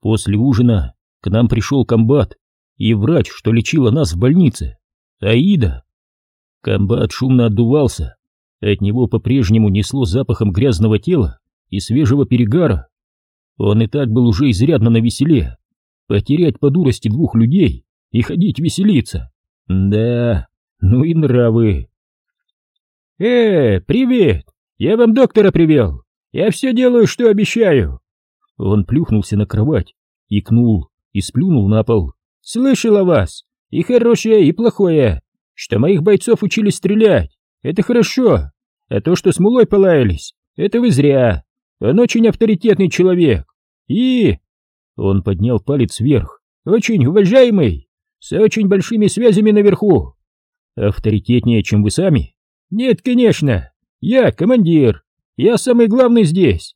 После ужина к нам пришел комбат и врач, что лечила нас в больнице, Аида. Комбат шумно отдувался, от него по-прежнему несло запахом грязного тела и свежего перегара. Он и так был уже изрядно навеселе. Потерять по дурости двух людей и ходить веселиться. Да, ну и нравы. «Э, привет! Я вам доктора привел! Я все делаю, что обещаю!» Он плюхнулся на кровать, икнул и сплюнул на пол. «Слышал о вас! И хорошее, и плохое! Что моих бойцов учили стрелять! Это хорошо! А то, что с мулой полаялись, это вы зря! Он очень авторитетный человек! И...» Он поднял палец вверх. «Очень уважаемый! С очень большими связями наверху!» «Авторитетнее, чем вы сами?» «Нет, конечно! Я командир! Я самый главный здесь!»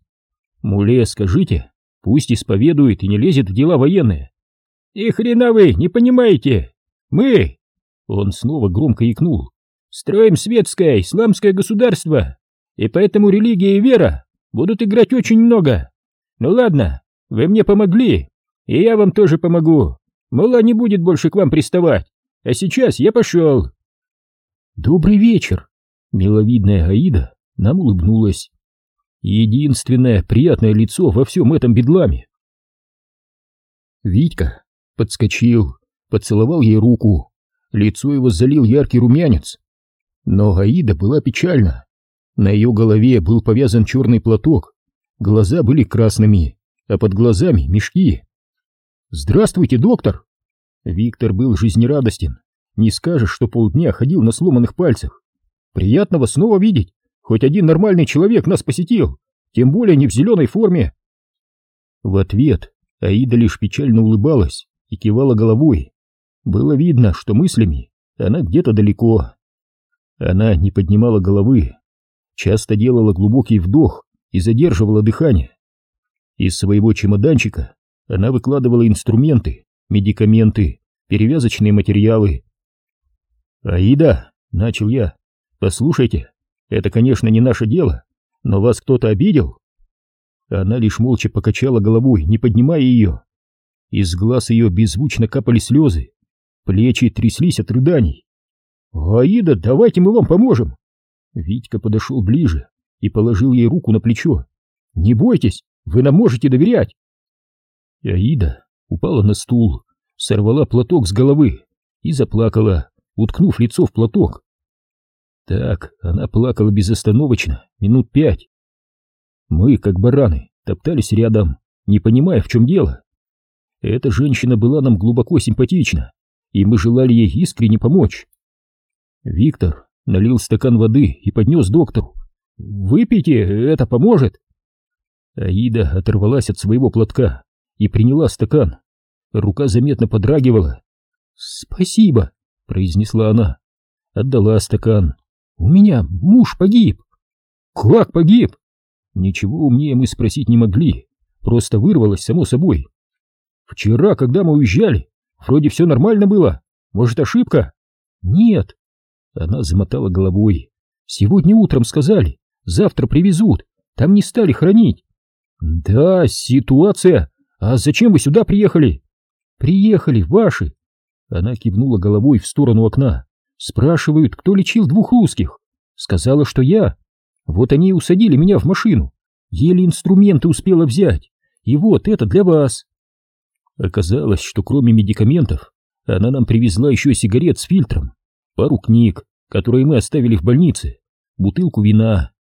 «Муле, скажите, пусть исповедует и не лезет в дела военные!» «И хрена вы не понимаете! Мы...» Он снова громко икнул. «Строим светское исламское государство, и поэтому религия и вера будут играть очень много. Ну ладно, вы мне помогли, и я вам тоже помогу. Мула не будет больше к вам приставать, а сейчас я пошел». «Добрый вечер!» Миловидная Аида нам улыбнулась. Единственное приятное лицо во всем этом бедламе. Витька подскочил, поцеловал ей руку. Лицо его залил яркий румянец. Но Аида была печальна. На ее голове был повязан черный платок, глаза были красными, а под глазами мешки. «Здравствуйте, доктор!» Виктор был жизнерадостен. Не скажешь, что полдня ходил на сломанных пальцах. Приятного снова видеть. Хоть один нормальный человек нас посетил, тем более не в зеленой форме. В ответ Аида лишь печально улыбалась и кивала головой. Было видно, что мыслями она где-то далеко. Она не поднимала головы, часто делала глубокий вдох и задерживала дыхание. Из своего чемоданчика она выкладывала инструменты, медикаменты, перевязочные материалы. «Аида», — начал я, Послушайте, это, конечно, не наше дело, но вас кто-то обидел? Она лишь молча покачала головой, не поднимая ее. Из глаз ее беззвучно капали слезы, плечи тряслись от рыданий. «Аида, давайте мы вам поможем!» Витька подошел ближе и положил ей руку на плечо. «Не бойтесь, вы нам можете доверять!» Аида упала на стул, сорвала платок с головы и заплакала, уткнув лицо в платок. Так она плакала безостановочно, минут пять. Мы, как бараны, топтались рядом, не понимая, в чем дело. Эта женщина была нам глубоко симпатична, и мы желали ей искренне помочь. Виктор налил стакан воды и поднес доктору. «Выпейте, это поможет!» Аида оторвалась от своего платка и приняла стакан. Рука заметно подрагивала. «Спасибо!» — произнесла она. Отдала стакан. У меня муж погиб. Как погиб? Ничего умнее мы спросить не могли, просто вырвалось само собой. Вчера, когда мы уезжали, вроде все нормально было. Может, ошибка? Нет. Она замотала головой. Сегодня утром сказали, завтра привезут, там не стали хранить. Да, ситуация. А зачем вы сюда приехали? Приехали, ваши. Она кивнула головой в сторону окна. Спрашивают, кто лечил двух русских. Сказала, что я. Вот они и усадили меня в машину. Еле инструменты успела взять. И вот это для вас. Оказалось, что кроме медикаментов, она нам привезла еще сигарет с фильтром, пару книг, которые мы оставили в больнице, бутылку вина.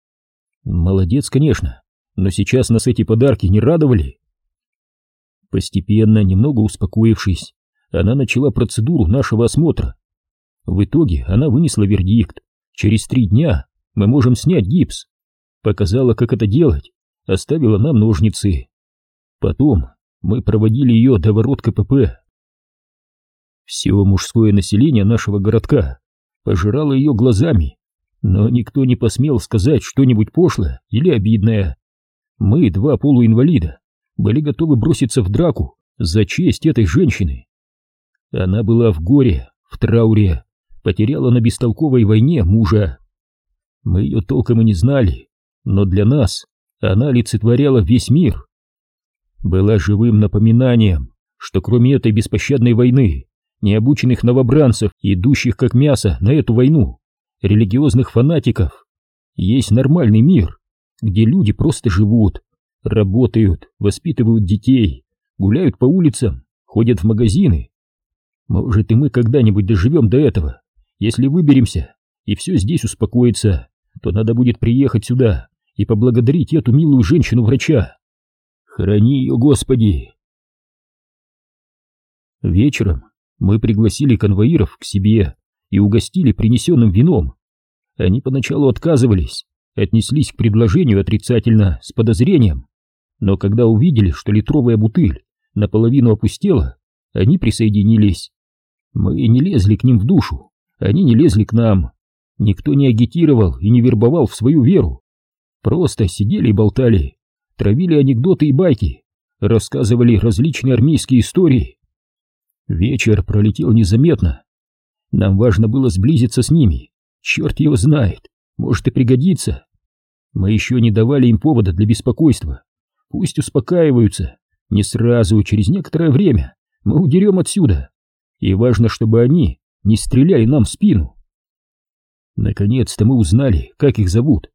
Молодец, конечно, но сейчас нас эти подарки не радовали. Постепенно, немного успокоившись, она начала процедуру нашего осмотра. В итоге она вынесла вердикт. Через три дня мы можем снять гипс. Показала, как это делать, оставила нам ножницы. Потом мы проводили ее до ворот КПП. Все мужское население нашего городка пожирало ее глазами, но никто не посмел сказать что-нибудь пошлое или обидное. Мы, два полуинвалида, были готовы броситься в драку за честь этой женщины. Она была в горе, в трауре, потеряла на бестолковой войне мужа. Мы ее толком и не знали, но для нас она олицетворяла весь мир. была живым напоминанием, что кроме этой беспощадной войны, необученных новобранцев, идущих как мясо на эту войну, религиозных фанатиков, есть нормальный мир, где люди просто живут, работают, воспитывают детей, гуляют по улицам, ходят в магазины. Может, и мы когда-нибудь доживем до этого, если выберемся, и все здесь успокоится, то надо будет приехать сюда и поблагодарить эту милую женщину-врача. Храни ее, Господи! Вечером мы пригласили конвоиров к себе и угостили принесенным вином. Они поначалу отказывались, отнеслись к предложению отрицательно, с подозрением, но когда увидели, что литровая бутыль наполовину опустела, они присоединились. Мы не лезли к ним в душу, они не лезли к нам. Никто не агитировал и не вербовал в свою веру. Просто сидели и болтали, травили анекдоты и байки, рассказывали различные армейские истории. Вечер пролетел незаметно. Нам важно было сблизиться с ними. Черт его знает, может и пригодится. Мы еще не давали им повода для беспокойства. Пусть успокаиваются. Не сразу, через некоторое время мы удерем отсюда. И важно, чтобы они не стреляли нам в спину. Наконец-то мы узнали, как их зовут.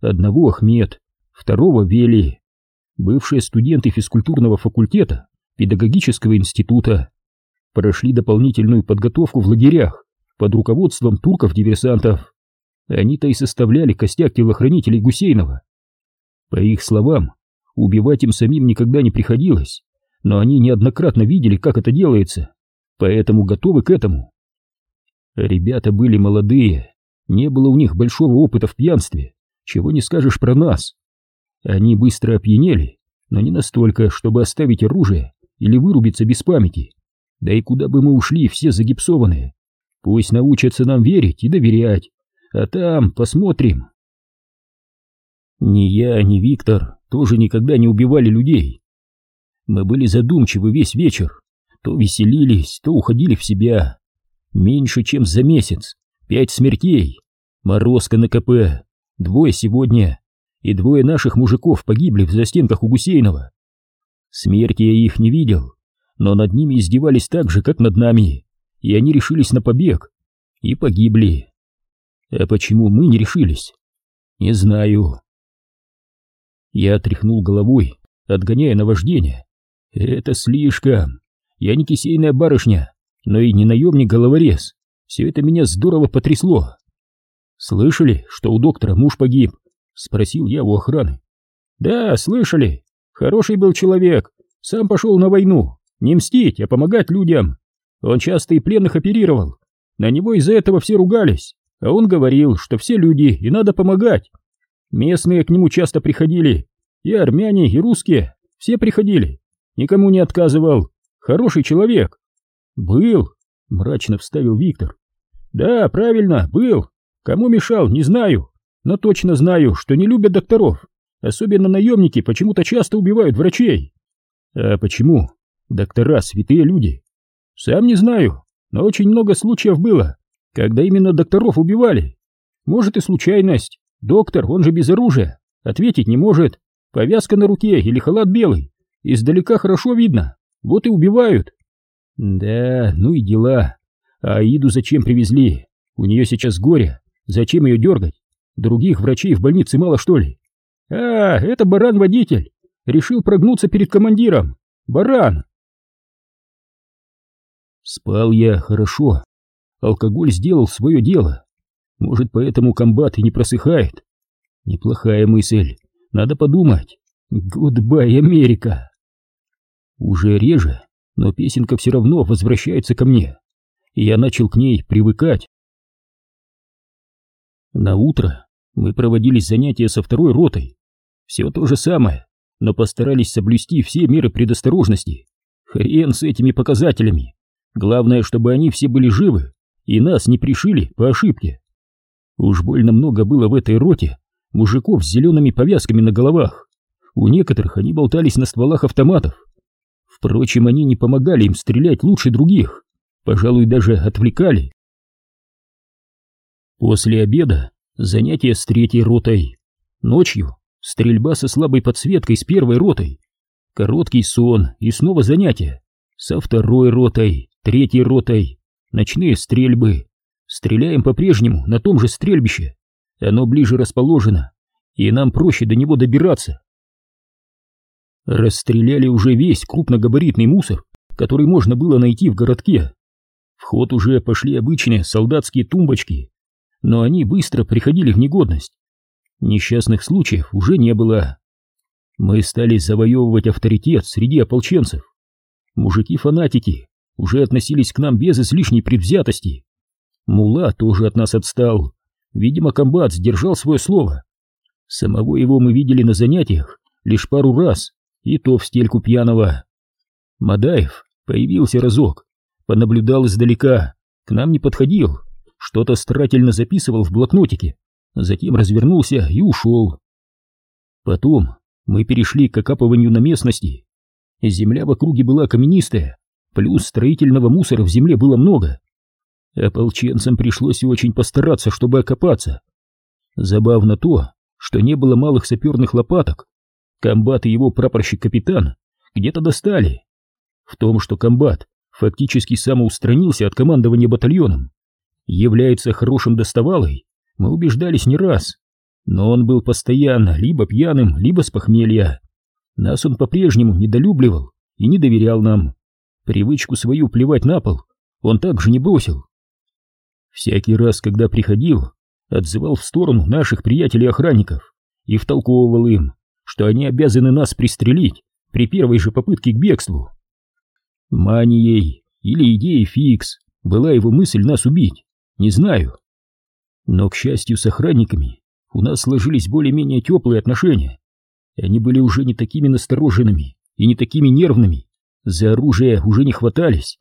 Одного Ахмед, второго Вели. Бывшие студенты физкультурного факультета педагогического института прошли дополнительную подготовку в лагерях под руководством турков-диверсантов. Они-то и составляли костяк телохранителей Гусейнова. По их словам, убивать им самим никогда не приходилось, но они неоднократно видели, как это делается, поэтому готовы к этому. Ребята были молодые, не было у них большого опыта в пьянстве, чего не скажешь про нас. Они быстро опьянели, но не настолько, чтобы оставить оружие или вырубиться без памяти. Да и куда бы мы ушли, все загипсованные. Пусть научатся нам верить и доверять, а там посмотрим. Ни я, ни Виктор тоже никогда не убивали людей. Мы были задумчивы весь вечер, то веселились, то уходили в себя. Меньше, чем за месяц, пять смертей, морозка на КП, двое сегодня, и двое наших мужиков погибли в застенках у Гусейнова. Смерти я их не видел, но над ними издевались так же, как над нами, и они решились на побег, и погибли. А почему мы не решились? Не знаю. Я тряхнул головой, отгоняя наваждение. Это слишком. Я не кисейная барышня, но и не наемник-головорез. Все это меня здорово потрясло. Слышали, что у доктора муж погиб? Спросил я у охраны. Да, слышали. Хороший был человек. Сам пошел на войну. Не мстить, а помогать людям. Он часто и пленных оперировал. На него из-за этого все ругались. А он говорил, что все люди и надо помогать. Местные к нему часто приходили. И армяне, и русские. Все приходили. Никому не отказывал. Хороший человек. Был, мрачно вставил Виктор. Да, правильно, был. Кому мешал, не знаю. Но точно знаю, что не любят докторов. Особенно наемники почему-то часто убивают врачей. А почему? Доктора святые люди. Сам не знаю, но очень много случаев было, когда именно докторов убивали. Может и случайность. Доктор, он же без оружия, ответить не может. Повязка на руке или халат белый. Издалека хорошо видно. Вот и убивают. Да, ну и дела. А Аиду зачем привезли? У нее сейчас горе. Зачем ее дергать? Других врачей в больнице мало что ли? А, это баран-водитель. Решил прогнуться перед командиром. Баран. Спал я хорошо. Алкоголь сделал свое дело. Может, поэтому комбат и не просыхает. Неплохая мысль. Надо подумать. Goodbye, Америка. Уже реже но песенка все равно возвращается ко мне, и я начал к ней привыкать. На утро мы проводили занятия со второй ротой. Все то же самое, но постарались соблюсти все меры предосторожности. Хрен с этими показателями. Главное, чтобы они все были живы и нас не пришили по ошибке. Уж больно много было в этой роте мужиков с зелеными повязками на головах. У некоторых они болтались на стволах автоматов, Впрочем, они не помогали им стрелять лучше других, пожалуй, даже отвлекали. После обеда занятия с третьей ротой. Ночью стрельба со слабой подсветкой с первой ротой. Короткий сон и снова занятия. Со второй ротой, третьей ротой. Ночные стрельбы. Стреляем по-прежнему на том же стрельбище. Оно ближе расположено, и нам проще до него добираться. Расстреляли уже весь крупногабаритный мусор, который можно было найти в городке. В ход уже пошли обычные солдатские тумбочки, но они быстро приходили в негодность. Несчастных случаев уже не было. Мы стали завоевывать авторитет среди ополченцев. Мужики-фанатики уже относились к нам без излишней предвзятости. Мула тоже от нас отстал. Видимо, комбат сдержал свое слово. Самого его мы видели на занятиях лишь пару раз, и то в стельку пьяного. Мадаев появился разок, понаблюдал издалека, к нам не подходил, что-то старательно записывал в блокнотике, затем развернулся и ушел. Потом мы перешли к окапыванию на местности. Земля в округе была каменистая, плюс строительного мусора в земле было много. Ополченцам пришлось очень постараться, чтобы окопаться. Забавно то, что не было малых саперных лопаток. Комбат и его прапорщик-капитан где-то достали. В том, что комбат фактически самоустранился от командования батальоном, является хорошим доставалой, мы убеждались не раз. Но он был постоянно либо пьяным, либо с похмелья. Нас он по-прежнему недолюбливал и не доверял нам. Привычку свою плевать на пол он также не бросил. Всякий раз, когда приходил, отзывал в сторону наших приятелей-охранников и втолковывал им, что они обязаны нас пристрелить при первой же попытке к бегству. Манией или идеей фикс была его мысль нас убить, не знаю. Но, к счастью, с охранниками у нас сложились более-менее теплые отношения. Они были уже не такими настороженными и не такими нервными, за оружие уже не хватались.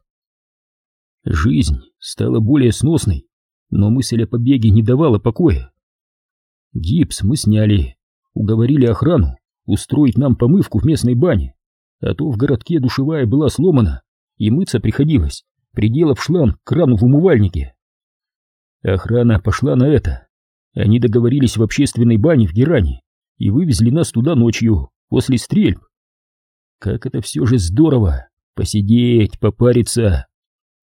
Жизнь стала более сносной, но мысль о побеге не давала покоя. Гипс мы сняли, уговорили охрану устроить нам помывку в местной бане, а то в городке душевая была сломана, и мыться приходилось, приделав шланг к крану в умывальнике. Охрана пошла на это. Они договорились в общественной бане в Геране и вывезли нас туда ночью, после стрельб. Как это все же здорово! Посидеть, попариться.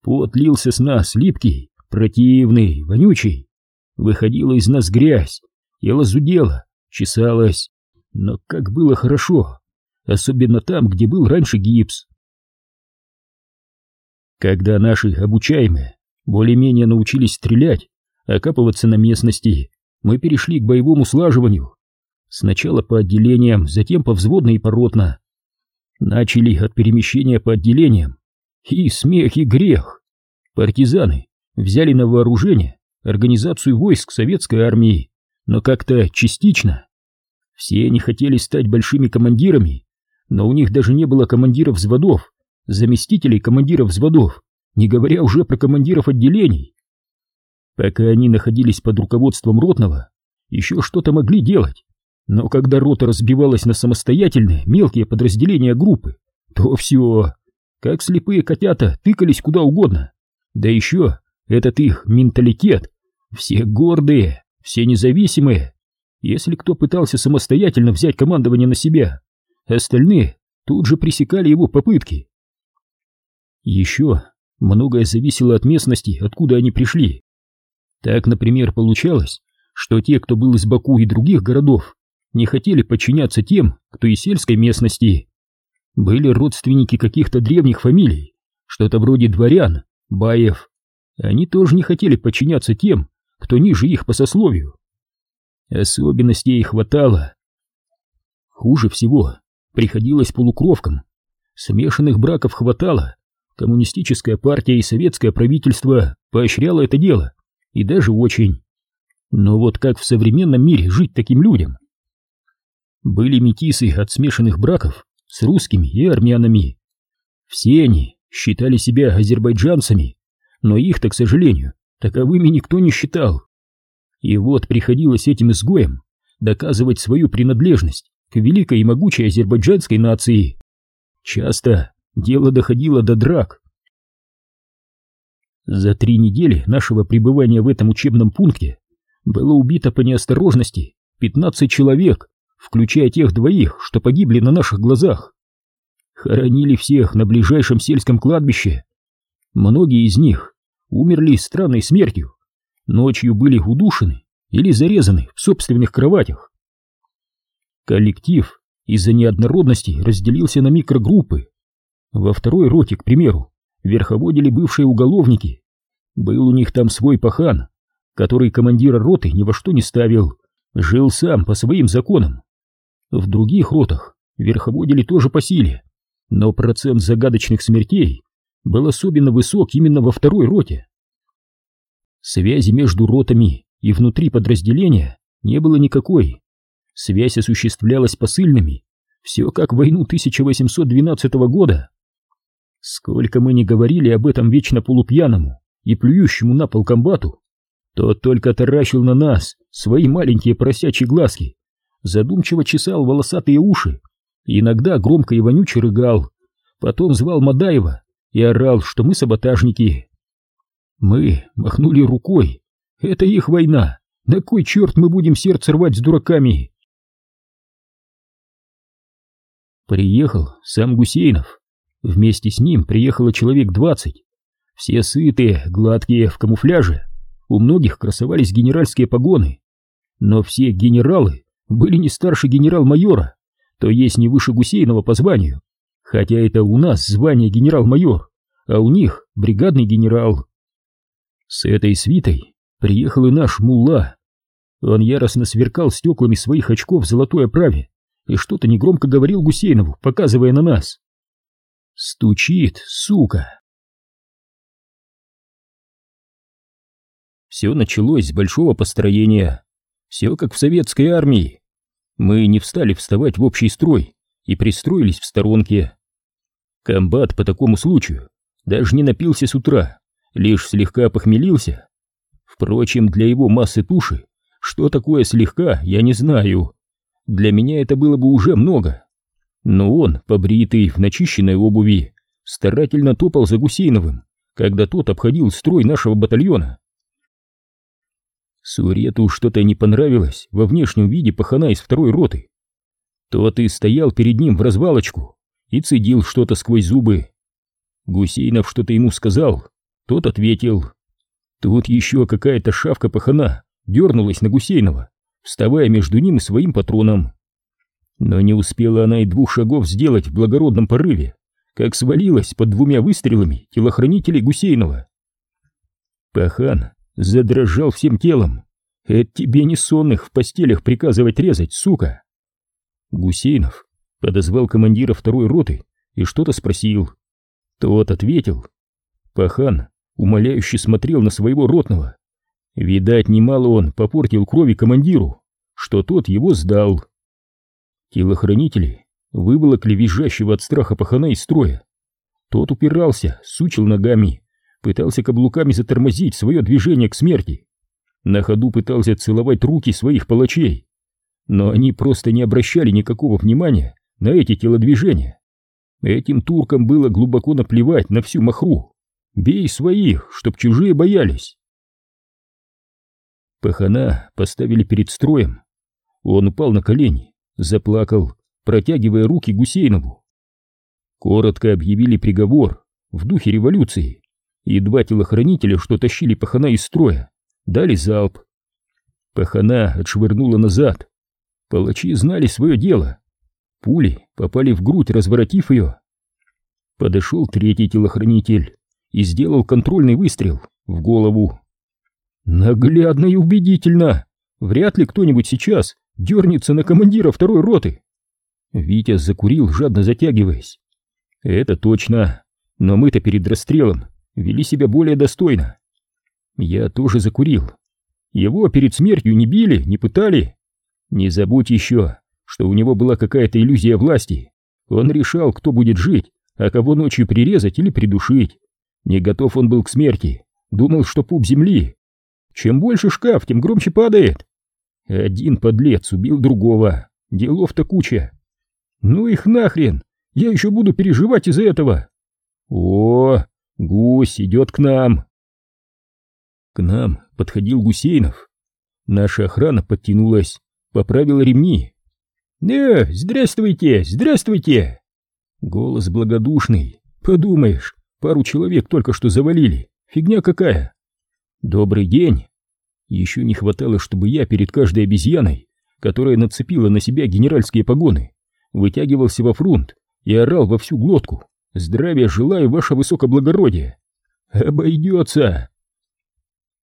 Пот лился с нас, липкий, противный, вонючий. Выходила из нас грязь, и лазудела, чесалась. Но как было хорошо, особенно там, где был раньше гипс. Когда наши обучаемые более-менее научились стрелять, окапываться на местности, мы перешли к боевому слаживанию. Сначала по отделениям, затем по взводно и поротно. Начали от перемещения по отделениям. И смех, и грех. Партизаны взяли на вооружение организацию войск советской армии, но как-то частично. Все они хотели стать большими командирами, но у них даже не было командиров взводов, заместителей командиров взводов, не говоря уже про командиров отделений. Пока они находились под руководством ротного, еще что-то могли делать, но когда рота разбивалась на самостоятельные мелкие подразделения группы, то все, как слепые котята, тыкались куда угодно. Да еще этот их менталитет, все гордые, все независимые. Если кто пытался самостоятельно взять командование на себя, остальные тут же пресекали его попытки. Еще многое зависело от местности, откуда они пришли. Так, например, получалось, что те, кто был из Баку и других городов, не хотели подчиняться тем, кто из сельской местности. Были родственники каких-то древних фамилий, что-то вроде дворян, баев. Они тоже не хотели подчиняться тем, кто ниже их по сословию. Особенностей хватало. Хуже всего приходилось полукровкам. Смешанных браков хватало. Коммунистическая партия и советское правительство поощряло это дело и даже очень. Но вот как в современном мире жить таким людям? Были метисы от смешанных браков с русскими и армянами. Все они считали себя азербайджанцами, но их-то, к сожалению, таковыми никто не считал. И вот приходилось этим изгоям доказывать свою принадлежность к великой и могучей азербайджанской нации. Часто дело доходило до драк, за три недели нашего пребывания в этом учебном пункте было убито по неосторожности 15 человек, включая тех двоих, что погибли на наших глазах. хоронили всех на ближайшем сельском кладбище. Многие из них умерли странной смертью, ночью были удушены или зарезаны в собственных кроватях. Коллектив из-за неоднородности разделился на микрогруппы. Во второй роте, к примеру, верховодили бывшие уголовники. Был у них там свой пахан, который командира роты ни во что не ставил, жил сам по своим законам. В других ротах верховодили тоже по силе, но процент загадочных смертей был особенно высок именно во второй роте. Связи между ротами и внутри подразделения не было никакой. Связь осуществлялась посыльными, все как в войну 1812 года. Сколько мы не говорили об этом вечно полупьяному и плюющему на пол комбату, тот только таращил на нас свои маленькие поросячьи глазки, задумчиво чесал волосатые уши, иногда громко и вонюче рыгал, потом звал Мадаева и орал, что мы саботажники. Мы махнули рукой. Это их война. На кой черт мы будем сердце рвать с дураками? Приехал сам Гусейнов. Вместе с ним приехало человек двадцать. Все сытые, гладкие, в камуфляже. У многих красовались генеральские погоны. Но все генералы были не старше генерал-майора, то есть не выше Гусейнова по званию. Хотя это у нас звание генерал-майор, а у них бригадный генерал. С этой свитой приехал и наш мулла. Он яростно сверкал стеклами своих очков в золотой оправе и что-то негромко говорил Гусейнову, показывая на нас. Стучит, сука. Все началось с большого построения. Все как в советской армии. Мы не встали вставать в общий строй и пристроились в сторонке. Комбат по такому случаю даже не напился с утра, лишь слегка похмелился. Впрочем, для его массы туши, что такое слегка, я не знаю. Для меня это было бы уже много. Но он, побритый, в начищенной обуви, старательно топал за Гусейновым, когда тот обходил строй нашего батальона. Сурету что-то не понравилось во внешнем виде пахана из второй роты. Тот и стоял перед ним в развалочку и цедил что-то сквозь зубы. Гусейнов что-то ему сказал, тот ответил. Тут еще какая-то шавка пахана дернулась на Гусейнова, вставая между ним и своим патроном. Но не успела она и двух шагов сделать в благородном порыве, как свалилась под двумя выстрелами телохранителей Гусейнова. Пахан задрожал всем телом. Это тебе не сонных в постелях приказывать резать, сука. Гусейнов подозвал командира второй роты и что-то спросил. Тот ответил. Пахан умоляюще смотрел на своего ротного. Видать, немало он попортил крови командиру, что тот его сдал. Телохранители выволокли визжащего от страха пахана из строя. Тот упирался, сучил ногами, пытался каблуками затормозить свое движение к смерти. На ходу пытался целовать руки своих палачей. Но они просто не обращали никакого внимания на эти телодвижения. Этим туркам было глубоко наплевать на всю махру. Бей своих, чтоб чужие боялись. Пахана поставили перед строем. Он упал на колени, заплакал, протягивая руки Гусейнову. Коротко объявили приговор в духе революции, и два телохранителя, что тащили пахана из строя, дали залп. Пахана отшвырнула назад. Палачи знали свое дело. Пули попали в грудь, разворотив ее. Подошел третий телохранитель и сделал контрольный выстрел в голову. Наглядно и убедительно. Вряд ли кто-нибудь сейчас дернется на командира второй роты. Витя закурил, жадно затягиваясь. Это точно, но мы-то перед расстрелом вели себя более достойно. Я тоже закурил. Его перед смертью не били, не пытали. Не забудь еще, что у него была какая-то иллюзия власти. Он решал, кто будет жить, а кого ночью прирезать или придушить. Не готов он был к смерти, думал, что пуп земли. Чем больше шкаф, тем громче падает. Один подлец убил другого, делов-то куча. Ну их нахрен, я еще буду переживать из-за этого. О, гусь идет к нам. К нам подходил Гусейнов. Наша охрана подтянулась, поправила ремни. «Э, здравствуйте, здравствуйте!» Голос благодушный. Подумаешь, пару человек только что завалили. Фигня какая. Добрый день. Еще не хватало, чтобы я перед каждой обезьяной, которая нацепила на себя генеральские погоны, вытягивался во фронт и орал во всю глотку. Здравия желаю, ваше высокоблагородие. Обойдется.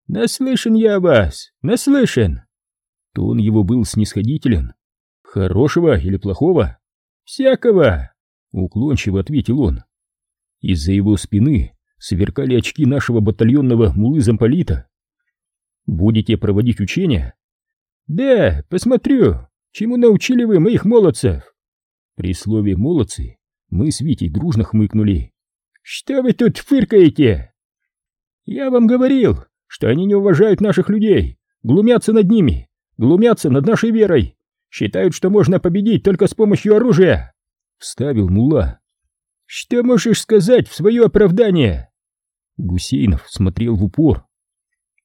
Наслышан я о вас, наслышан. Тон его был снисходителен. Хорошего или плохого? Всякого, уклончиво ответил он. Из-за его спины сверкали очки нашего батальонного мулы-замполита. Будете проводить учения? Да, посмотрю, чему научили вы моих молодцев. При слове «молодцы» мы с Витей дружно хмыкнули. Что вы тут фыркаете? Я вам говорил, что они не уважают наших людей, глумятся над ними, глумятся над нашей верой, считают, что можно победить только с помощью оружия. Вставил мула. Что можешь сказать в свое оправдание? Гусейнов смотрел в упор.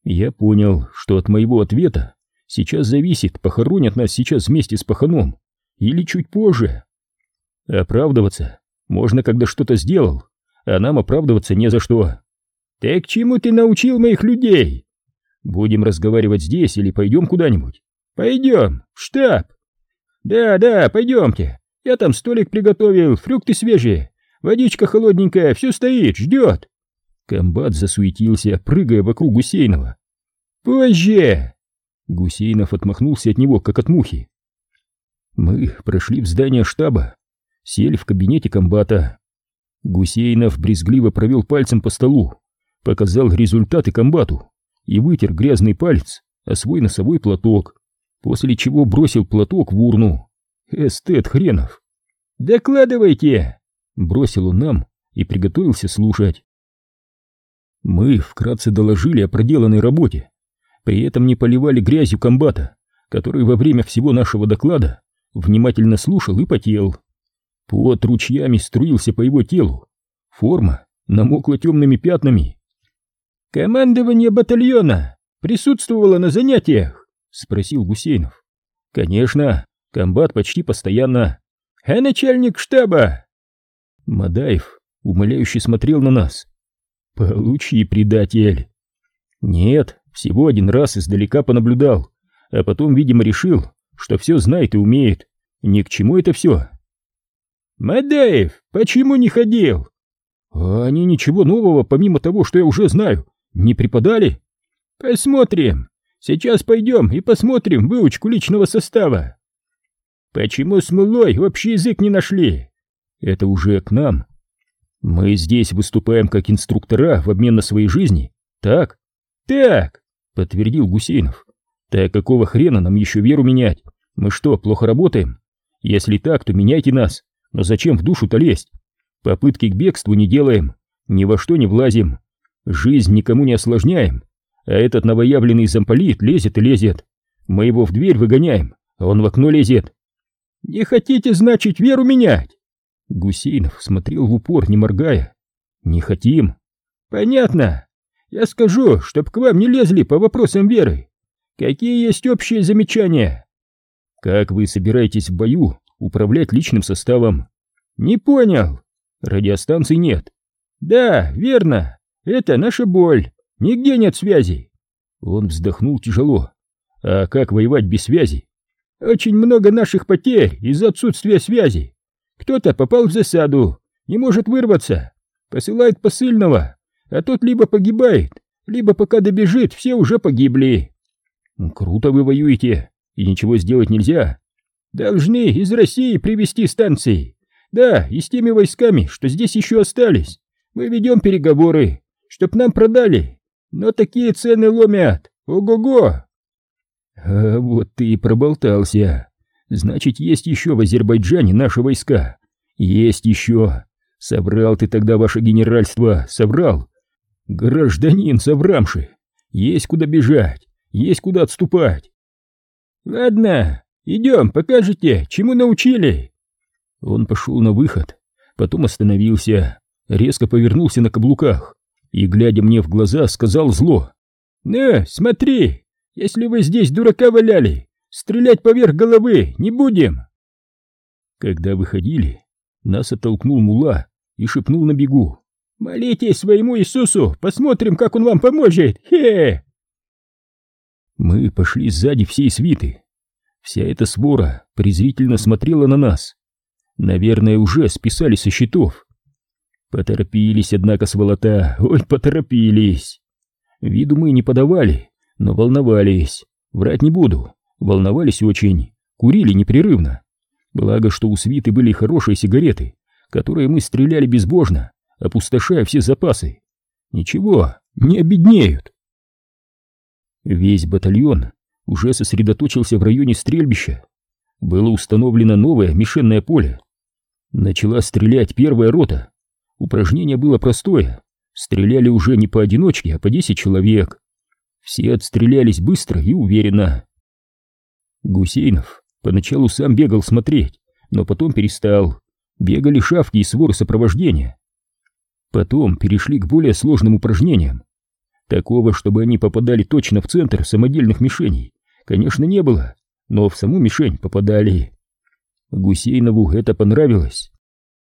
Я понял, что от моего ответа сейчас зависит, похоронят нас сейчас вместе с паханом или чуть позже. Оправдываться можно, когда что-то сделал, а нам оправдываться не за что. Ты к чему ты научил моих людей? Будем разговаривать здесь или пойдем куда-нибудь? Пойдем, в штаб. Да, да, пойдемте. Я там столик приготовил, фрукты свежие, водичка холодненькая, все стоит, ждет. Комбат засуетился, прыгая вокруг Гусейнова. «Позже!» Гусейнов отмахнулся от него, как от мухи. Мы прошли в здание штаба, сели в кабинете комбата. Гусейнов брезгливо провел пальцем по столу, показал результаты комбату и вытер грязный палец о свой носовой платок, после чего бросил платок в урну. Эстет хренов. «Докладывайте!» — бросил он нам и приготовился слушать. Мы вкратце доложили о проделанной работе, при этом не поливали грязью комбата, который во время всего нашего доклада внимательно слушал и потел. Пот ручьями струился по его телу, форма намокла темными пятнами. «Командование батальона присутствовало на занятиях?» — спросил Гусейнов. «Конечно, комбат почти постоянно. А начальник штаба?» Мадаев умоляюще смотрел на нас. Получи, предатель. Нет, всего один раз издалека понаблюдал, а потом, видимо, решил, что все знает и умеет. Ни к чему это все. Мадаев, почему не ходил? А они ничего нового, помимо того, что я уже знаю, не преподали? Посмотрим. Сейчас пойдем и посмотрим выучку личного состава. Почему с мулой общий язык не нашли? Это уже к нам. Мы здесь выступаем как инструктора в обмен на свои жизни, так? Так, подтвердил Гусейнов. Так какого хрена нам еще веру менять? Мы что, плохо работаем? Если так, то меняйте нас. Но зачем в душу-то лезть? Попытки к бегству не делаем, ни во что не влазим. Жизнь никому не осложняем. А этот новоявленный замполит лезет и лезет. Мы его в дверь выгоняем, а он в окно лезет. Не хотите, значит, веру менять? Гусейнов смотрел в упор, не моргая. «Не хотим». «Понятно. Я скажу, чтоб к вам не лезли по вопросам веры. Какие есть общие замечания?» «Как вы собираетесь в бою управлять личным составом?» «Не понял. Радиостанций нет». «Да, верно. Это наша боль. Нигде нет связи». Он вздохнул тяжело. «А как воевать без связи?» «Очень много наших потерь из-за отсутствия связи. Кто-то попал в засаду, не может вырваться, посылает посыльного, а тот либо погибает, либо пока добежит, все уже погибли. Круто вы воюете, и ничего сделать нельзя. Должны из России привезти станции. Да, и с теми войсками, что здесь еще остались. Мы ведем переговоры, чтоб нам продали. Но такие цены ломят. Ого-го! А вот ты и проболтался. Значит, есть еще в Азербайджане наши войска. Есть еще. Собрал ты тогда ваше генеральство, собрал. Гражданин Саврамши, есть куда бежать, есть куда отступать. Ладно, идем, покажете, чему научили. Он пошел на выход, потом остановился, резко повернулся на каблуках и, глядя мне в глаза, сказал зло. «Ну, смотри, если вы здесь дурака валяли, Стрелять поверх головы не будем!» Когда выходили, Нас оттолкнул мула и шепнул на бегу. «Молитесь своему Иисусу, посмотрим, как он вам поможет! Хе!» Мы пошли сзади всей свиты. Вся эта свора презрительно смотрела на нас. Наверное, уже списали со счетов. Поторопились, однако, сволота, ой, поторопились. Виду мы не подавали, но волновались. Врать не буду, волновались очень, курили непрерывно. Благо, что у свиты были хорошие сигареты, которые мы стреляли безбожно, опустошая все запасы. Ничего, не обеднеют. Весь батальон уже сосредоточился в районе стрельбища. Было установлено новое мишенное поле. Начала стрелять первая рота. Упражнение было простое. Стреляли уже не поодиночке, а по 10 человек. Все отстрелялись быстро и уверенно. Гусейнов поначалу сам бегал смотреть, но потом перестал. Бегали шавки и своры сопровождения. Потом перешли к более сложным упражнениям. Такого, чтобы они попадали точно в центр самодельных мишеней, конечно, не было, но в саму мишень попадали. Гусейнову это понравилось.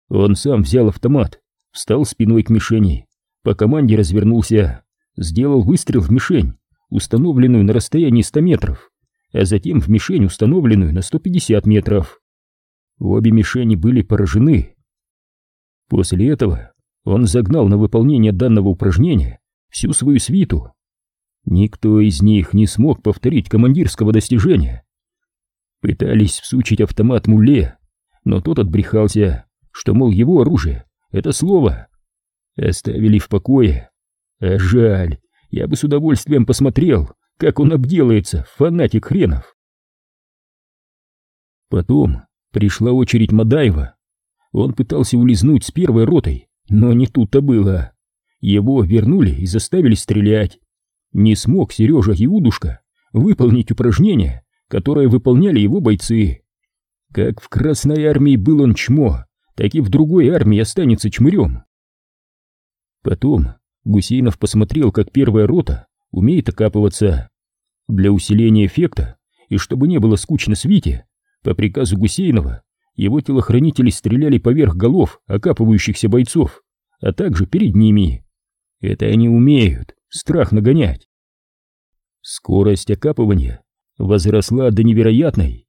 Он сам взял автомат, встал спиной к мишени, по команде развернулся, сделал выстрел в мишень, установленную на расстоянии 100 метров, а затем в мишень, установленную на 150 метров. Обе мишени были поражены. После этого он загнал на выполнение данного упражнения всю свою свиту. Никто из них не смог повторить командирского достижения. Пытались всучить автомат Мулле, но тот отбрехался, что, мол, его оружие — это слово. Оставили в покое. А жаль, я бы с удовольствием посмотрел, как он обделается, фанатик хренов. Потом пришла очередь Мадаева. Он пытался улизнуть с первой ротой, но не тут-то было. Его вернули и заставили стрелять. Не смог Сережа Иудушка выполнить упражнение, которое выполняли его бойцы. Как в Красной армии был он чмо, так и в другой армии останется чмырем. Потом Гусейнов посмотрел, как первая рота умеет окапываться. Для усиления эффекта и чтобы не было скучно свите, по приказу Гусейнова его телохранители стреляли поверх голов окапывающихся бойцов, а также перед ними. Это они умеют, страх нагонять. Скорость окапывания возросла до невероятной,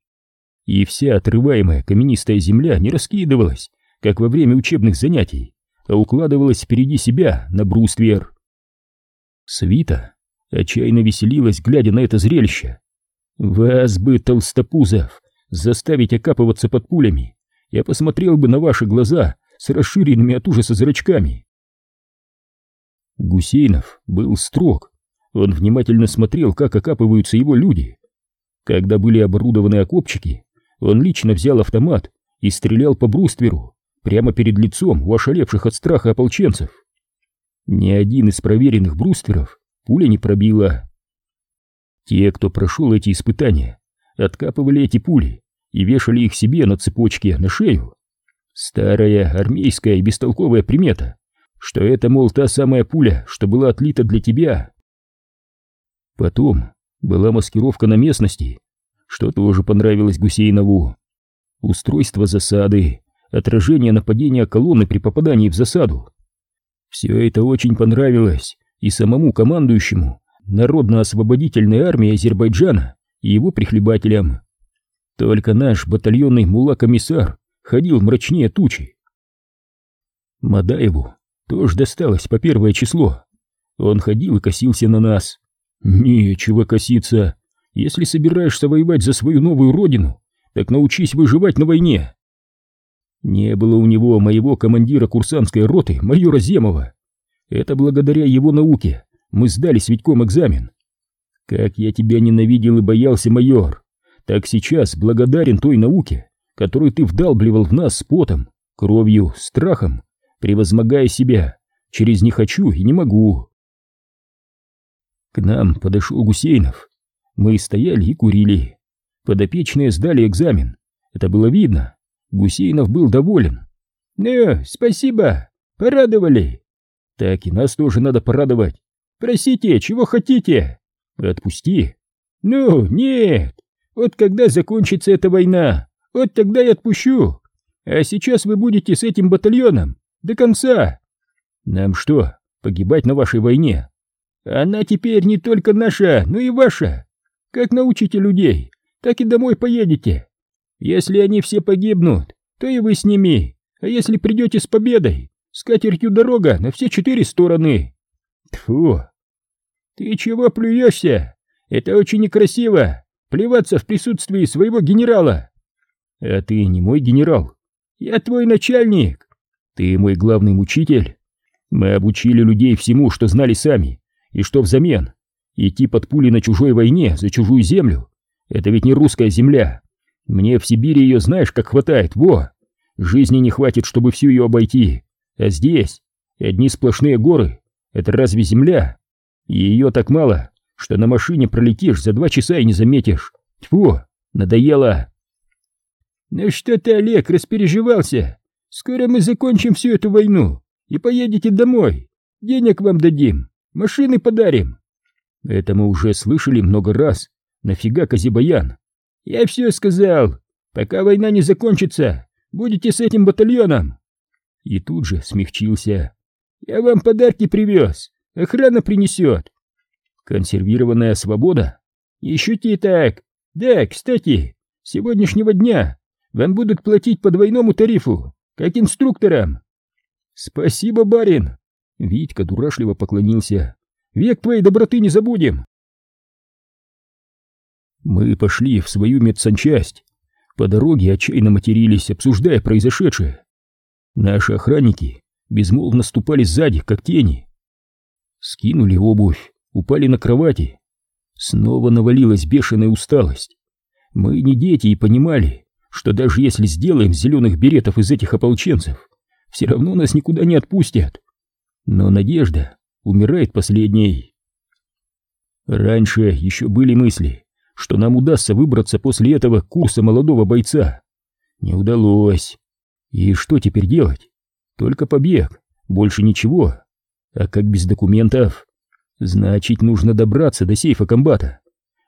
и вся отрываемая каменистая земля не раскидывалась, как во время учебных занятий, а укладывалась впереди себя на бруствер. Свита отчаянно веселилась, глядя на это зрелище. Вас бы, толстопузов, заставить окапываться под пулями, я посмотрел бы на ваши глаза с расширенными от ужаса зрачками. Гусейнов был строг. Он внимательно смотрел, как окапываются его люди. Когда были оборудованы окопчики, он лично взял автомат и стрелял по брустверу, прямо перед лицом у ошалевших от страха ополченцев. Ни один из проверенных брустверов пуля не пробила. Те, кто прошел эти испытания, откапывали эти пули и вешали их себе на цепочке на шею. Старая армейская и бестолковая примета что это, мол, та самая пуля, что была отлита для тебя. Потом была маскировка на местности, что тоже понравилось Гусейнову. Устройство засады, отражение нападения колонны при попадании в засаду. Все это очень понравилось и самому командующему Народно-освободительной армии Азербайджана и его прихлебателям. Только наш батальонный мула-комиссар ходил мрачнее тучи. Мадаеву тоже досталось по первое число. Он ходил и косился на нас. Нечего коситься. Если собираешься воевать за свою новую родину, так научись выживать на войне. Не было у него моего командира курсантской роты, майора Земова. Это благодаря его науке мы сдали с Витьком экзамен. Как я тебя ненавидел и боялся, майор, так сейчас благодарен той науке, которую ты вдалбливал в нас с потом, кровью, страхом превозмогая себя через «не хочу» и «не могу». К нам подошел Гусейнов. Мы стояли и курили. Подопечные сдали экзамен. Это было видно. Гусейнов был доволен. «Ну, спасибо, порадовали». «Так и нас тоже надо порадовать. Просите, чего хотите». «Отпусти». «Ну, нет. Вот когда закончится эта война, вот тогда и отпущу. А сейчас вы будете с этим батальоном до конца. Нам что, погибать на вашей войне? Она теперь не только наша, но и ваша. Как научите людей, так и домой поедете. Если они все погибнут, то и вы с ними. А если придете с победой, с катертью дорога на все четыре стороны. Тфу. Ты чего плюешься? Это очень некрасиво, плеваться в присутствии своего генерала. А ты не мой генерал. Я твой начальник. Ты мой главный учитель. Мы обучили людей всему, что знали сами, и что взамен. Идти под пули на чужой войне за чужую землю — это ведь не русская земля. Мне в Сибири ее знаешь, как хватает, во! Жизни не хватит, чтобы всю ее обойти. А здесь одни сплошные горы. Это разве земля? И ее так мало, что на машине пролетишь за два часа и не заметишь. Тьфу, надоело. «Ну что ты, Олег, распереживался? Скоро мы закончим всю эту войну и поедете домой. Денег вам дадим, машины подарим». Это мы уже слышали много раз. Нафига Казибаян? Я все сказал. Пока война не закончится, будете с этим батальоном. И тут же смягчился. Я вам подарки привез. Охрана принесет. Консервированная свобода? Ищите так. Да, кстати, с сегодняшнего дня вам будут платить по двойному тарифу, как инструкторам. Спасибо, барин. Витька дурашливо поклонился. Век твоей доброты не забудем. Мы пошли в свою медсанчасть. По дороге отчаянно матерились, обсуждая произошедшее. Наши охранники безмолвно ступали сзади, как тени. Скинули обувь, упали на кровати. Снова навалилась бешеная усталость. Мы не дети и понимали, что даже если сделаем зеленых беретов из этих ополченцев, все равно нас никуда не отпустят. Но надежда умирает последней. Раньше еще были мысли, что нам удастся выбраться после этого курса молодого бойца. Не удалось. И что теперь делать? Только побег, больше ничего. А как без документов? Значит, нужно добраться до сейфа комбата.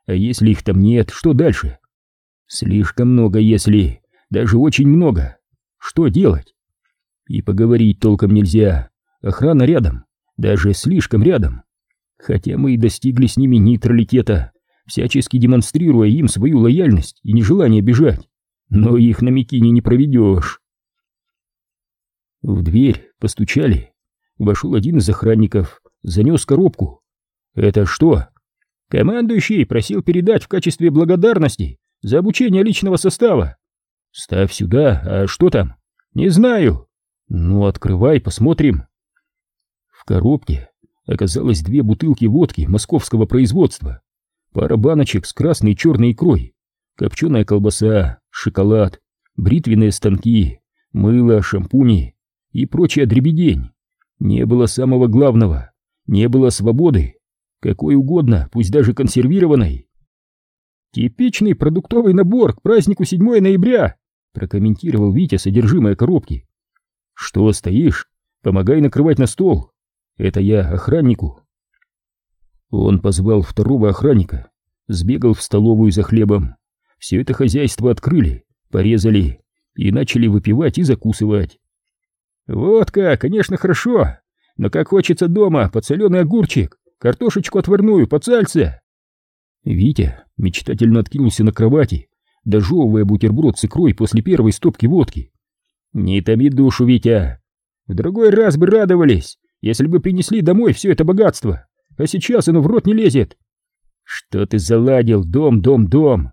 А если их там нет, что дальше? Слишком много, если... Даже очень много. Что делать? И поговорить толком нельзя. Охрана рядом. Даже слишком рядом. Хотя мы и достигли с ними нейтралитета, всячески демонстрируя им свою лояльность и нежелание бежать. Но их на Микине не проведешь. В дверь постучали. Вошел один из охранников, занес коробку. «Это что?» «Командующий просил передать в качестве благодарности за обучение личного состава. Ставь сюда, а что там? Не знаю. Ну, открывай, посмотрим. В коробке оказалось две бутылки водки московского производства, пара баночек с красной и черной икрой, копченая колбаса, шоколад, бритвенные станки, мыло, шампуни и прочая дребедень. Не было самого главного, не было свободы, какой угодно, пусть даже консервированной. «Типичный продуктовый набор к празднику 7 ноября», прокомментировал Витя содержимое коробки. «Что стоишь? Помогай накрывать на стол. Это я охраннику». Он позвал второго охранника, сбегал в столовую за хлебом. Все это хозяйство открыли, порезали и начали выпивать и закусывать. «Водка, конечно, хорошо, но как хочется дома под соленый огурчик, картошечку отварную, под сальце!» Витя мечтательно откинулся на кровати, дожевывая бутерброд с икрой после первой стопки водки. «Не томи душу, Витя! В другой раз бы радовались, если бы принесли домой все это богатство, а сейчас оно в рот не лезет!» «Что ты заладил? Дом, дом, дом!»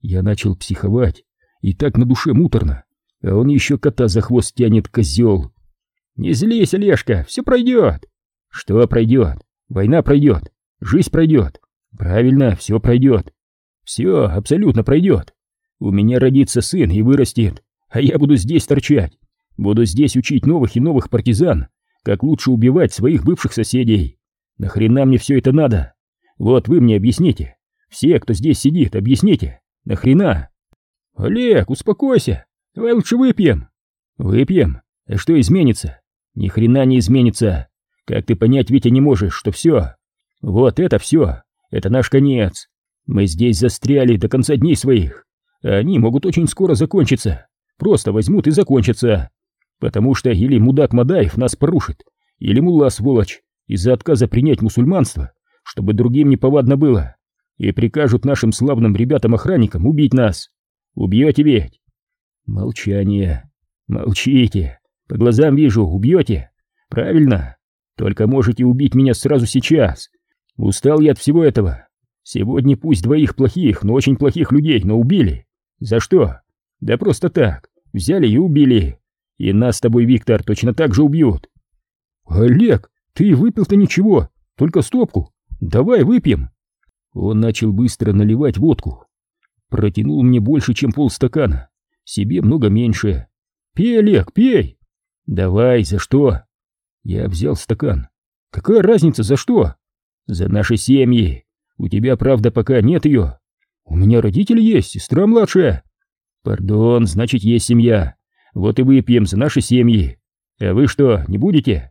Я начал психовать, и так на душе муторно, а он еще кота за хвост тянет, козел. «Не злись, Олежка, все пройдет!» «Что пройдет? Война пройдет, жизнь пройдет, Правильно, все пройдет. Все абсолютно пройдет. У меня родится сын и вырастет, а я буду здесь торчать. Буду здесь учить новых и новых партизан, как лучше убивать своих бывших соседей. Нахрена мне все это надо? Вот вы мне объясните. Все, кто здесь сидит, объясните. Нахрена? Олег, успокойся. Давай лучше выпьем. Выпьем? А что изменится? Ни хрена не изменится. Как ты понять, Витя, не можешь, что все? Вот это все это наш конец. Мы здесь застряли до конца дней своих, а они могут очень скоро закончиться. просто возьмут и закончатся. Потому что или мудак Мадаев нас порушит, или мулла сволочь из-за отказа принять мусульманство, чтобы другим не повадно было, и прикажут нашим славным ребятам-охранникам убить нас. Убьете ведь? Молчание. Молчите. По глазам вижу, убьете. Правильно. Только можете убить меня сразу сейчас. Устал я от всего этого. Сегодня пусть двоих плохих, но очень плохих людей, но убили. За что? Да просто так. Взяли и убили. И нас с тобой, Виктор, точно так же убьют. Олег, ты выпил-то ничего, только стопку. Давай выпьем. Он начал быстро наливать водку. Протянул мне больше, чем полстакана. Себе много меньше. Пей, Олег, пей. Давай, за что? Я взял стакан. Какая разница, за что? За наши семьи. У тебя, правда, пока нет ее. У меня родители есть, сестра младшая. Пардон, значит, есть семья. Вот и выпьем за наши семьи. А вы что, не будете?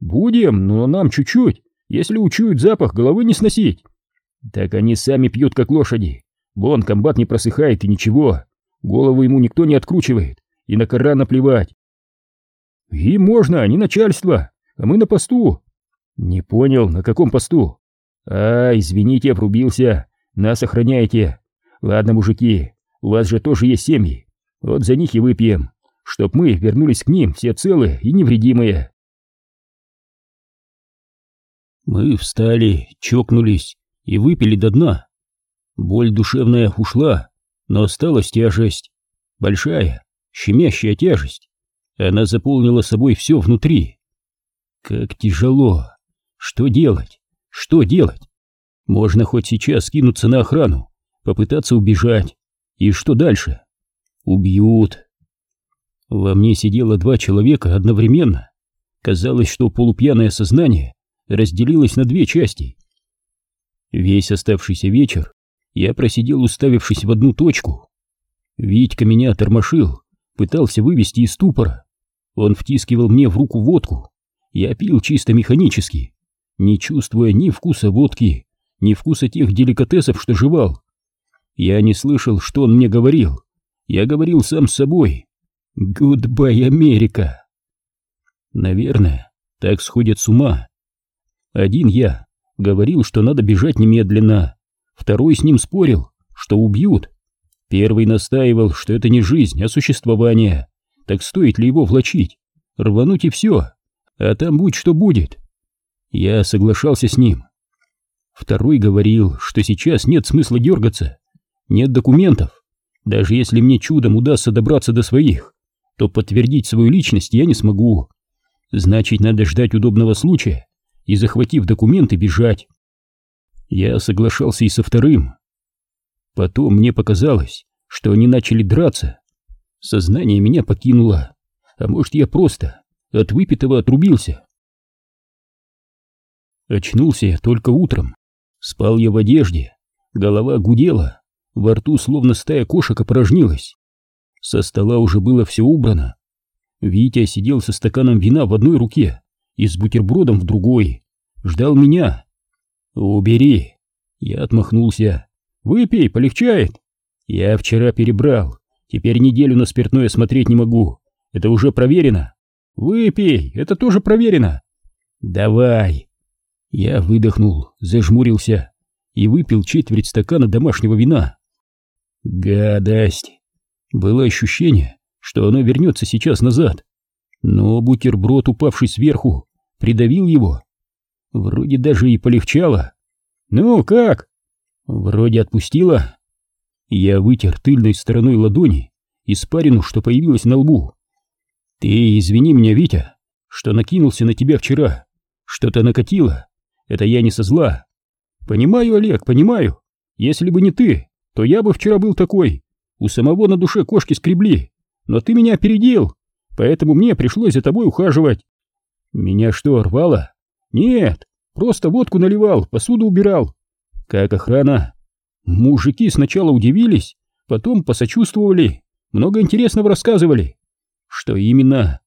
Будем, но нам чуть-чуть. Если учуют запах, головы не сносить. Так они сами пьют, как лошади. Вон, комбат не просыхает и ничего. Голову ему никто не откручивает. И на кора наплевать. И можно, не начальство. А мы на посту. Не понял, на каком посту? А, извините, обрубился. Нас охраняете. Ладно, мужики, у вас же тоже есть семьи. Вот за них и выпьем чтоб мы вернулись к ним все целые и невредимые. Мы встали, чокнулись и выпили до дна. Боль душевная ушла, но осталась тяжесть. Большая, щемящая тяжесть. Она заполнила собой все внутри. Как тяжело. Что делать? Что делать? Можно хоть сейчас скинуться на охрану, попытаться убежать. И что дальше? Убьют, во мне сидело два человека одновременно. Казалось, что полупьяное сознание разделилось на две части. Весь оставшийся вечер я просидел, уставившись в одну точку. Витька меня тормошил, пытался вывести из ступора. Он втискивал мне в руку водку. Я пил чисто механически, не чувствуя ни вкуса водки, ни вкуса тех деликатесов, что жевал. Я не слышал, что он мне говорил. Я говорил сам с собой. Goodbye, Америка! Наверное, так сходят с ума. Один я говорил, что надо бежать немедленно, второй с ним спорил, что убьют. Первый настаивал, что это не жизнь, а существование. Так стоит ли его влачить? Рвануть и все, а там будь что будет. Я соглашался с ним. Второй говорил, что сейчас нет смысла дергаться, нет документов. Даже если мне чудом удастся добраться до своих, то подтвердить свою личность я не смогу. Значит, надо ждать удобного случая и, захватив документы, бежать. Я соглашался и со вторым. Потом мне показалось, что они начали драться. Сознание меня покинуло, а может, я просто от выпитого отрубился. Очнулся я только утром. Спал я в одежде, голова гудела, во рту словно стая кошек опорожнилась. Со стола уже было все убрано. Витя сидел со стаканом вина в одной руке и с бутербродом в другой. Ждал меня. «Убери!» Я отмахнулся. «Выпей, полегчает!» «Я вчера перебрал. Теперь неделю на спиртное смотреть не могу. Это уже проверено!» «Выпей, это тоже проверено!» «Давай!» Я выдохнул, зажмурился и выпил четверть стакана домашнего вина. «Гадость!» Было ощущение, что оно вернется сейчас назад. Но бутерброд, упавший сверху, придавил его. Вроде даже и полегчало. «Ну, как?» «Вроде отпустила». Я вытер тыльной стороной ладони испарину, что появилась на лбу. «Ты извини меня, Витя, что накинулся на тебя вчера. Что-то накатило. Это я не со зла. Понимаю, Олег, понимаю. Если бы не ты, то я бы вчера был такой. У самого на душе кошки скребли, но ты меня опередил, поэтому мне пришлось за тобой ухаживать. Меня что, рвало? Нет, просто водку наливал, посуду убирал. Как охрана? Мужики сначала удивились, потом посочувствовали, много интересного рассказывали. Что именно?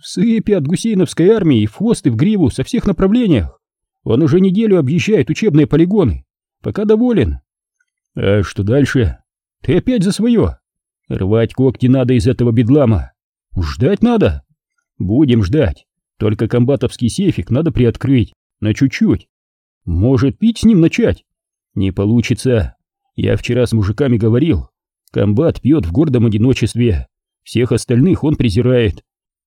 Сыпи от гусейновской армии в хвост и в гриву со всех направлениях. Он уже неделю объезжает учебные полигоны. Пока доволен. А что дальше? Ты опять за свое? Рвать когти надо из этого бедлама. Ждать надо? Будем ждать. Только комбатовский сейфик надо приоткрыть, на чуть-чуть. Может, пить с ним начать? Не получится. Я вчера с мужиками говорил. Комбат пьет в гордом одиночестве. Всех остальных он презирает.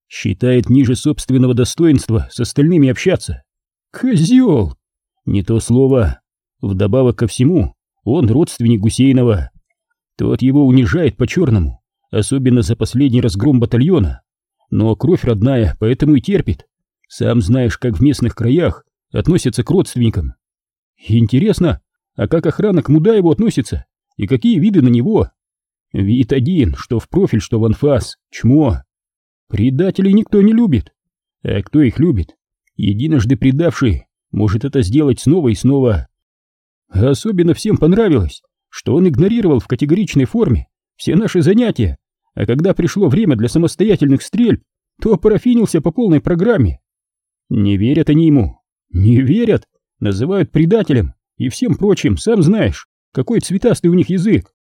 Считает ниже собственного достоинства с остальными общаться. Козел! Не то слово. Вдобавок ко всему, он родственник Гусейнова. Тот его унижает по-черному, особенно за последний разгром батальона. Но кровь родная, поэтому и терпит. Сам знаешь, как в местных краях относятся к родственникам. Интересно, а как охрана к Мудаеву относится? И какие виды на него? Вид один, что в профиль, что в анфас, чмо. Предателей никто не любит. А кто их любит? Единожды предавший может это сделать снова и снова. Особенно всем понравилось, что он игнорировал в категоричной форме все наши занятия, а когда пришло время для самостоятельных стрельб, то парафинился по полной программе. Не верят они ему, не верят, называют предателем и всем прочим, сам знаешь, какой цветастый у них язык.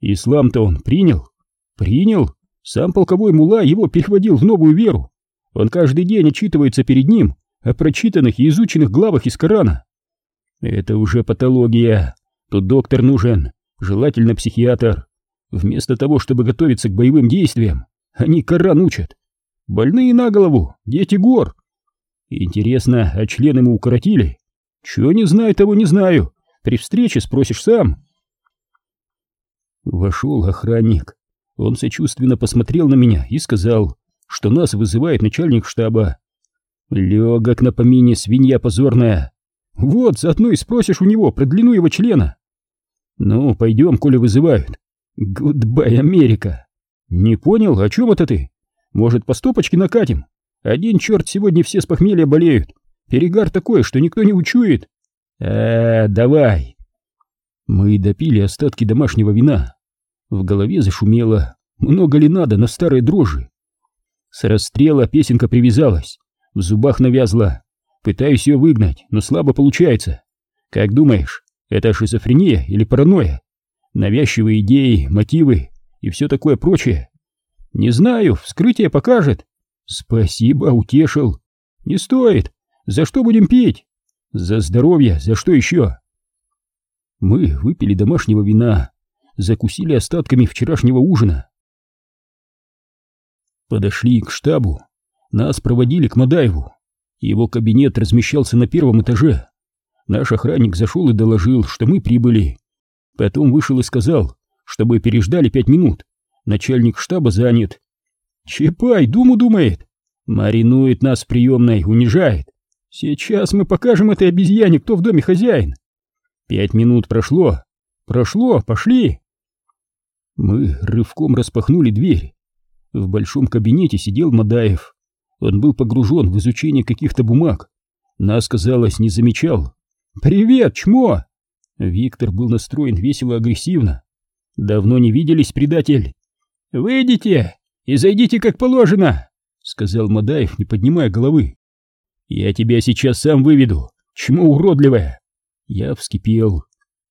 Ислам-то он принял, принял, сам полковой мула его переводил в новую веру. Он каждый день отчитывается перед ним о прочитанных и изученных главах из Корана. Это уже патология. Тут доктор нужен, желательно психиатр. Вместо того, чтобы готовиться к боевым действиям, они Коран учат. Больные на голову, дети гор. Интересно, а члены ему укоротили? Чего не знаю, того не знаю. При встрече спросишь сам. Вошел охранник. Он сочувственно посмотрел на меня и сказал, что нас вызывает начальник штаба. Легок на помине, свинья позорная. Вот, заодно и спросишь у него про длину его члена. Ну, пойдем, коли вызывают. Goodbye, Америка. Не понял, о чем это ты? Может, по стопочке накатим? Один черт, сегодня все с похмелья болеют. Перегар такой, что никто не учует. Э, давай. Мы допили остатки домашнего вина. В голове зашумело. Много ли надо на старой дрожжи? С расстрела песенка привязалась, в зубах навязла. Пытаюсь ее выгнать, но слабо получается. Как думаешь, это шизофрения или паранойя? Навязчивые идеи, мотивы и все такое прочее? Не знаю, вскрытие покажет. Спасибо, утешил. Не стоит. За что будем пить? За здоровье, за что еще? Мы выпили домашнего вина, закусили остатками вчерашнего ужина. Подошли к штабу, нас проводили к Мадаеву. Его кабинет размещался на первом этаже. Наш охранник зашел и доложил, что мы прибыли. Потом вышел и сказал, чтобы переждали пять минут. Начальник штаба занят. Чапай, думу думает. Маринует нас в приемной, унижает. Сейчас мы покажем этой обезьяне, кто в доме хозяин. Пять минут прошло. Прошло, пошли. Мы рывком распахнули дверь. В большом кабинете сидел Мадаев. Он был погружен в изучение каких-то бумаг. Нас, казалось, не замечал. «Привет, чмо!» Виктор был настроен весело-агрессивно. «Давно не виделись, предатель!» «Выйдите и зайдите как положено!» Сказал Мадаев, не поднимая головы. «Я тебя сейчас сам выведу, чмо уродливое!» Я вскипел.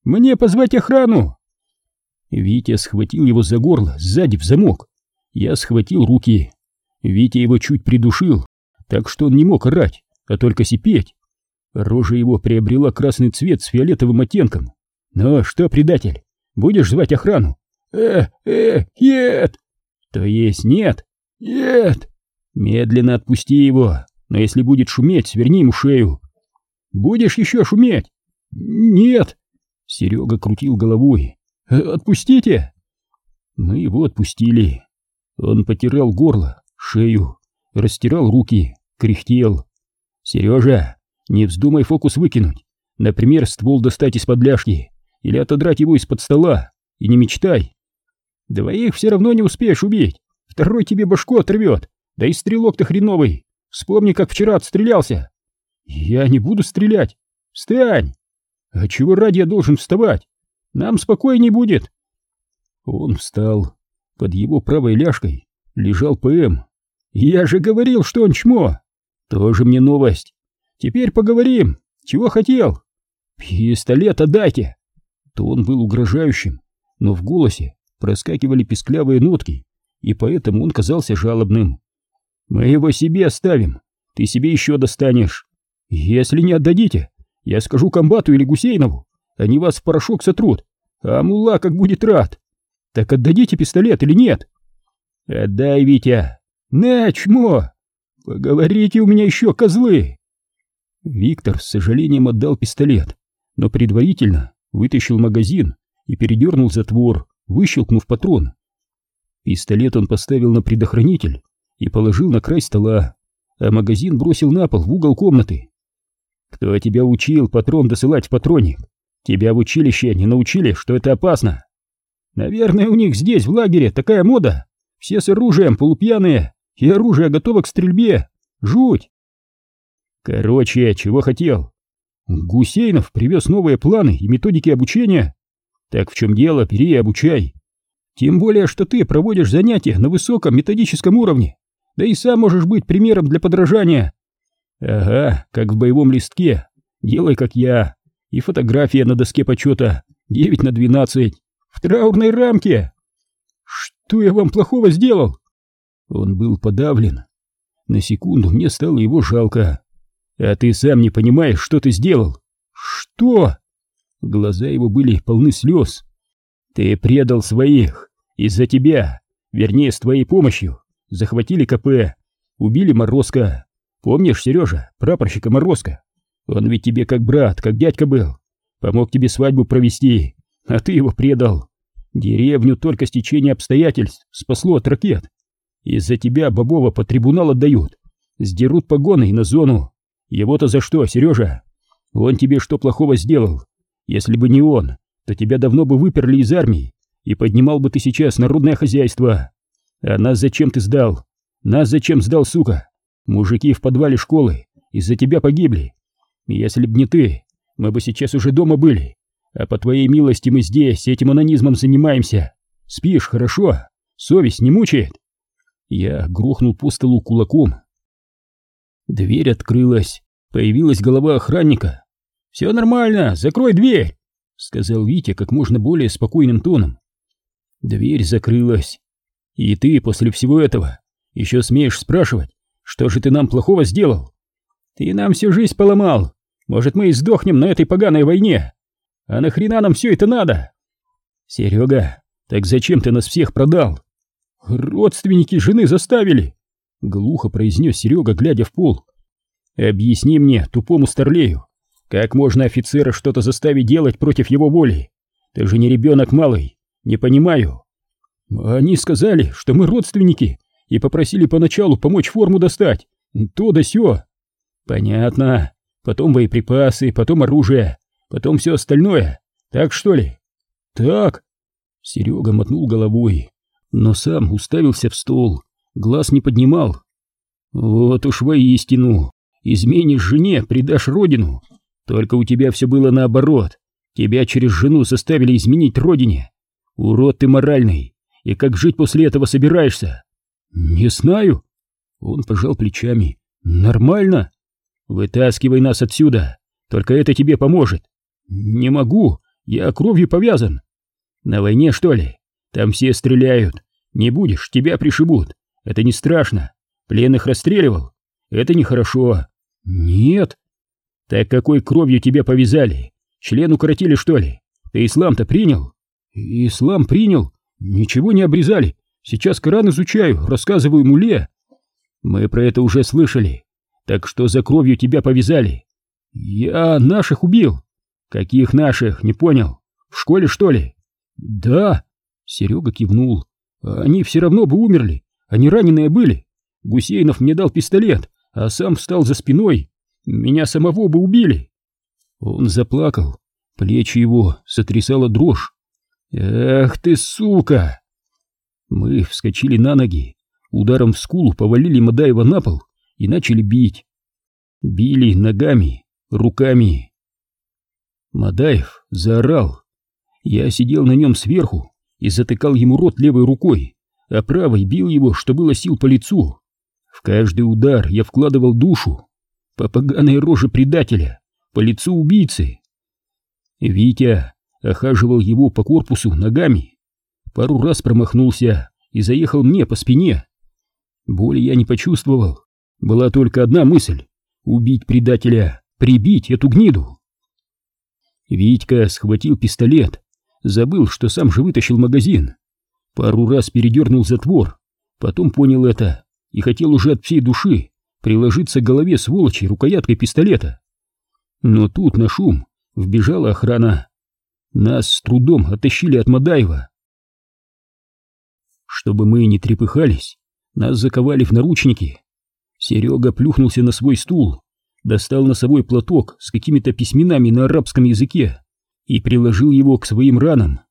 «Мне позвать охрану!» Витя схватил его за горло, сзади в замок. Я схватил руки. Витя его чуть придушил, так что он не мог орать, а только сипеть. Рожа его приобрела красный цвет с фиолетовым оттенком. «Ну что, предатель, будешь звать охрану?» «Э, э, нет!» «То есть нет?» «Нет!» «Медленно отпусти его, но если будет шуметь, сверни ему шею». «Будешь еще шуметь?» «Нет!» Серега крутил головой. «Отпустите!» Мы его отпустили. Он потирал горло, шею, растирал руки, кряхтел. «Сережа, не вздумай фокус выкинуть. Например, ствол достать из-под ляжки или отодрать его из-под стола. И не мечтай. Двоих все равно не успеешь убить. Второй тебе башку оторвет. Да и стрелок-то хреновый. Вспомни, как вчера отстрелялся. Я не буду стрелять. Встань! А чего ради я должен вставать? Нам спокойней будет. Он встал. Под его правой ляжкой лежал ПМ. Я же говорил, что он чмо. Тоже мне новость. Теперь поговорим. Чего хотел? Пистолет отдайте. То он был угрожающим, но в голосе проскакивали песклявые нотки, и поэтому он казался жалобным. «Мы его себе оставим, ты себе еще достанешь. Если не отдадите, я скажу комбату или Гусейнову, они вас в порошок сотрут, а мула как будет рад. Так отдадите пистолет или нет?» «Отдай, Витя!» «На, чмо! Поговорите у меня еще, козлы!» Виктор с сожалением отдал пистолет, но предварительно вытащил магазин и передернул затвор, выщелкнув патрон. Пистолет он поставил на предохранитель и положил на край стола, а магазин бросил на пол в угол комнаты. «Кто тебя учил патрон досылать в патроне? Тебя в училище не научили, что это опасно?» «Наверное, у них здесь, в лагере, такая мода. Все с оружием, полупьяные, и оружие готово к стрельбе. Жуть!» «Короче, чего хотел?» «Гусейнов привез новые планы и методики обучения. Так в чем дело, бери и обучай. Тем более, что ты проводишь занятия на высоком методическом уровне, да и сам можешь быть примером для подражания. Ага, как в боевом листке. Делай, как я. И фотография на доске почета 9 на 12. В траурной рамке. Что я вам плохого сделал? Он был подавлен. На секунду мне стало его жалко. А ты сам не понимаешь, что ты сделал? Что? Глаза его были полны слез. Ты предал своих. Из-за тебя, вернее, с твоей помощью, захватили КП, убили Морозко. Помнишь, Сережа, прапорщика Морозко? Он ведь тебе как брат, как дядька был. Помог тебе свадьбу провести, а ты его предал. Деревню только стечение обстоятельств спасло от ракет. Из-за тебя Бобова по трибунал отдают. Сдерут погоны и на зону. Его-то за что, Сережа? Он тебе что плохого сделал? Если бы не он, то тебя давно бы выперли из армии, и поднимал бы ты сейчас народное хозяйство. А нас зачем ты сдал? Нас зачем сдал, сука? Мужики в подвале школы из-за тебя погибли. Если б не ты, мы бы сейчас уже дома были. А по твоей милости мы здесь этим анонизмом занимаемся. Спишь хорошо? Совесть не мучает?» Я грохнул по столу кулаком. Дверь открылась. Появилась голова охранника. «Все нормально, закрой дверь!» Сказал Витя как можно более спокойным тоном. Дверь закрылась. И ты после всего этого еще смеешь спрашивать, что же ты нам плохого сделал? Ты нам всю жизнь поломал. Может, мы и сдохнем на этой поганой войне? А нахрена нам все это надо? Серега, так зачем ты нас всех продал? Родственники жены заставили. Глухо произнес Серега, глядя в пол. Объясни мне, тупому старлею, как можно офицера что-то заставить делать против его воли? Ты же не ребенок малый. Не понимаю. Они сказали, что мы родственники, и попросили поначалу помочь форму достать. То да сё. Понятно. Потом боеприпасы, потом оружие, потом все остальное. Так что ли? Так. Серега мотнул головой, но сам уставился в стол, глаз не поднимал. Вот уж воистину, изменишь жене, предашь родину. Только у тебя все было наоборот. Тебя через жену заставили изменить родине. Урод ты моральный. И как жить после этого собираешься? Не знаю. Он пожал плечами. Нормально. Вытаскивай нас отсюда. Только это тебе поможет. Не могу. Я кровью повязан. На войне, что ли? Там все стреляют. Не будешь, тебя пришибут. Это не страшно. Пленных расстреливал. Это нехорошо. Нет. Так какой кровью тебя повязали? Член укоротили, что ли? Ты ислам-то принял? Ислам принял, ничего не обрезали. Сейчас Коран изучаю, рассказываю муле. Мы про это уже слышали. Так что за кровью тебя повязали? Я наших убил. Каких наших, не понял. В школе, что ли? Да. Серега кивнул. Они все равно бы умерли. Они раненые были. Гусейнов мне дал пистолет, а сам встал за спиной. Меня самого бы убили. Он заплакал. Плечи его сотрясала дрожь. «Эх ты, сука!» Мы вскочили на ноги, ударом в скулу повалили Мадаева на пол и начали бить. Били ногами, руками. Мадаев заорал. Я сидел на нем сверху и затыкал ему рот левой рукой, а правой бил его, что было сил по лицу. В каждый удар я вкладывал душу. По поганой роже предателя, по лицу убийцы. Витя охаживал его по корпусу ногами. пару раз промахнулся и заехал мне по спине. Боли я не почувствовал. Была только одна мысль — убить предателя, прибить эту гниду. Витька схватил пистолет, забыл, что сам же вытащил магазин. Пару раз передернул затвор, потом понял это и хотел уже от всей души приложиться к голове сволочи рукояткой пистолета. Но тут на шум вбежала охрана. Нас с трудом оттащили от Мадаева. Чтобы мы не трепыхались, нас заковали в наручники. Серега плюхнулся на свой стул, достал носовой платок с какими-то письменами на арабском языке и приложил его к своим ранам.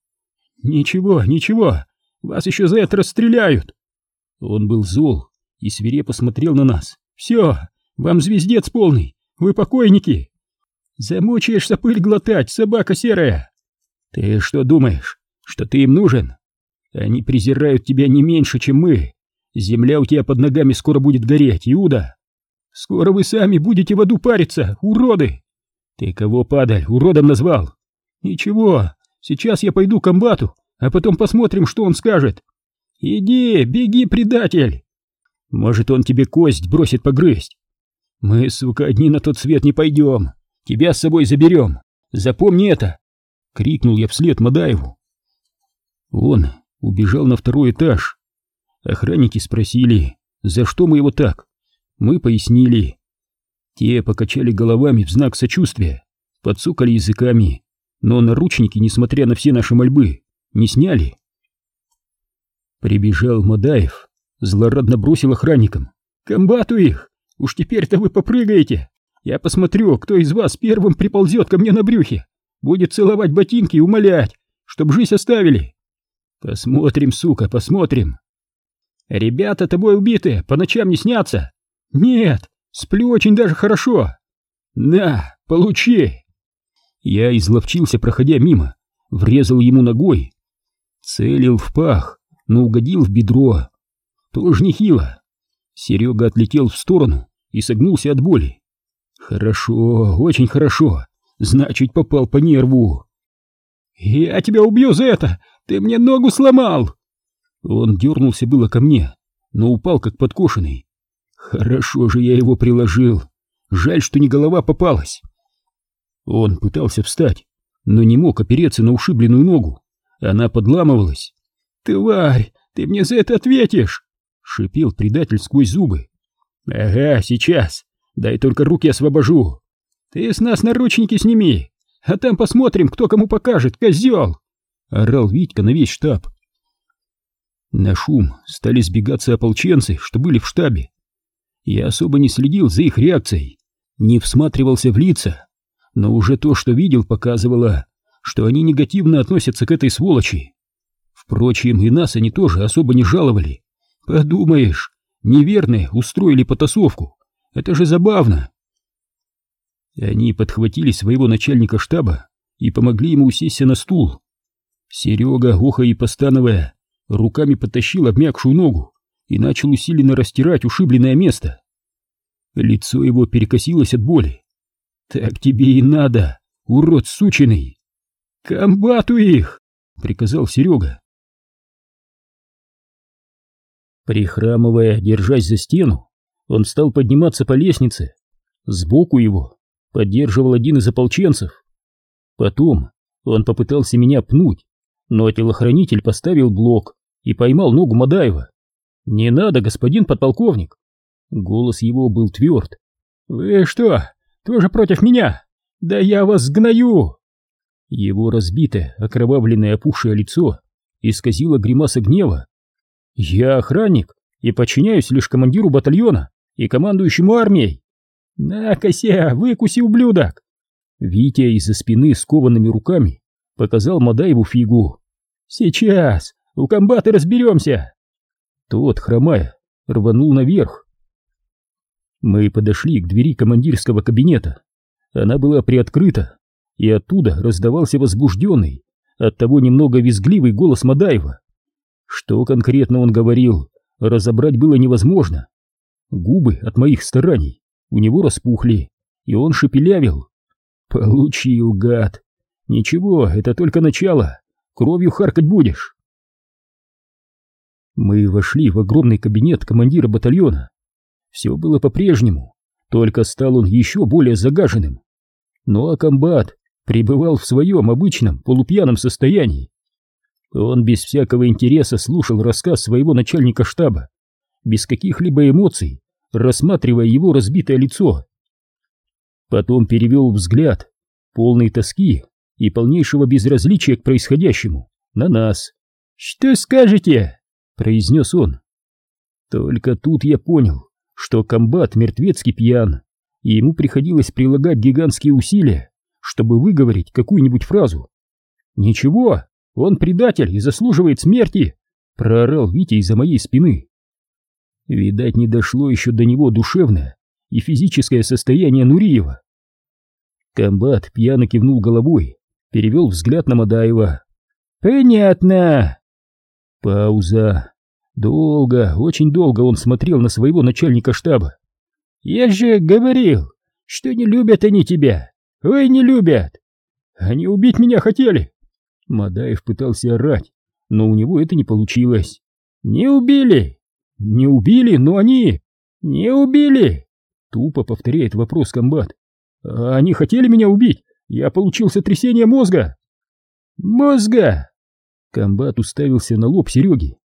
«Ничего, ничего, вас еще за это расстреляют!» Он был зол и свирепо смотрел на нас. «Все, вам звездец полный, вы покойники!» «Замучаешься пыль глотать, собака серая!» «Ты что думаешь, что ты им нужен? Они презирают тебя не меньше, чем мы. Земля у тебя под ногами скоро будет гореть, Иуда. Скоро вы сами будете в аду париться, уроды. Ты кого, падаль, уродом назвал? Ничего, сейчас я пойду к комбату, а потом посмотрим, что он скажет. Иди, беги, предатель. Может, он тебе кость бросит погрызть. Мы, сука, одни на тот свет не пойдем. Тебя с собой заберем. Запомни это. Крикнул я вслед Мадаеву. Он убежал на второй этаж. Охранники спросили, за что мы его так. Мы пояснили. Те покачали головами в знак сочувствия, подсукали языками, но наручники, несмотря на все наши мольбы, не сняли. Прибежал Мадаев, злорадно бросил охранникам. «Комбату их! Уж теперь-то вы попрыгаете! Я посмотрю, кто из вас первым приползет ко мне на брюхе, будет целовать ботинки и умолять, чтоб жизнь оставили!» Посмотрим, сука, посмотрим. Ребята тобой убиты, по ночам не снятся. Нет, сплю очень даже хорошо. На, получи. Я изловчился, проходя мимо, врезал ему ногой. Целил в пах, но угодил в бедро. Тоже нехило. Серега отлетел в сторону и согнулся от боли. Хорошо, очень хорошо. Значит, попал по нерву. «Я тебя убью за это! Ты мне ногу сломал!» Он дернулся было ко мне, но упал как подкошенный. Хорошо же я его приложил. Жаль, что не голова попалась. Он пытался встать, но не мог опереться на ушибленную ногу. Она подламывалась. «Тварь, ты мне за это ответишь!» — шипел предатель сквозь зубы. «Ага, сейчас. Дай только руки освобожу. Ты с нас наручники сними, а там посмотрим, кто кому покажет, козел!» орал Витька на весь штаб. На шум стали сбегаться ополченцы, что были в штабе. Я особо не следил за их реакцией, не всматривался в лица, но уже то, что видел, показывало, что они негативно относятся к этой сволочи. Впрочем, и нас они тоже особо не жаловали. Подумаешь, неверные устроили потасовку. Это же забавно. Они подхватили своего начальника штаба и помогли ему усесться на стул. Серега, охая и постановая, руками потащил обмякшую ногу и начал усиленно растирать ушибленное место. Лицо его перекосилось от боли. «Так тебе и надо, урод сучиный!» «Комбату их!» — приказал Серега. Прихрамывая, держась за стену, он стал подниматься по лестнице. Сбоку его поддерживал один из ополченцев. Потом он попытался меня пнуть, но телохранитель поставил блок и поймал ногу Мадаева. «Не надо, господин подполковник!» Голос его был тверд. «Вы что, тоже против меня? Да я вас сгною!» Его разбитое, окровавленное, опухшее лицо исказило гримаса гнева. «Я охранник и подчиняюсь лишь командиру батальона и командующему армией!» «На, кося, выкуси, ублюдок!» Витя из-за спины скованными руками показал Мадаеву фигу. «Сейчас! У комбата разберемся!» Тот, хромая, рванул наверх. Мы подошли к двери командирского кабинета. Она была приоткрыта, и оттуда раздавался возбужденный, оттого немного визгливый голос Мадаева. Что конкретно он говорил, разобрать было невозможно. Губы от моих стараний у него распухли, и он шепелявил. Получил, гад. Ничего, это только начало. Кровью харкать будешь. Мы вошли в огромный кабинет командира батальона. Все было по-прежнему, только стал он еще более загаженным. Ну а комбат пребывал в своем обычном полупьяном состоянии. Он без всякого интереса слушал рассказ своего начальника штаба, без каких-либо эмоций, рассматривая его разбитое лицо. Потом перевел взгляд, полный тоски и полнейшего безразличия к происходящему, на нас. «Что скажете?» — произнес он. Только тут я понял, что комбат мертвецкий пьян, и ему приходилось прилагать гигантские усилия, чтобы выговорить какую-нибудь фразу. «Ничего, он предатель и заслуживает смерти!» — проорал Витя из-за моей спины. Видать, не дошло еще до него душевное и физическое состояние Нуриева. Комбат пьяно кивнул головой, перевел взгляд на Мадаева. «Понятно!» Пауза. Долго, очень долго он смотрел на своего начальника штаба. «Я же говорил, что не любят они тебя! Ой, не любят! Они убить меня хотели!» Мадаев пытался орать, но у него это не получилось. «Не убили! Не убили, но они... Не убили!» Тупо повторяет вопрос комбат. «Они хотели меня убить! Я получил сотрясение мозга!» «Мозга!» Комбат уставился на лоб Сереги,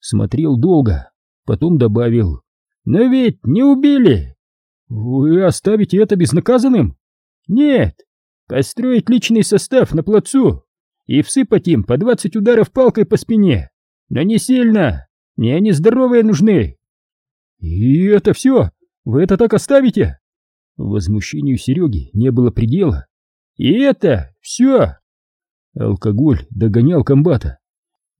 смотрел долго, потом добавил. «Но ведь не убили!» «Вы оставите это безнаказанным?» «Нет, построить личный состав на плацу и всыпать им по двадцать ударов палкой по спине, но не сильно, мне они здоровые нужны». «И это все? Вы это так оставите?» Возмущению Сереги не было предела. «И это все!» Алкоголь догонял комбата.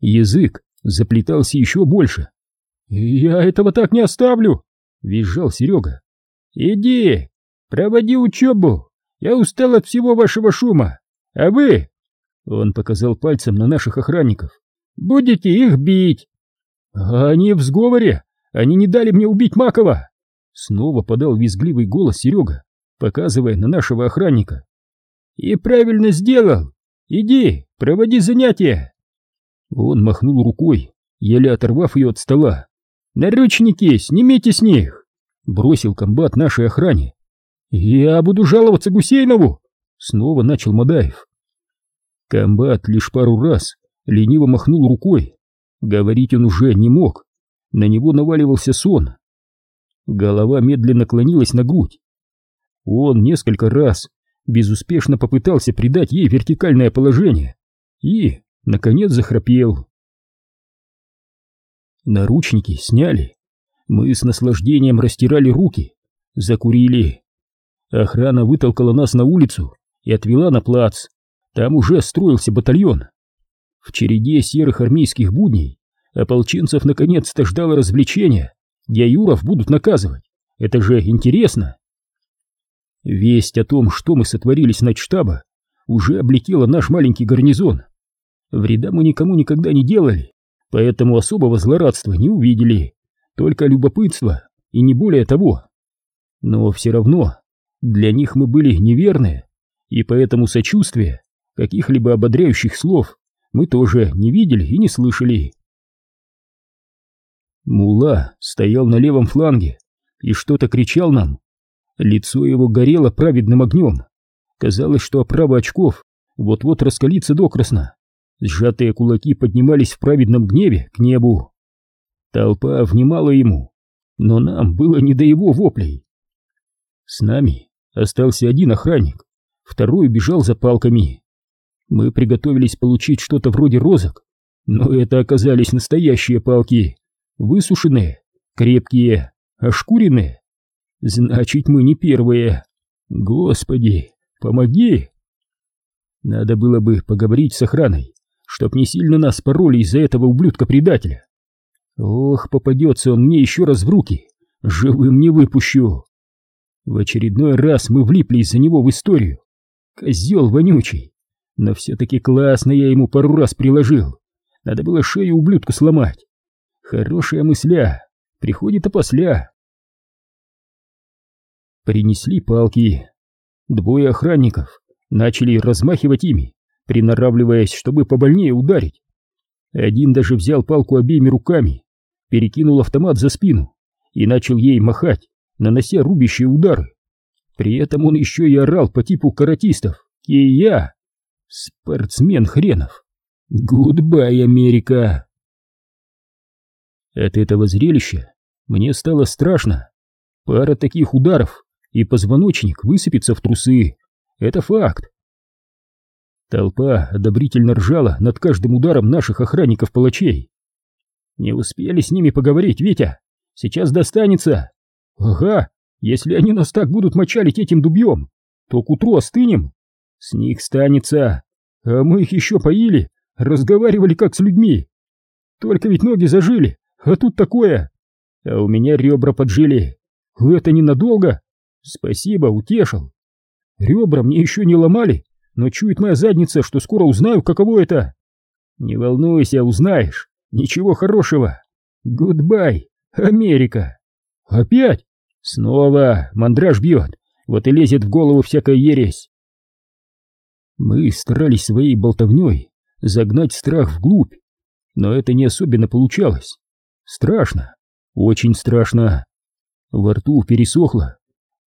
Язык заплетался еще больше. «Я этого так не оставлю!» — визжал Серега. «Иди, проводи учебу! Я устал от всего вашего шума! А вы...» Он показал пальцем на наших охранников. «Будете их бить!» «А они в сговоре! Они не дали мне убить Макова!» Снова подал визгливый голос Серега, показывая на нашего охранника. «И правильно сделал! Иди, проводи занятия!» Он махнул рукой, еле оторвав ее от стола. «Наручники, снимите с них!» Бросил комбат нашей охране. «Я буду жаловаться Гусейнову!» Снова начал Мадаев. Комбат лишь пару раз лениво махнул рукой. Говорить он уже не мог. На него наваливался сон. Голова медленно клонилась на грудь. Он несколько раз безуспешно попытался придать ей вертикальное положение и, наконец, захрапел. Наручники сняли. Мы с наслаждением растирали руки, закурили. Охрана вытолкала нас на улицу и отвела на плац. Там уже строился батальон. В череде серых армейских будней ополченцев наконец-то ждало развлечение. Яюров будут наказывать. Это же интересно. Весть о том, что мы сотворили с начштаба, уже облетела наш маленький гарнизон. Вреда мы никому никогда не делали, поэтому особого злорадства не увидели, только любопытство и не более того. Но все равно для них мы были неверны, и поэтому сочувствия, каких-либо ободряющих слов мы тоже не видели и не слышали. Мула стоял на левом фланге и что-то кричал нам, Лицо его горело праведным огнем. Казалось, что оправа очков вот-вот раскалится докрасно. Сжатые кулаки поднимались в праведном гневе к небу. Толпа внимала ему, но нам было не до его воплей. С нами остался один охранник, второй бежал за палками. Мы приготовились получить что-то вроде розок, но это оказались настоящие палки, высушенные, крепкие, ошкуренные. Значит, мы не первые. Господи, помоги! Надо было бы поговорить с охраной, чтоб не сильно нас пороли из-за этого ублюдка-предателя. Ох, попадется он мне еще раз в руки, живым не выпущу. В очередной раз мы влипли из-за него в историю. Козел вонючий. Но все-таки классно я ему пару раз приложил. Надо было шею ублюдку сломать. Хорошая мысля. Приходит опосля. Принесли палки. Двое охранников начали размахивать ими, приноравливаясь, чтобы побольнее ударить. Один даже взял палку обеими руками перекинул автомат за спину и начал ей махать, нанося рубящие удары. При этом он еще и орал по типу каратистов. Кия! Спортсмен хренов! Goodbye, Америка! От этого зрелища мне стало страшно. Пара таких ударов, и позвоночник высыпется в трусы. Это факт. Толпа одобрительно ржала над каждым ударом наших охранников-палачей. Не успели с ними поговорить, Витя. Сейчас достанется. Ага, если они нас так будут мочалить этим дубьем, то к утру остынем. С них станется. А мы их еще поили, разговаривали как с людьми. Только ведь ноги зажили, а тут такое. А у меня ребра поджили. Это ненадолго. Спасибо, утешил. Ребра мне еще не ломали, но чует моя задница, что скоро узнаю, каково это. Не волнуйся, узнаешь. Ничего хорошего. Goodbye, Америка. Опять? Снова мандраж бьет, вот и лезет в голову всякая ересь. Мы старались своей болтовней загнать страх вглубь, но это не особенно получалось. Страшно, очень страшно. Во рту пересохло,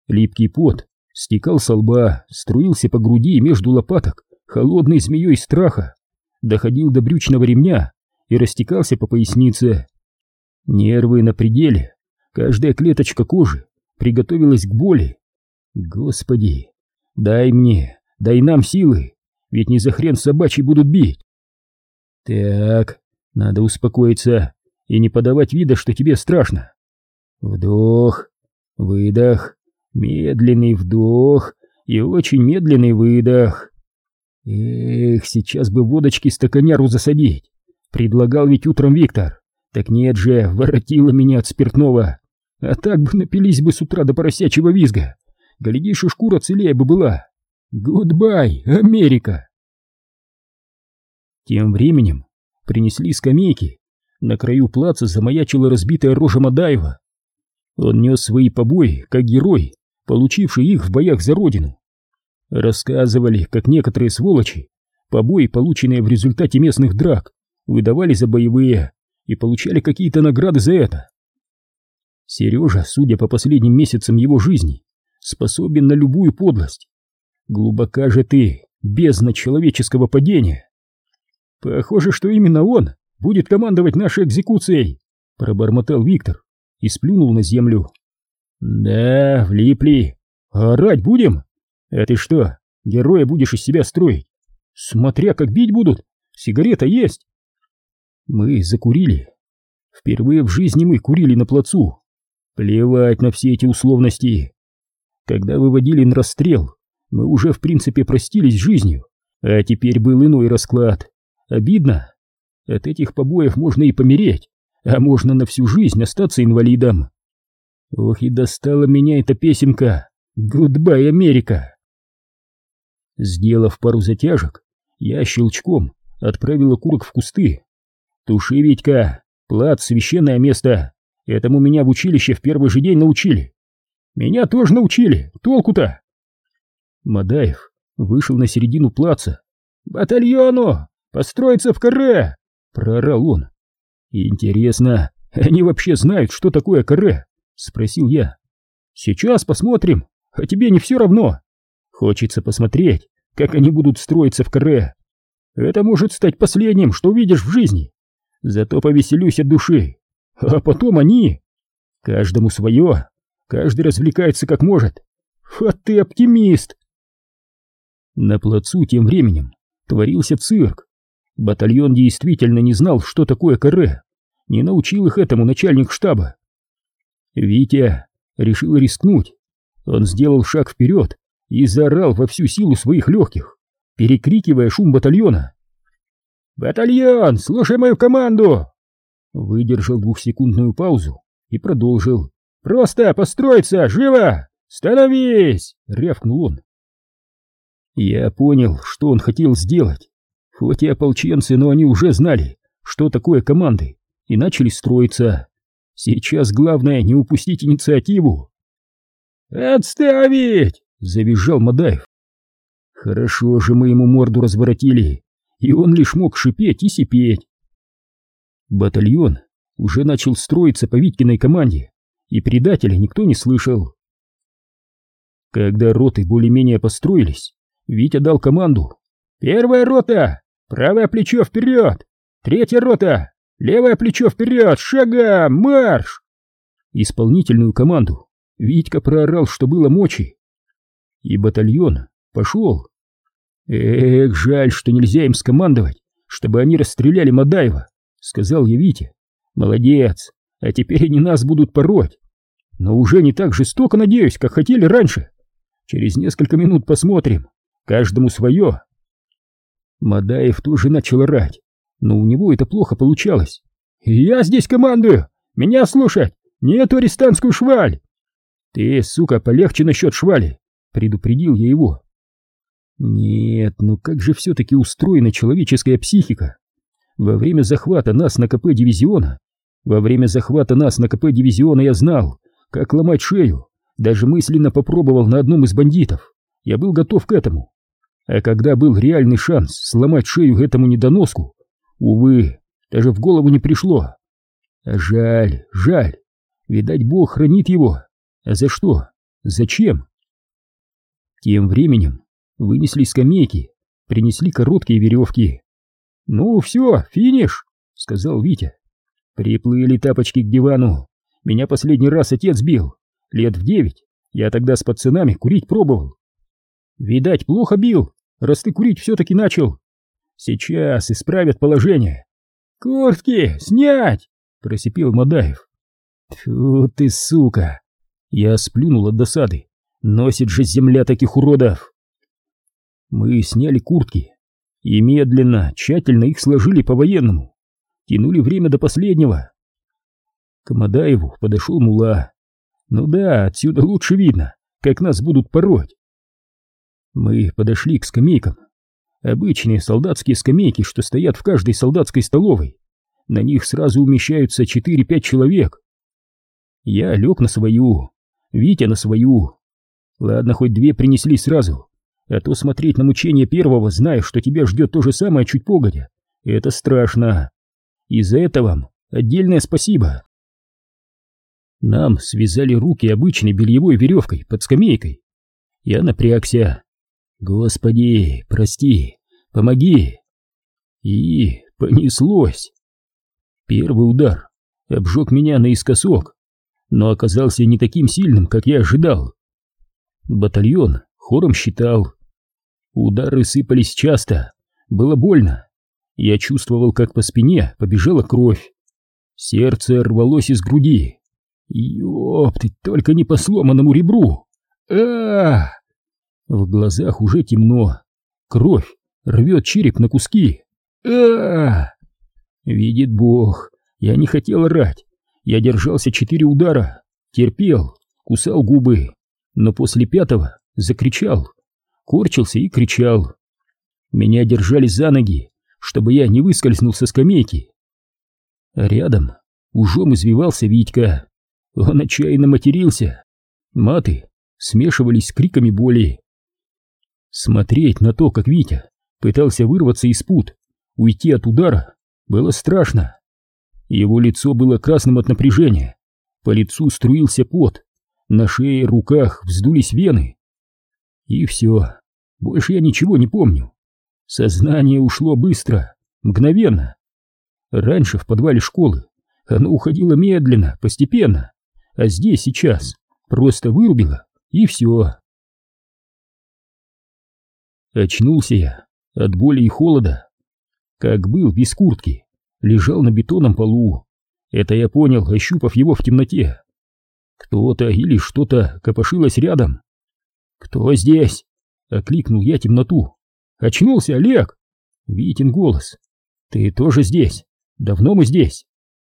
липкий пот стекал со лба, струился по груди между лопаток, холодной змеей страха, доходил до брючного ремня и растекался по пояснице. Нервы на пределе, каждая клеточка кожи приготовилась к боли. Господи, дай мне, дай нам силы, ведь не за хрен собачий будут бить. Так, надо успокоиться и не подавать вида, что тебе страшно. Вдох, выдох, медленный вдох и очень медленный выдох. Эх, сейчас бы водочки стаканяру засадить. Предлагал ведь утром Виктор. Так нет же, воротило меня от спиртного. А так бы напились бы с утра до поросячьего визга. Глядишь, и шкура целее бы была. Goodbye, Америка! Тем временем принесли скамейки. На краю плаца замаячила разбитая рожа Мадаева. Он нес свои побои, как герой, получивший их в боях за родину. Рассказывали, как некоторые сволочи, побои, полученные в результате местных драк, выдавали за боевые и получали какие-то награды за это. Сережа, судя по последним месяцам его жизни, способен на любую подлость. Глубока же ты, бездна человеческого падения. Похоже, что именно он будет командовать нашей экзекуцией, пробормотал Виктор и сплюнул на землю. Да, влипли. орать будем? А ты что, героя будешь из себя строить? Смотря как бить будут, сигарета есть. Мы закурили. Впервые в жизни мы курили на плацу. Плевать на все эти условности. Когда выводили на расстрел, мы уже в принципе простились с жизнью, а теперь был иной расклад. Обидно. От этих побоев можно и помереть, а можно на всю жизнь остаться инвалидом. Ох и достала меня эта песенка «Goodbye, Америка!». Сделав пару затяжек, я щелчком отправил окурок в кусты. «Туши, Витька, плац — священное место, этому меня в училище в первый же день научили. Меня тоже научили, толку-то!» Мадаев вышел на середину плаца. «Батальону! Построиться в каре!» — проорал он. «Интересно, они вообще знают, что такое каре?» — спросил я. «Сейчас посмотрим, а тебе не все равно. Хочется посмотреть, как они будут строиться в каре. Это может стать последним, что увидишь в жизни. Зато повеселюсь от души. А потом они... Каждому свое, каждый развлекается как может. А ты оптимист!» На плацу тем временем творился цирк. Батальон действительно не знал, что такое каре. Не научил их этому начальник штаба. Витя решил рискнуть. Он сделал шаг вперед и заорал во всю силу своих легких, перекрикивая шум батальона. «Батальон, слушай мою команду!» Выдержал двухсекундную паузу и продолжил. «Просто построиться! Живо! Становись!» — рявкнул он. Я понял, что он хотел сделать. Хоть и ополченцы, но они уже знали, что такое команды, и начали строиться. Сейчас главное не упустить инициативу. «Отставить!» — завизжал Мадаев. Хорошо же мы ему морду разворотили, и он лишь мог шипеть и сипеть. Батальон уже начал строиться по Витькиной команде, и предателя никто не слышал. Когда роты более-менее построились, Витя дал команду. «Первая рота! Правое плечо вперед! Третья рота! Левое плечо вперед! Шагом! Марш!» Исполнительную команду Витька проорал, что было мочи. И батальон пошел. «Эх, жаль, что нельзя им скомандовать, чтобы они расстреляли Мадаева», — сказал я Вите. «Молодец, а теперь они нас будут пороть. Но уже не так жестоко, надеюсь, как хотели раньше. Через несколько минут посмотрим, каждому свое». Мадаев тоже начал орать, но у него это плохо получалось. «Я здесь командую! Меня слушать! Нету арестантскую шваль!» «Ты, сука, полегче насчет швали!» — предупредил я его. Нет, ну как же все-таки устроена человеческая психика? Во время захвата нас на КП дивизиона, во время захвата нас на КП дивизиона я знал, как ломать шею, даже мысленно попробовал на одном из бандитов. Я был готов к этому. А когда был реальный шанс сломать шею этому недоноску, увы, даже в голову не пришло. А жаль, жаль. Видать, Бог хранит его. А за что? Зачем? Тем временем вынесли скамейки, принесли короткие веревки. «Ну все, финиш!» — сказал Витя. Приплыли тапочки к дивану. Меня последний раз отец бил. Лет в девять. Я тогда с пацанами курить пробовал. Видать, плохо бил, раз ты курить все-таки начал. Сейчас исправят положение. «Куртки снять!» — просипел Мадаев. «Тьфу ты, сука!» Я сплюнул от досады. Носит же земля таких уродов! Мы сняли куртки и медленно, тщательно их сложили по-военному. Тянули время до последнего. К Мадаеву подошел мула. Ну да, отсюда лучше видно, как нас будут пороть. Мы подошли к скамейкам. Обычные солдатские скамейки, что стоят в каждой солдатской столовой. На них сразу умещаются 4-5 человек. Я лег на свою, Витя на свою. Ладно, хоть две принесли сразу. А то смотреть на мучение первого, зная, что тебя ждет то же самое чуть погодя, это страшно. И за это вам отдельное спасибо. Нам связали руки обычной бельевой веревкой под скамейкой. Я напрягся. Господи, прости, помоги. И понеслось. Первый удар обжег меня наискосок, но оказался не таким сильным, как я ожидал. Батальон хором считал. Удары сыпались часто, было больно. Я чувствовал, как по спине побежала кровь. Сердце рвалось из груди. Ёпты, только не по сломанному ребру. а, -а, -а! В глазах уже темно. Кровь рвет череп на куски. а, -а, -а! Видит Бог, я не хотел орать. Я держался четыре удара, терпел, кусал губы, но после пятого закричал, корчился и кричал. Меня держали за ноги, чтобы я не выскользнул со скамейки. Рядом ужом извивался Витька. Он отчаянно матерился. Маты смешивались с криками боли. Смотреть на то, как Витя пытался вырваться из пут, уйти от удара, было страшно. Его лицо было красным от напряжения, по лицу струился пот, на шее и руках вздулись вены. И все, больше я ничего не помню. Сознание ушло быстро, мгновенно. Раньше в подвале школы оно уходило медленно, постепенно, а здесь сейчас просто вырубило, и все. Очнулся я от боли и холода. Как был без куртки, лежал на бетонном полу. Это я понял, ощупав его в темноте. Кто-то или что-то копошилось рядом. «Кто здесь?» — окликнул я темноту. «Очнулся, Олег!» Витин голос. «Ты тоже здесь? Давно мы здесь?»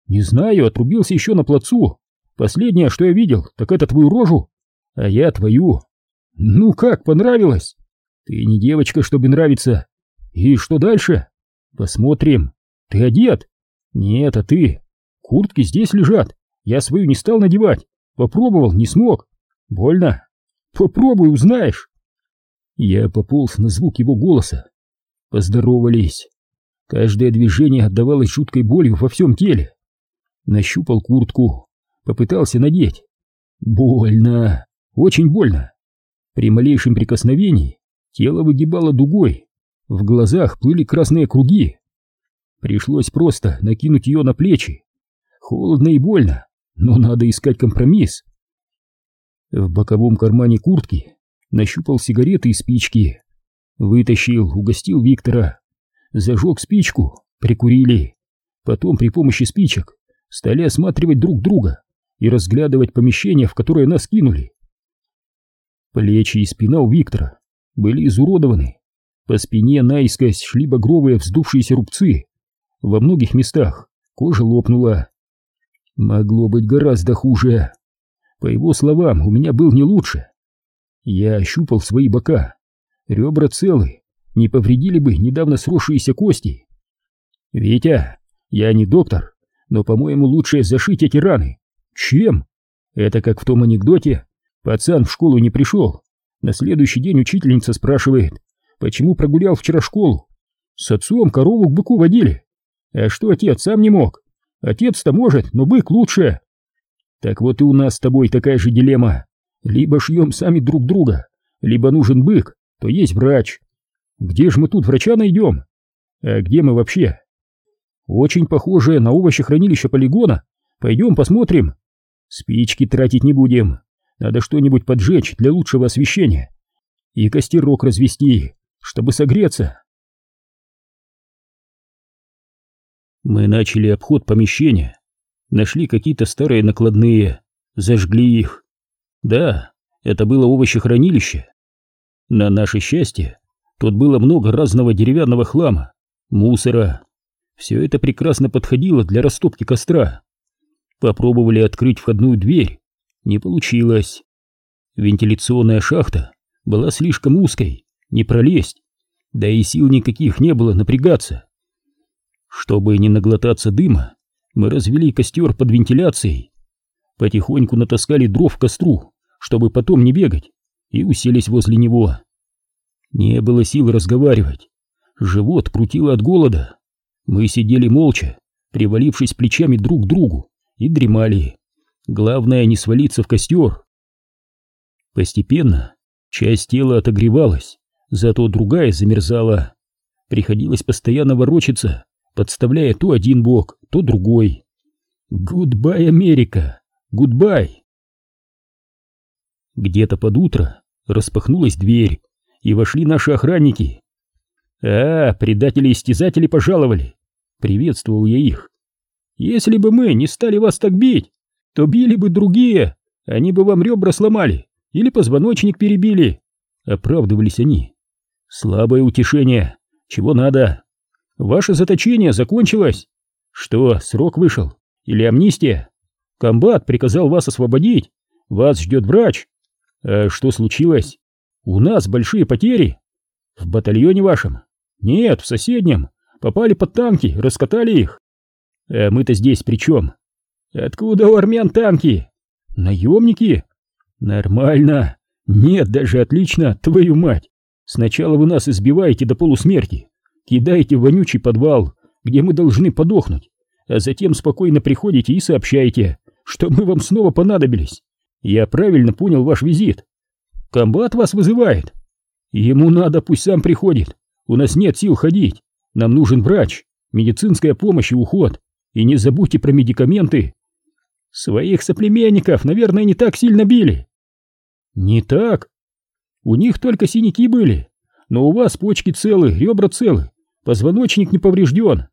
«Не знаю, отрубился еще на плацу. Последнее, что я видел, так это твою рожу, а я твою. Ну как, понравилось? Ты не девочка, чтобы нравиться. И что дальше? Посмотрим. Ты одет? Нет, а ты? Куртки здесь лежат. Я свою не стал надевать. Попробовал, не смог. Больно? Попробуй, узнаешь. Я пополз на звук его голоса. Поздоровались. Каждое движение отдавалось жуткой болью во всем теле. Нащупал куртку, попытался надеть. Больно, очень больно. При малейшем прикосновении тело выгибало дугой, в глазах плыли красные круги. Пришлось просто накинуть ее на плечи. Холодно и больно, но надо искать компромисс. В боковом кармане куртки нащупал сигареты и спички. Вытащил, угостил Виктора. Зажег спичку, прикурили. Потом при помощи спичек стали осматривать друг друга и разглядывать помещение, в которое нас кинули. Плечи и спина у Виктора были изуродованы. По спине наискось шли багровые вздувшиеся рубцы. Во многих местах кожа лопнула. Могло быть гораздо хуже. По его словам, у меня был не лучше. Я ощупал свои бока. Ребра целы, не повредили бы недавно сросшиеся кости. Витя, я не доктор, но, по-моему, лучше зашить эти раны. Чем? Это как в том анекдоте. Пацан в школу не пришел. На следующий день учительница спрашивает, почему прогулял вчера школу. С отцом корову к быку водили. А что отец сам не мог? Отец-то может, но бык лучше. Так вот и у нас с тобой такая же дилемма. Либо шьем сами друг друга, либо нужен бык, то есть врач. Где же мы тут врача найдем? А где мы вообще? Очень похоже на овощехранилище полигона. Пойдем посмотрим. Спички тратить не будем. Надо что-нибудь поджечь для лучшего освещения. И костерок развести, чтобы согреться. Мы начали обход помещения. Нашли какие-то старые накладные, зажгли их. Да, это было овощехранилище. На наше счастье, тут было много разного деревянного хлама, мусора, все это прекрасно подходило для растопки костра. Попробовали открыть входную дверь. Не получилось. Вентиляционная шахта была слишком узкой, не пролезть. Да и сил никаких не было напрягаться. Чтобы не наглотаться дыма, мы развели костер под вентиляцией. Потихоньку натаскали дров в костру, чтобы потом не бегать, и уселись возле него. Не было сил разговаривать. Живот крутило от голода. Мы сидели молча, привалившись плечами друг к другу, и дремали. Главное не свалиться в костер. Постепенно часть тела отогревалась, зато другая замерзала. Приходилось постоянно ворочаться, подставляя то один бок, то другой. Goodbye, Америка! Goodbye! Где-то под утро распахнулась дверь, и вошли наши охранники. «А, предатели-истязатели пожаловали!» Приветствовал я их. «Если бы мы не стали вас так бить, то били бы другие, они бы вам ребра сломали или позвоночник перебили!» Оправдывались они. «Слабое утешение. Чего надо? Ваше заточение закончилось. Что, срок вышел? Или амнистия? Комбат приказал вас освободить. Вас ждет врач. А что случилось? У нас большие потери. В батальоне вашем? Нет, в соседнем. Попали под танки, раскатали их. А мы-то здесь при чем? Откуда у армян танки? Наемники? Нормально. Нет, даже отлично, твою мать. Сначала вы нас избиваете до полусмерти, кидаете в вонючий подвал, где мы должны подохнуть, а затем спокойно приходите и сообщаете, что мы вам снова понадобились. Я правильно понял ваш визит. Комбат вас вызывает. Ему надо, пусть сам приходит. У нас нет сил ходить. Нам нужен врач, медицинская помощь и уход. И не забудьте про медикаменты. Своих соплеменников, наверное, не так сильно били. Не так. У них только синяки были. Но у вас почки целы, ребра целы, позвоночник не поврежден.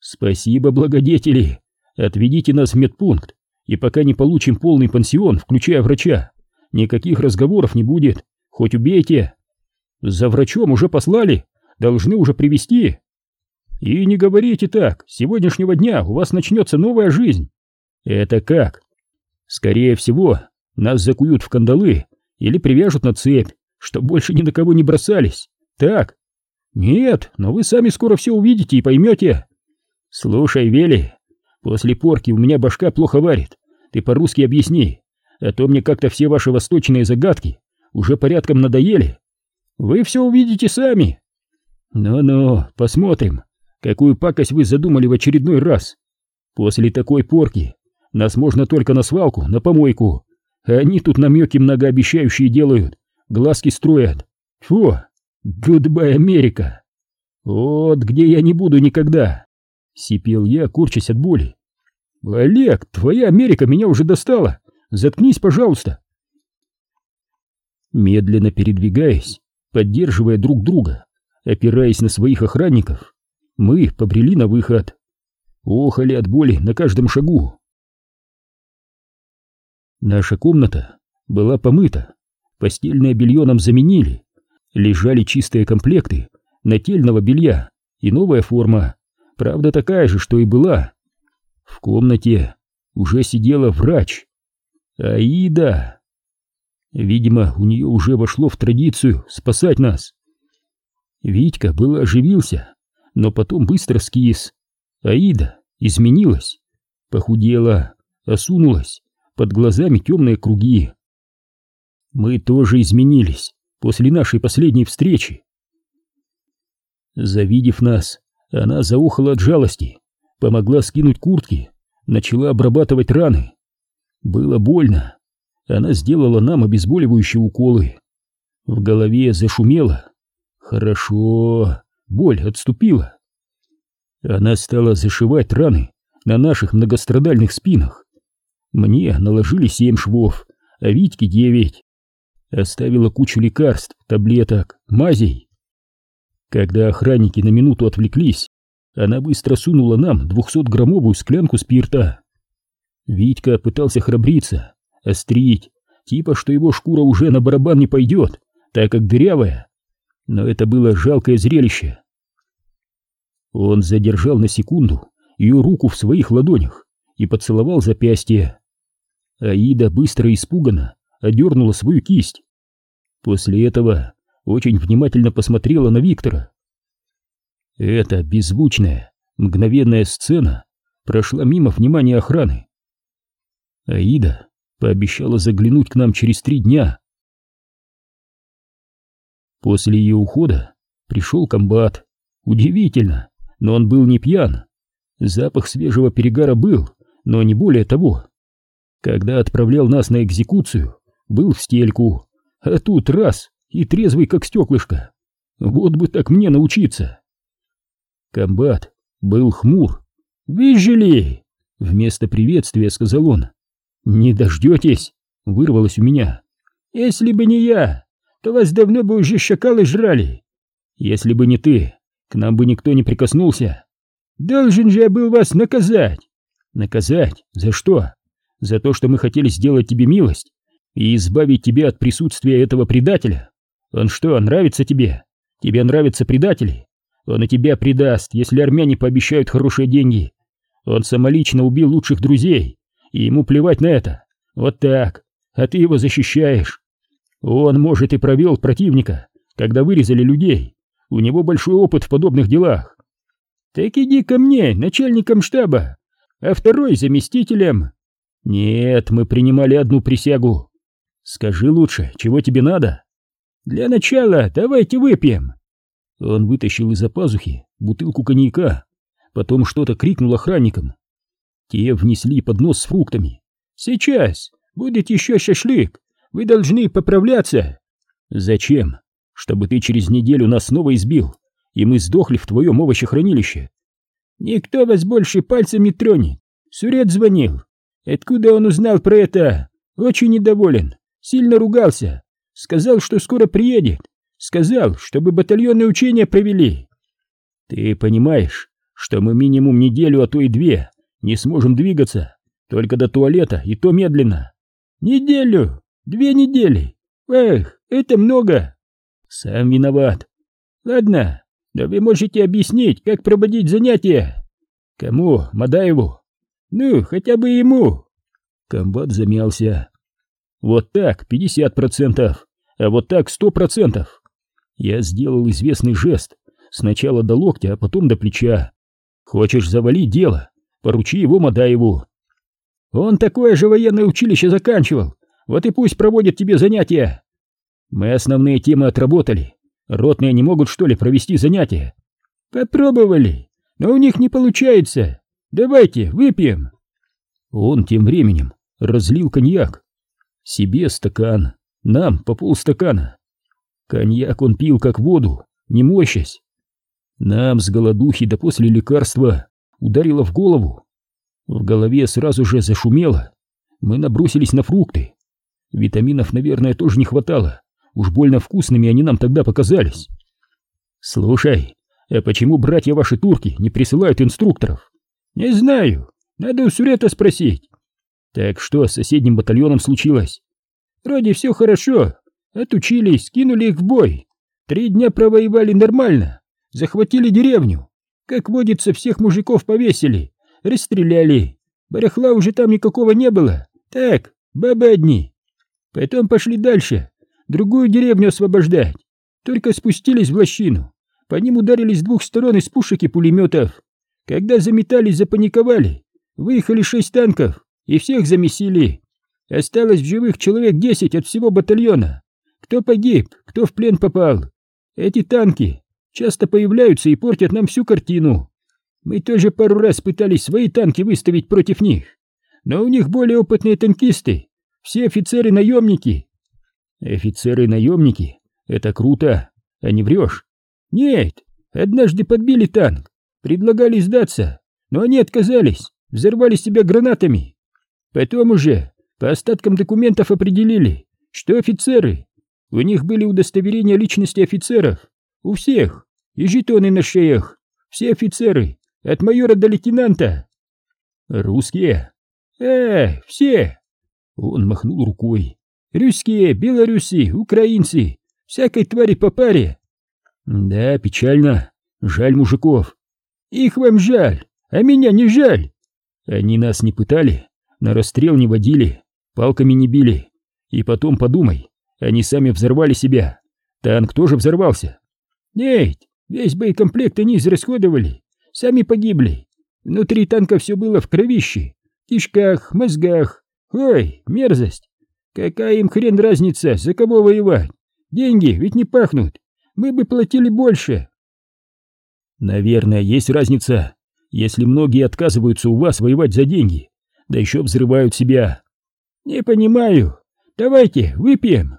Спасибо, благодетели. Отведите нас в медпункт, и пока не получим полный пансион, включая врача, никаких разговоров не будет, хоть убейте. За врачом уже послали, должны уже привести. И не говорите так, с сегодняшнего дня у вас начнется новая жизнь. Это как? Скорее всего, нас закуют в кандалы или привяжут на цепь, чтоб больше ни на кого не бросались. Так? Нет, но вы сами скоро все увидите и поймете. Слушай, Вели, после порки у меня башка плохо варит. Ты по-русски объясни, а то мне как-то все ваши восточные загадки уже порядком надоели. Вы все увидите сами. Ну-ну, посмотрим, какую пакость вы задумали в очередной раз. После такой порки нас можно только на свалку, на помойку. Они тут намеки многообещающие делают, глазки строят. Фу, гудбай, Америка. Вот где я не буду никогда. Сипел я, курчась от боли. Олег, твоя Америка меня уже достала. Заткнись, пожалуйста. Медленно передвигаясь, поддерживая друг друга, опираясь на своих охранников, мы побрели на выход. Охали от боли на каждом шагу. Наша комната была помыта, постельное белье нам заменили, лежали чистые комплекты нательного белья и новая форма, правда такая же, что и была. В комнате уже сидела врач. Аида! Видимо, у нее уже вошло в традицию спасать нас. Витька было оживился, но потом быстро скис. Аида изменилась, похудела, осунулась, под глазами темные круги. Мы тоже изменились после нашей последней встречи. Завидев нас, она заухала от жалости, помогла скинуть куртки, начала обрабатывать раны. Было больно. Она сделала нам обезболивающие уколы. В голове зашумело. Хорошо, боль отступила. Она стала зашивать раны на наших многострадальных спинах. Мне наложили семь швов, а Витьке девять. Оставила кучу лекарств, таблеток, мазей. Когда охранники на минуту отвлеклись, она быстро сунула нам двухсотграммовую склянку спирта. Витька пытался храбриться, острить, типа что его шкура уже на барабан не пойдет, так как дырявая. Но это было жалкое зрелище. Он задержал на секунду ее руку в своих ладонях и поцеловал запястье. Аида быстро и испуганно одернула свою кисть. После этого очень внимательно посмотрела на Виктора. Эта беззвучная, мгновенная сцена прошла мимо внимания охраны. Аида пообещала заглянуть к нам через три дня. После ее ухода пришел комбат. Удивительно, но он был не пьян. Запах свежего перегара был, но не более того. Когда отправлял нас на экзекуцию, был в стельку, а тут раз и трезвый как стеклышко. Вот бы так мне научиться. Комбат был хмур. «Вижили!» — вместо приветствия сказал он. «Не дождетесь!» — вырвалось у меня. «Если бы не я, то вас давно бы уже шакалы жрали. Если бы не ты, к нам бы никто не прикоснулся. Должен же я был вас наказать!» «Наказать? За что?» За то, что мы хотели сделать тебе милость и избавить тебя от присутствия этого предателя. Он что, нравится тебе? Тебе нравятся предатели? Он и тебя предаст, если армяне пообещают хорошие деньги. Он самолично убил лучших друзей, и ему плевать на это. Вот так. А ты его защищаешь. Он, может, и провел противника, когда вырезали людей. У него большой опыт в подобных делах. Так иди ко мне, начальником штаба, а второй заместителем. «Нет, мы принимали одну присягу. Скажи лучше, чего тебе надо?» «Для начала давайте выпьем». Он вытащил из-за пазухи бутылку коньяка, потом что-то крикнул охранникам. Те внесли поднос с фруктами. «Сейчас будет еще шашлык, вы должны поправляться». «Зачем? Чтобы ты через неделю нас снова избил, и мы сдохли в твоем овощехранилище». «Никто вас больше пальцем не тронет. Сурет звонил, Откуда он узнал про это? Очень недоволен, сильно ругался. Сказал, что скоро приедет. Сказал, чтобы батальонные учения провели. Ты понимаешь, что мы минимум неделю, а то и две не сможем двигаться, только до туалета, и то медленно. Неделю, две недели. Эх, это много. Сам виноват. Ладно, но вы можете объяснить, как проводить занятия. Кому? Мадаеву? Ну, хотя бы ему. Комбат замялся. Вот так, пятьдесят процентов, а вот так сто процентов. Я сделал известный жест, сначала до локтя, а потом до плеча. Хочешь завалить дело? Поручи его Мадаеву. Он такое же военное училище заканчивал, вот и пусть проводит тебе занятия. Мы основные темы отработали. Ротные не могут, что ли, провести занятия? Попробовали, но у них не получается. Давайте, выпьем!» Он тем временем разлил коньяк. Себе стакан, нам по полстакана. Коньяк он пил как воду, не мощась. Нам с голодухи да после лекарства ударило в голову. В голове сразу же зашумело. Мы набросились на фрукты. Витаминов, наверное, тоже не хватало. Уж больно вкусными они нам тогда показались. Слушай, а почему братья ваши турки не присылают инструкторов? Не знаю, надо у Сурета спросить. Так что с соседним батальоном случилось? Вроде все хорошо. Отучились, скинули их в бой. Три дня провоевали нормально. Захватили деревню. Как водится, всех мужиков повесили. Расстреляли. Барахла уже там никакого не было. Так, бабы одни. Потом пошли дальше. Другую деревню освобождать. Только спустились в лощину. По ним ударили с двух сторон из пушек и пулеметов. Когда заметались, запаниковали. Выехали шесть танков и всех замесили. Осталось в живых человек десять от всего батальона. Кто погиб, кто в плен попал. Эти танки часто появляются и портят нам всю картину. Мы тоже пару раз пытались свои танки выставить против них, но у них более опытные танкисты, все офицеры-наемники. Офицеры-наемники? Это круто, а не врешь? Нет, однажды подбили танк, предлагали сдаться, но они отказались, взорвали себя гранатами. Потом уже по остаткам документов определили, что офицеры. У них были удостоверения личности офицеров. У всех. И жетоны на шеях. Все офицеры. От майора до лейтенанта. Русские? Э, все. Он махнул рукой. Русские, белорусы, украинцы. Всякой твари по паре. Да, печально. Жаль мужиков. Их вам жаль, а меня не жаль. Они нас не пытали, на расстрел не водили, палками не били. И потом подумай, они сами взорвали себя. Танк тоже взорвался. Нет, весь боекомплект они израсходовали. Сами погибли. Внутри танка все было в кровище, кишках, мозгах. Ой, мерзость. Какая им хрен разница, за кого воевать? Деньги ведь не пахнут. Мы бы платили больше. Наверное, есть разница, если многие отказываются у вас воевать за деньги, да еще взрывают себя. Не понимаю. Давайте, выпьем.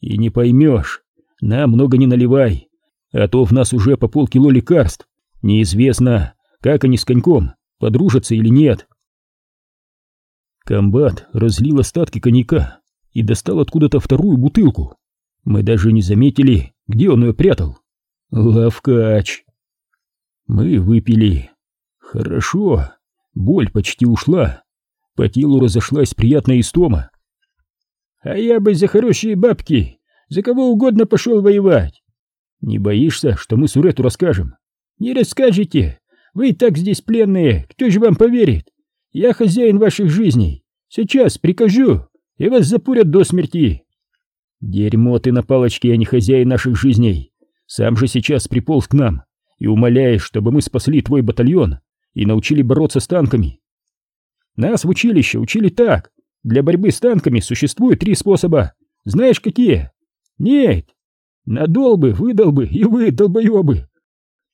И не поймешь. Нам много не наливай, а то в нас уже по полкило лекарств. Неизвестно, как они с коньком, подружатся или нет. Комбат разлил остатки коньяка и достал откуда-то вторую бутылку. Мы даже не заметили, где он ее прятал. Лавкач. Мы выпили. Хорошо. Боль почти ушла. По телу разошлась приятная истома. А я бы за хорошие бабки, за кого угодно пошел воевать. Не боишься, что мы Сурету расскажем? Не расскажете. Вы и так здесь пленные, кто же вам поверит? Я хозяин ваших жизней. Сейчас прикажу, и вас запурят до смерти. Дерьмо ты на палочке, а не хозяин наших жизней. Сам же сейчас приполз к нам и умоляешь, чтобы мы спасли твой батальон и научили бороться с танками. Нас в училище учили так. Для борьбы с танками существует три способа. Знаешь, какие? Нет. Надол бы, выдал бы и вы, долбоебы.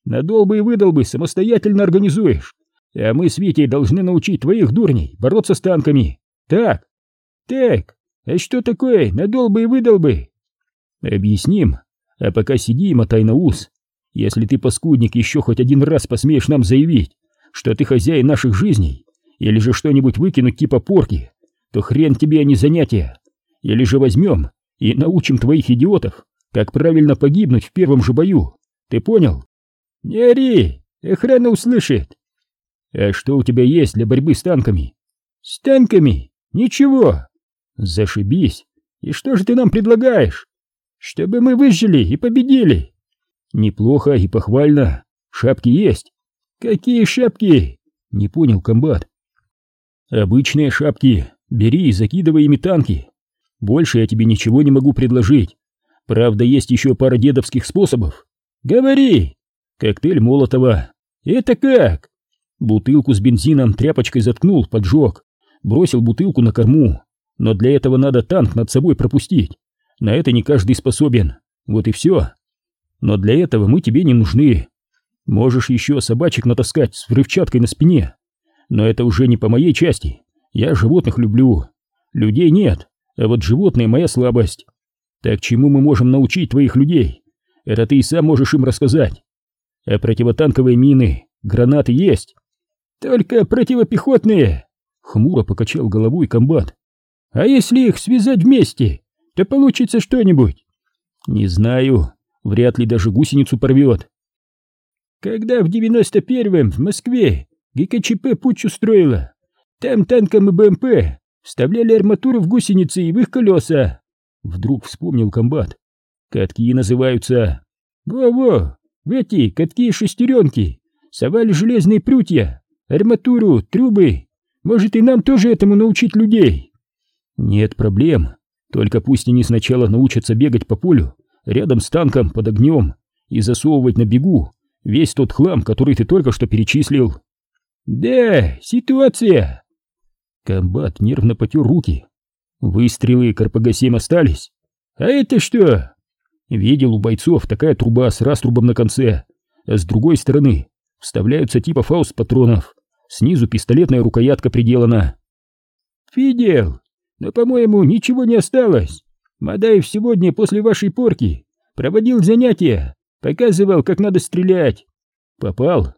Надол бы и выдал бы, самостоятельно организуешь. А мы с Витей должны научить твоих дурней бороться с танками. Так. Так. А что такое надол бы и выдал бы? Объясним. А пока сиди и мотай на ус. Если ты, паскудник, еще хоть один раз посмеешь нам заявить, что ты хозяин наших жизней, или же что-нибудь выкинуть типа порки, то хрен тебе, а не занятия. Или же возьмем и научим твоих идиотов, как правильно погибнуть в первом же бою. Ты понял? Не ори, охрана услышит. А что у тебя есть для борьбы с танками? С танками? Ничего. Зашибись. И что же ты нам предлагаешь? Чтобы мы выжили и победили. Неплохо и похвально. Шапки есть. Какие шапки? Не понял комбат. Обычные шапки. Бери и закидывай ими танки. Больше я тебе ничего не могу предложить. Правда, есть еще пара дедовских способов. Говори. Коктейль Молотова. Это как? Бутылку с бензином тряпочкой заткнул, поджег. Бросил бутылку на корму. Но для этого надо танк над собой пропустить. На это не каждый способен. Вот и все. Но для этого мы тебе не нужны. Можешь еще собачек натаскать с взрывчаткой на спине. Но это уже не по моей части. Я животных люблю. Людей нет, а вот животные моя слабость. Так чему мы можем научить твоих людей? Это ты и сам можешь им рассказать. А противотанковые мины, гранаты есть? Только противопехотные, хмуро покачал головой комбат. А если их связать вместе, то получится что-нибудь. Не знаю, вряд ли даже гусеницу порвет. Когда в девяносто первом в Москве ГКЧП путь устроила, там танкам и БМП вставляли арматуру в гусеницы и в их колеса. Вдруг вспомнил комбат. Катки называются. Во-во, в эти катки и шестеренки совали железные прутья, арматуру, трубы. Может и нам тоже этому научить людей? Нет проблем. Только пусть они сначала научатся бегать по полю, рядом с танком, под огнем, и засовывать на бегу весь тот хлам, который ты только что перечислил. Да, ситуация. Комбат нервно потер руки. Выстрелы КРПГ-7 остались. А это что? Видел у бойцов такая труба с раструбом на конце, а с другой стороны вставляются типа фауст патронов. Снизу пистолетная рукоятка приделана. Видел, но, по-моему, ничего не осталось. Мадаев сегодня после вашей порки проводил занятия, показывал, как надо стрелять. Попал?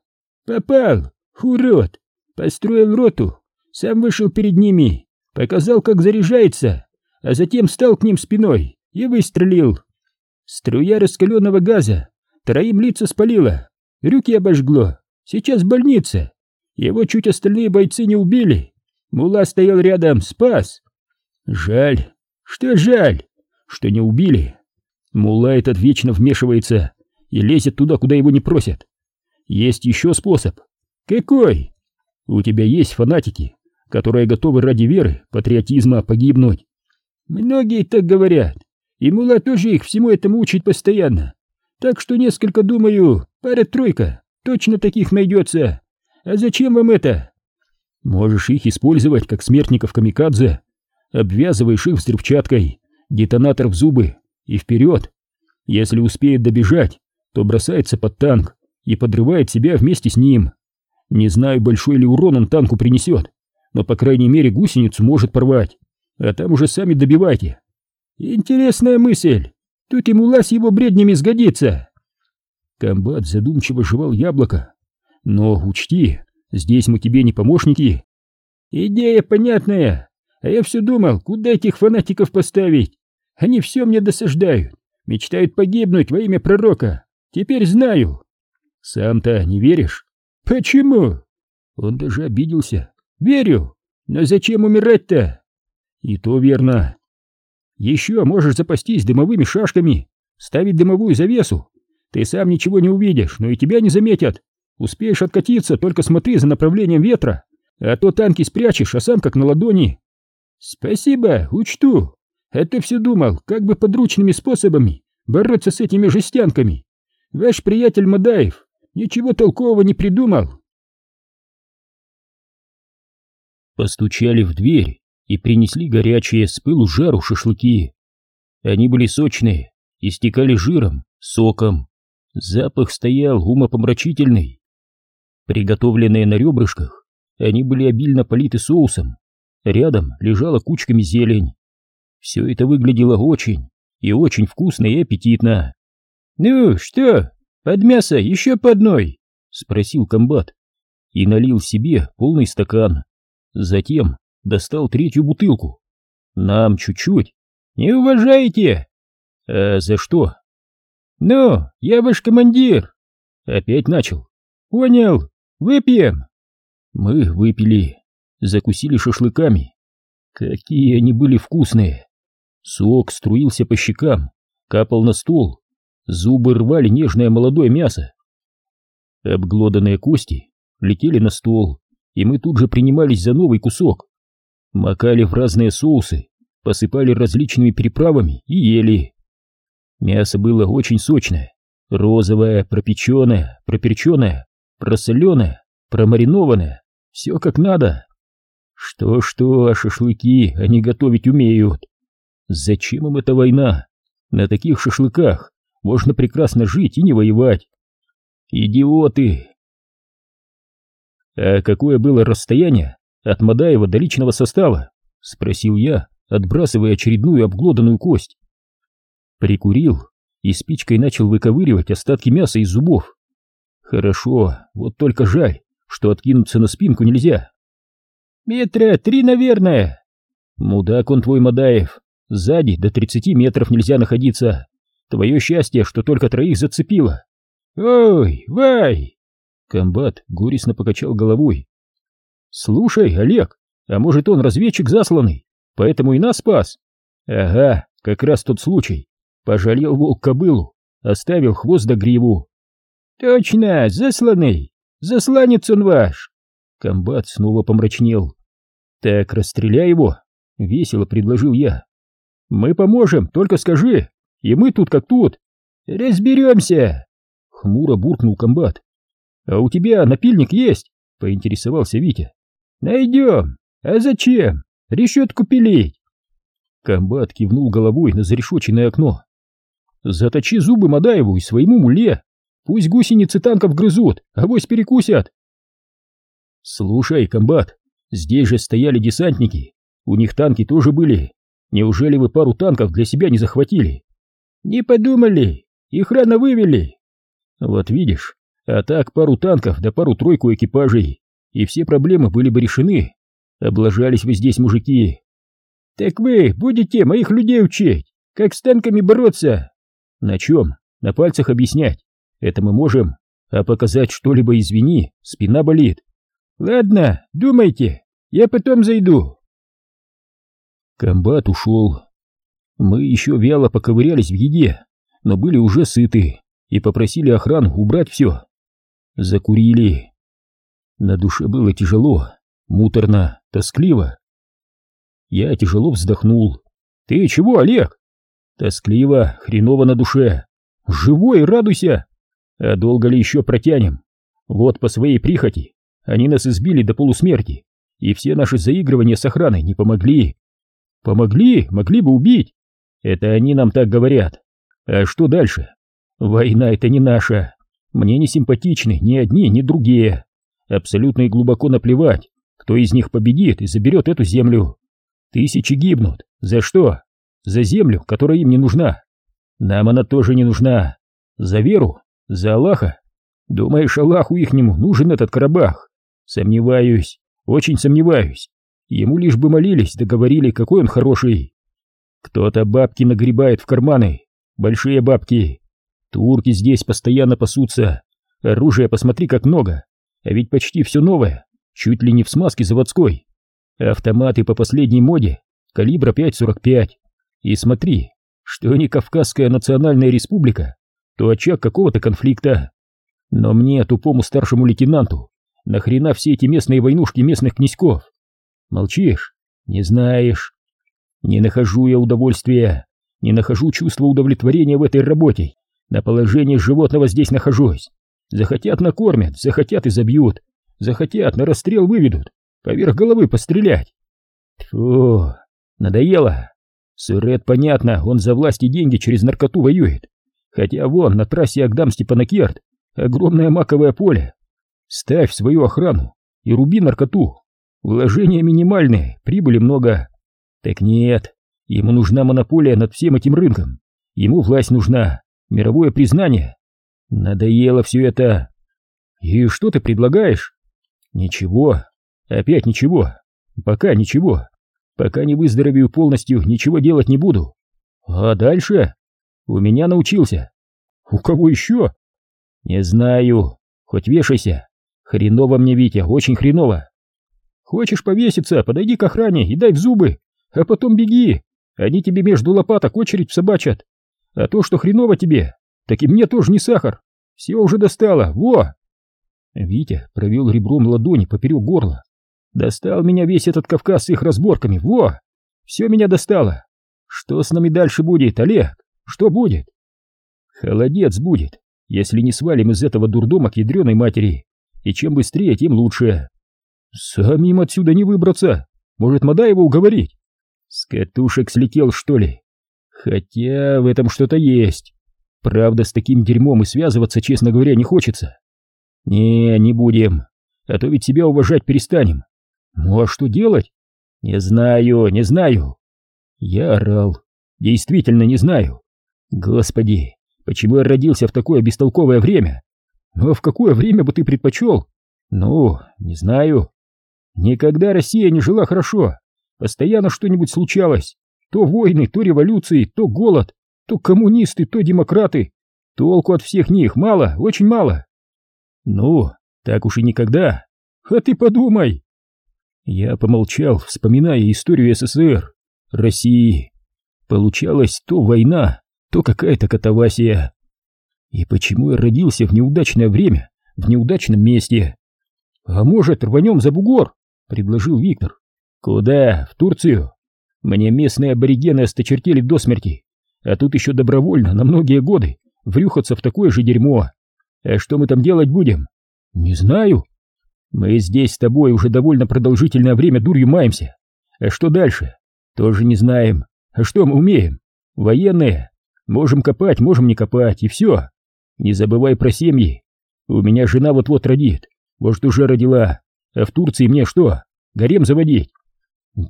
Попал, урод. Построил роту, сам вышел перед ними, показал, как заряжается, а затем стал к ним спиной и выстрелил. Струя раскаленного газа троим лица спалила, руки обожгло, сейчас в больнице. Его чуть остальные бойцы не убили. Мула стоял рядом, спас. Жаль, что жаль, что не убили. Мула этот вечно вмешивается и лезет туда, куда его не просят. Есть еще способ. Какой? У тебя есть фанатики, которые готовы ради веры, патриотизма погибнуть. Многие так говорят, и Мула тоже их всему этому учит постоянно. Так что несколько, думаю, пара-тройка точно таких найдется. А зачем вам это? Можешь их использовать как смертников камикадзе. Обвязываешь их взрывчаткой, детонатор в зубы и вперед. Если успеет добежать, то бросается под танк и подрывает себя вместе с ним. Не знаю, большой ли урон он танку принесет, но по крайней мере гусеницу может порвать, а там уже сами добивайте. Интересная мысль, тут ему лась его бреднями сгодится. Комбат задумчиво жевал яблоко. Но учти, здесь мы тебе не помощники. Идея понятная, а я все думал, куда этих фанатиков поставить. Они все мне досаждают, мечтают погибнуть во имя пророка. Теперь знаю. Сам-то не веришь? Почему? Он даже обиделся. Верю, но зачем умирать-то? И то верно. Еще можешь запастись дымовыми шашками, ставить дымовую завесу. Ты сам ничего не увидишь, но и тебя не заметят. Успеешь откатиться, только смотри за направлением ветра, а то танки спрячешь, а сам как на ладони. Спасибо, учту. Это все думал, как бы подручными способами бороться с этими жестянками. Ваш приятель Мадаев ничего толкового не придумал. Постучали в дверь и принесли горячие с пылу жару шашлыки. Они были сочные, истекали жиром, соком. Запах стоял умопомрачительный. Приготовленные на ребрышках, они были обильно политы соусом. Рядом лежала кучками зелень. Все это выглядело очень и очень вкусно и аппетитно. «Ну что, под мясо еще по одной?» — спросил комбат и налил себе полный стакан. Затем достал третью бутылку. «Нам чуть-чуть. Не уважаете?» «А за что?» «Ну, я ваш командир!» Опять начал. «Понял, Выпьем!» Мы выпили, закусили шашлыками. Какие они были вкусные! Сок струился по щекам, капал на стол, зубы рвали нежное молодое мясо. Обглоданные кости летели на стол, и мы тут же принимались за новый кусок. Макали в разные соусы, посыпали различными приправами и ели. Мясо было очень сочное, розовое, пропеченное, проперченное, просоленое, промаринованное, все как надо. Что-что, а шашлыки они готовить умеют. Зачем им эта война? На таких шашлыках можно прекрасно жить и не воевать. Идиоты! А какое было расстояние от Мадаева до личного состава? Спросил я, отбрасывая очередную обглоданную кость. Прикурил и спичкой начал выковыривать остатки мяса из зубов. Хорошо, вот только жаль, что откинуться на спинку нельзя. Метра три, наверное. Мудак он твой, Мадаев. Сзади до тридцати метров нельзя находиться. Твое счастье, что только троих зацепило. Ой, вай! Комбат горестно покачал головой. Слушай, Олег, а может он разведчик засланный, поэтому и нас спас? Ага, как раз тот случай. Пожалел волк кобылу, оставил хвост до гриву. Точно, засланный, засланец он ваш. Комбат снова помрачнел. Так, расстреляй его, весело предложил я. Мы поможем, только скажи, и мы тут как тут. Разберемся. Хмуро буркнул комбат. А у тебя напильник есть? Поинтересовался Витя. Найдем. А зачем? Решетку пилить. Комбат кивнул головой на зарешоченное окно. Заточи зубы Мадаеву и своему муле. Пусть гусеницы танков грызут, авось перекусят. Слушай, комбат, здесь же стояли десантники. У них танки тоже были. Неужели вы пару танков для себя не захватили? Не подумали, их рано вывели. Вот видишь, а так пару танков да пару-тройку экипажей, и все проблемы были бы решены. Облажались вы здесь, мужики. Так вы будете моих людей учить, как с танками бороться? На чем? На пальцах объяснять. Это мы можем, а показать что-либо извини, спина болит. Ладно, думайте, я потом зайду. Комбат ушел. Мы еще вяло поковырялись в еде, но были уже сыты и попросили охрану убрать все. Закурили. На душе было тяжело, муторно, тоскливо. Я тяжело вздохнул. «Ты чего, Олег?» «Тоскливо, хреново на душе. Живой, радуйся! А долго ли еще протянем? Вот по своей прихоти они нас избили до полусмерти, и все наши заигрывания с охраной не помогли. Помогли, могли бы убить. Это они нам так говорят. А что дальше? Война это не наша. Мне не симпатичны ни одни, ни другие. Абсолютно и глубоко наплевать, кто из них победит и заберет эту землю. Тысячи гибнут. За что? За землю, которая им не нужна. Нам она тоже не нужна. За веру? За Аллаха? Думаешь, Аллаху ихнему нужен этот Карабах? Сомневаюсь, очень сомневаюсь. Ему лишь бы молились, договорили, какой он хороший. Кто-то бабки нагребает в карманы, большие бабки. Турки здесь постоянно пасутся. Оружия посмотри как много, а ведь почти все новое, чуть ли не в смазке заводской. Автоматы по последней моде, калибра 5.45. И смотри, что не Кавказская национальная республика, то очаг какого-то конфликта. Но мне, тупому старшему лейтенанту, нахрена все эти местные войнушки местных князьков? Молчишь? Не знаешь. Не нахожу я удовольствия, не нахожу чувства удовлетворения в этой работе. На положении животного здесь нахожусь. Захотят накормят, захотят и забьют, захотят на расстрел выведут, поверх головы пострелять. Фу, надоело. Сырет, понятно, он за власть и деньги через наркоту воюет. Хотя вон, на трассе Агдам-Степанакерт, огромное маковое поле. Ставь свою охрану и руби наркоту. Вложения минимальные, прибыли много. Так нет, ему нужна монополия над всем этим рынком. Ему власть нужна, мировое признание. Надоело все это. И что ты предлагаешь? Ничего, опять ничего, пока ничего. Пока не выздоровею полностью, ничего делать не буду. А дальше? У меня научился. У кого еще? Не знаю. Хоть вешайся. Хреново мне, Витя, очень хреново. Хочешь повеситься, подойди к охране и дай в зубы, а потом беги. Они тебе между лопаток очередь собачат. А то, что хреново тебе, так и мне тоже не сахар. Все уже достало, во!» Витя провел ребром ладони поперек горла. «Достал меня весь этот Кавказ с их разборками, во! Все меня достало. Что с нами дальше будет, Олег? Что будет?» «Холодец будет, если не свалим из этого дурдома к ядреной матери. И чем быстрее, тем лучше. Самим отсюда не выбраться. Может, Мадаева уговорить? С катушек слетел, что ли? Хотя в этом что-то есть. Правда, с таким дерьмом и связываться, честно говоря, не хочется. Не, не будем. а то ведь себя уважать перестанем. Ну а что делать? Не знаю, не знаю. Я орал. Действительно не знаю. Господи, почему я родился в такое бестолковое время? Ну а в какое время бы ты предпочел? Ну, не знаю. Никогда Россия не жила хорошо. Постоянно что-нибудь случалось. То войны, то революции, то голод, то коммунисты, то демократы. Толку от всех них мало, очень мало. Ну, так уж и никогда. А ты подумай. Я помолчал, вспоминая историю СССР, России. Получалось то война, то какая-то катавасия. И почему я родился в неудачное время, в неудачном месте? А может, рванем за бугор? Предложил Виктор. Куда? В Турцию? Мне местные аборигены осточертели до смерти, а тут еще добровольно, на многие годы, врюхаться в такое же дерьмо. А что мы там делать будем? Не знаю. Мы здесь с тобой уже довольно продолжительное время дурью маемся. А что дальше? Тоже не знаем. А что мы умеем? Военные. Можем копать, можем не копать, и все. Не забывай про семьи. У меня жена вот-вот родит. Может, уже родила. А в Турции мне что, гарем заводить?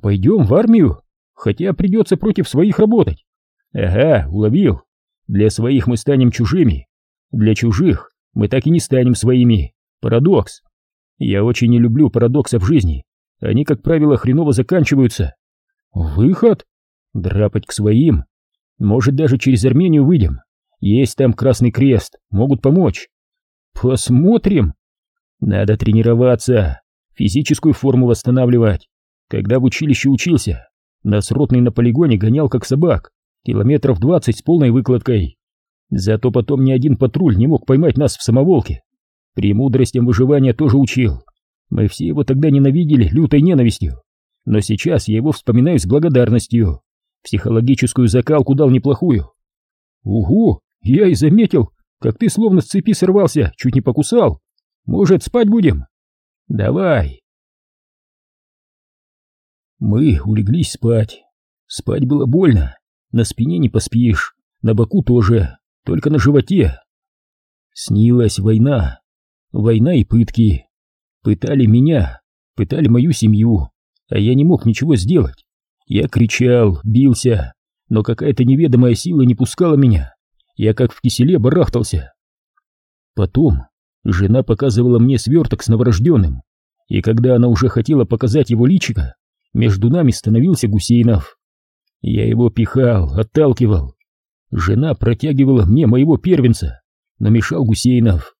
Пойдем в армию. Хотя придется против своих работать. Ага, уловил. Для своих мы станем чужими. Для чужих мы так и не станем своими. Парадокс. Я очень не люблю парадоксов в жизни. Они, как правило, хреново заканчиваются. Выход? Драпать к своим. Может, даже через Армению выйдем. Есть там Красный Крест, могут помочь. Посмотрим. Надо тренироваться, физическую форму восстанавливать. Когда в училище учился, нас ротный на полигоне гонял как собак, километров двадцать с полной выкладкой. Зато потом ни один патруль не мог поймать нас в самоволке. Премудростям выживания тоже учил. Мы все его тогда ненавидели лютой ненавистью. Но сейчас я его вспоминаю с благодарностью. Психологическую закалку дал неплохую. Угу, я и заметил, как ты словно с цепи сорвался, чуть не покусал. Может, спать будем? Давай. Мы улеглись спать. Спать было больно. На спине не поспишь, на боку тоже, только на животе. Снилась война. Война и пытки. Пытали меня, пытали мою семью, а я не мог ничего сделать. Я кричал, бился, но какая-то неведомая сила не пускала меня. Я как в киселе барахтался. Потом жена показывала мне сверток с новорожденным, и когда она уже хотела показать его личико, между нами становился Гусейнов. Я его пихал, отталкивал. Жена протягивала мне моего первенца, но мешал Гусейнов.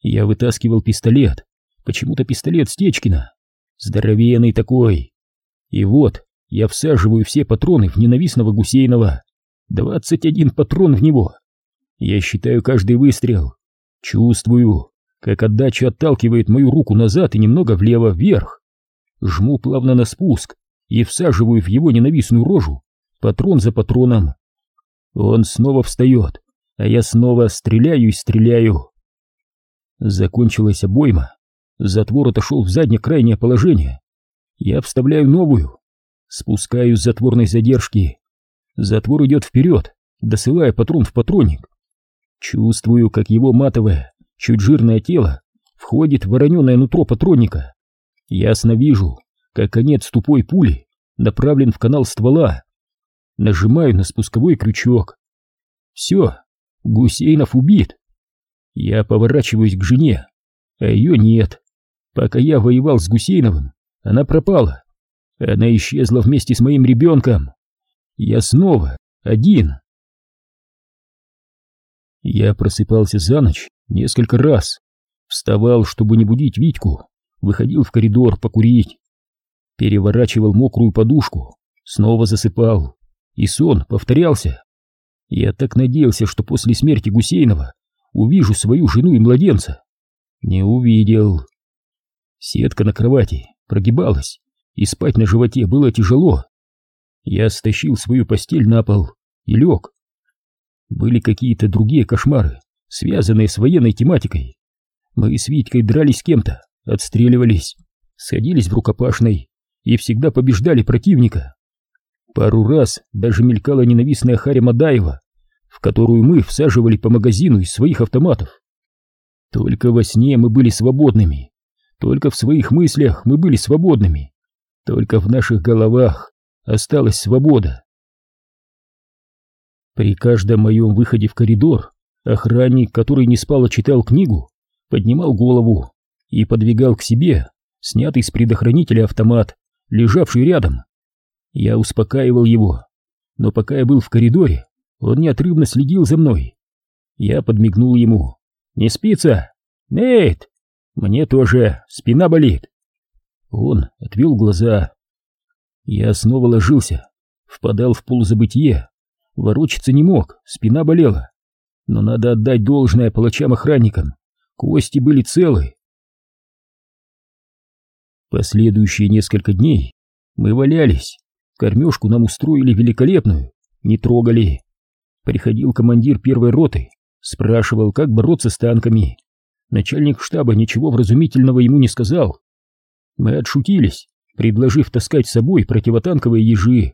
Я вытаскивал пистолет, почему-то пистолет Стечкина, здоровенный такой. И вот я всаживаю все патроны в ненавистного Гусейнова. Двадцать один патрон в него. Я считаю каждый выстрел. Чувствую, как отдача отталкивает мою руку назад и немного влево-вверх. Жму плавно на спуск и всаживаю в его ненавистную рожу патрон за патроном. Он снова встает, а я снова стреляю и стреляю. Закончилась обойма. Затвор отошел в заднее крайнее положение. Я вставляю новую. Спускаю с затворной задержки. Затвор идет вперед, досылая патрон в патронник. Чувствую, как его матовое, чуть жирное тело входит в вороненое нутро патронника. Ясно вижу, как конец тупой пули направлен в канал ствола. Нажимаю на спусковой крючок. Все, Гусейнов убит. Я поворачиваюсь к жене, а ее нет. Пока я воевал с Гусейновым, она пропала. Она исчезла вместе с моим ребенком. Я снова один. Я просыпался за ночь несколько раз. Вставал, чтобы не будить Витьку, выходил в коридор покурить. Переворачивал мокрую подушку, снова засыпал. И сон повторялся. Я так надеялся, что после смерти Гусейнова увижу свою жену и младенца. Не увидел. Сетка на кровати прогибалась, и спать на животе было тяжело. Я стащил свою постель на пол и лег. Были какие-то другие кошмары, связанные с военной тематикой. Мы с Витькой дрались с кем-то, отстреливались, сходились в рукопашной и всегда побеждали противника. Пару раз даже мелькала ненавистная Харя Мадаева, в которую мы всаживали по магазину из своих автоматов. Только во сне мы были свободными, Только в своих мыслях мы были свободными. Только в наших головах осталась свобода. При каждом моем выходе в коридор охранник, который не спал, а читал книгу, поднимал голову и подвигал к себе снятый с предохранителя автомат, лежавший рядом. Я успокаивал его, но пока я был в коридоре, он неотрывно следил за мной. Я подмигнул ему. «Не спится?» «Нейт!» «Мне тоже спина болит!» Он отвел глаза. Я снова ложился, впадал в полузабытие, ворочаться не мог, спина болела. Но надо отдать должное палачам-охранникам, кости были целы. Последующие несколько дней мы валялись, кормежку нам устроили великолепную, не трогали. Приходил командир первой роты, спрашивал, как бороться с танками. Начальник штаба ничего вразумительного ему не сказал. Мы отшутились, предложив таскать с собой противотанковые ежи.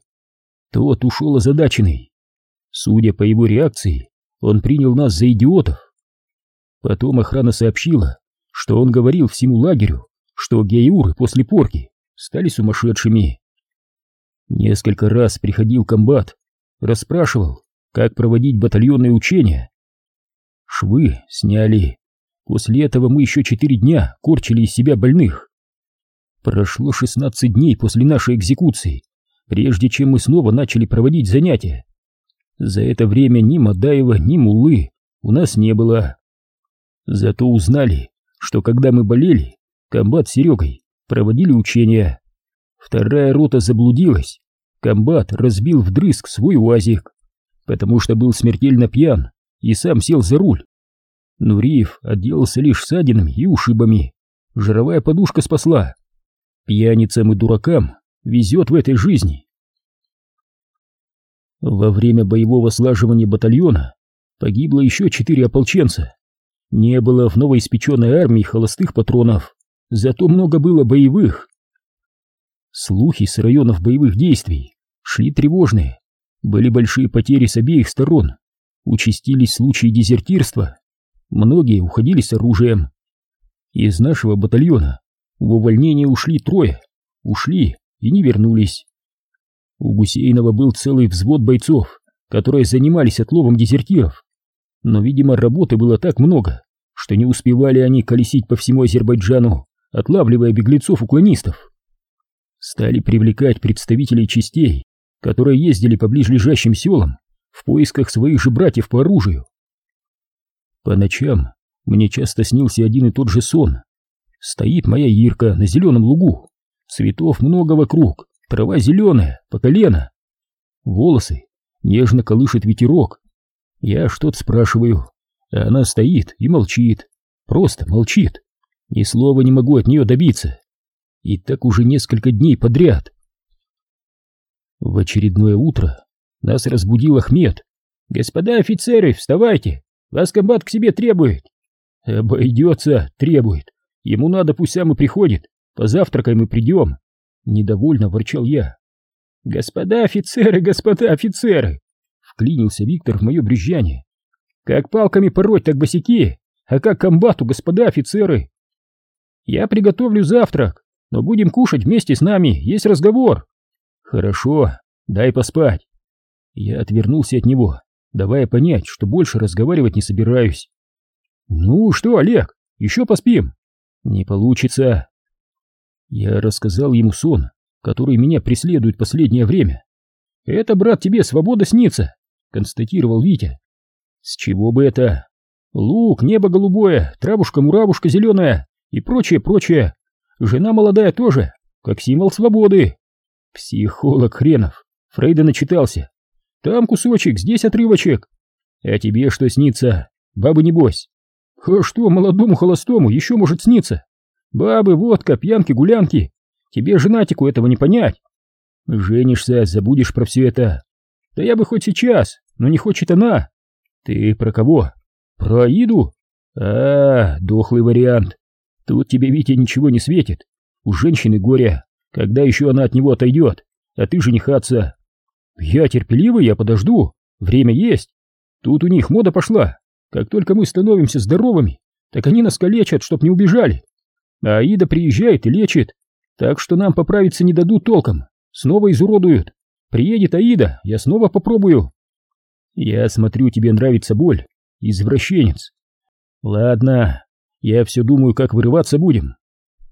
Тот ушел озадаченный. Судя по его реакции, он принял нас за идиотов. Потом охрана сообщила, что он говорил всему лагерю, что геюры после порки стали сумасшедшими. Несколько раз приходил комбат, расспрашивал, как проводить батальонные учения. Швы сняли. После этого мы еще четыре дня корчили из себя больных. Прошло шестнадцать дней после нашей экзекуции, прежде чем мы снова начали проводить занятия. За это время ни Мадаева, ни Муллы у нас не было. Зато узнали, что когда мы болели, комбат с Серегой проводили учения. Вторая рота заблудилась. Комбат разбил вдрызг свой уазик, потому что был смертельно пьян и сам сел за руль. Нуриев отделался лишь ссадинами и ушибами. Жировая подушка спасла. Пьяницам и дуракам везет в этой жизни. Во время боевого слаживания батальона погибло еще четыре ополченца. Не было в новоиспеченной армии холостых патронов, зато много было боевых. Слухи с районов боевых действий шли тревожные, были большие потери с обеих сторон, участились случаи дезертирства, многие уходили с оружием. Из нашего батальона в увольнение ушли трое, ушли и не вернулись. У Гусейнова был целый взвод бойцов, которые занимались отловом дезертиров. Но, видимо, работы было так много, что не успевали они колесить по всему Азербайджану, отлавливая беглецов-уклонистов. Стали привлекать представителей частей, которые ездили по ближайшим селам в поисках своих же братьев по оружию. По ночам мне часто снился один и тот же сон. Стоит моя Ирка на зеленом лугу, цветов много вокруг, Трава зеленая, по колено. Волосы нежно колышет ветерок. Я что-то спрашиваю, а она стоит и молчит. Просто молчит. Ни слова не могу от нее добиться. И так уже несколько дней подряд. В очередное утро нас разбудил Ахмед. «Господа офицеры, вставайте! Вас комбат к себе требует!» «Обойдется, требует. Ему надо, пусть сам и приходит. Позавтракаем и придем. Недовольно ворчал я. «Господа офицеры, господа офицеры!» Вклинился Виктор в мое брюзжание. «Как палками пороть, так босики! А как комбату, господа офицеры!» «Я приготовлю завтрак, но будем кушать вместе с нами, есть разговор!» «Хорошо, дай поспать!» Я отвернулся от него, давая понять, что больше разговаривать не собираюсь. «Ну что, Олег, еще поспим?» «Не получится. Я рассказал ему сон, который меня преследует последнее время. «Это, брат, тебе свобода снится», — констатировал Витя. «С чего бы это? Лук, небо голубое, травушка-муравушка зеленая и прочее, прочее. Жена молодая тоже, как символ свободы». Психолог хренов, Фрейда начитался. Там кусочек, здесь отрывочек. А тебе что снится? Бабы небось. А что молодому холостому еще может сниться? Бабы, водка, пьянки, гулянки. Тебе, женатику, этого не понять. Женишься, забудешь про все это. Да я бы хоть сейчас, но не хочет она. Ты про кого? Про Аиду? А, дохлый вариант. Тут тебе, Витя, ничего не светит. У женщины горе. Когда еще она от него отойдет? А ты женихаться. Я терпеливый, я подожду. Время есть. Тут у них мода пошла. Как только мы становимся здоровыми, так они нас калечат, чтоб не убежали. А Аида приезжает и лечит, так что нам поправиться не дадут толком, снова изуродуют. Приедет Аида, я снова попробую. Я смотрю, тебе нравится боль, извращенец. Ладно, я все думаю, как вырываться будем.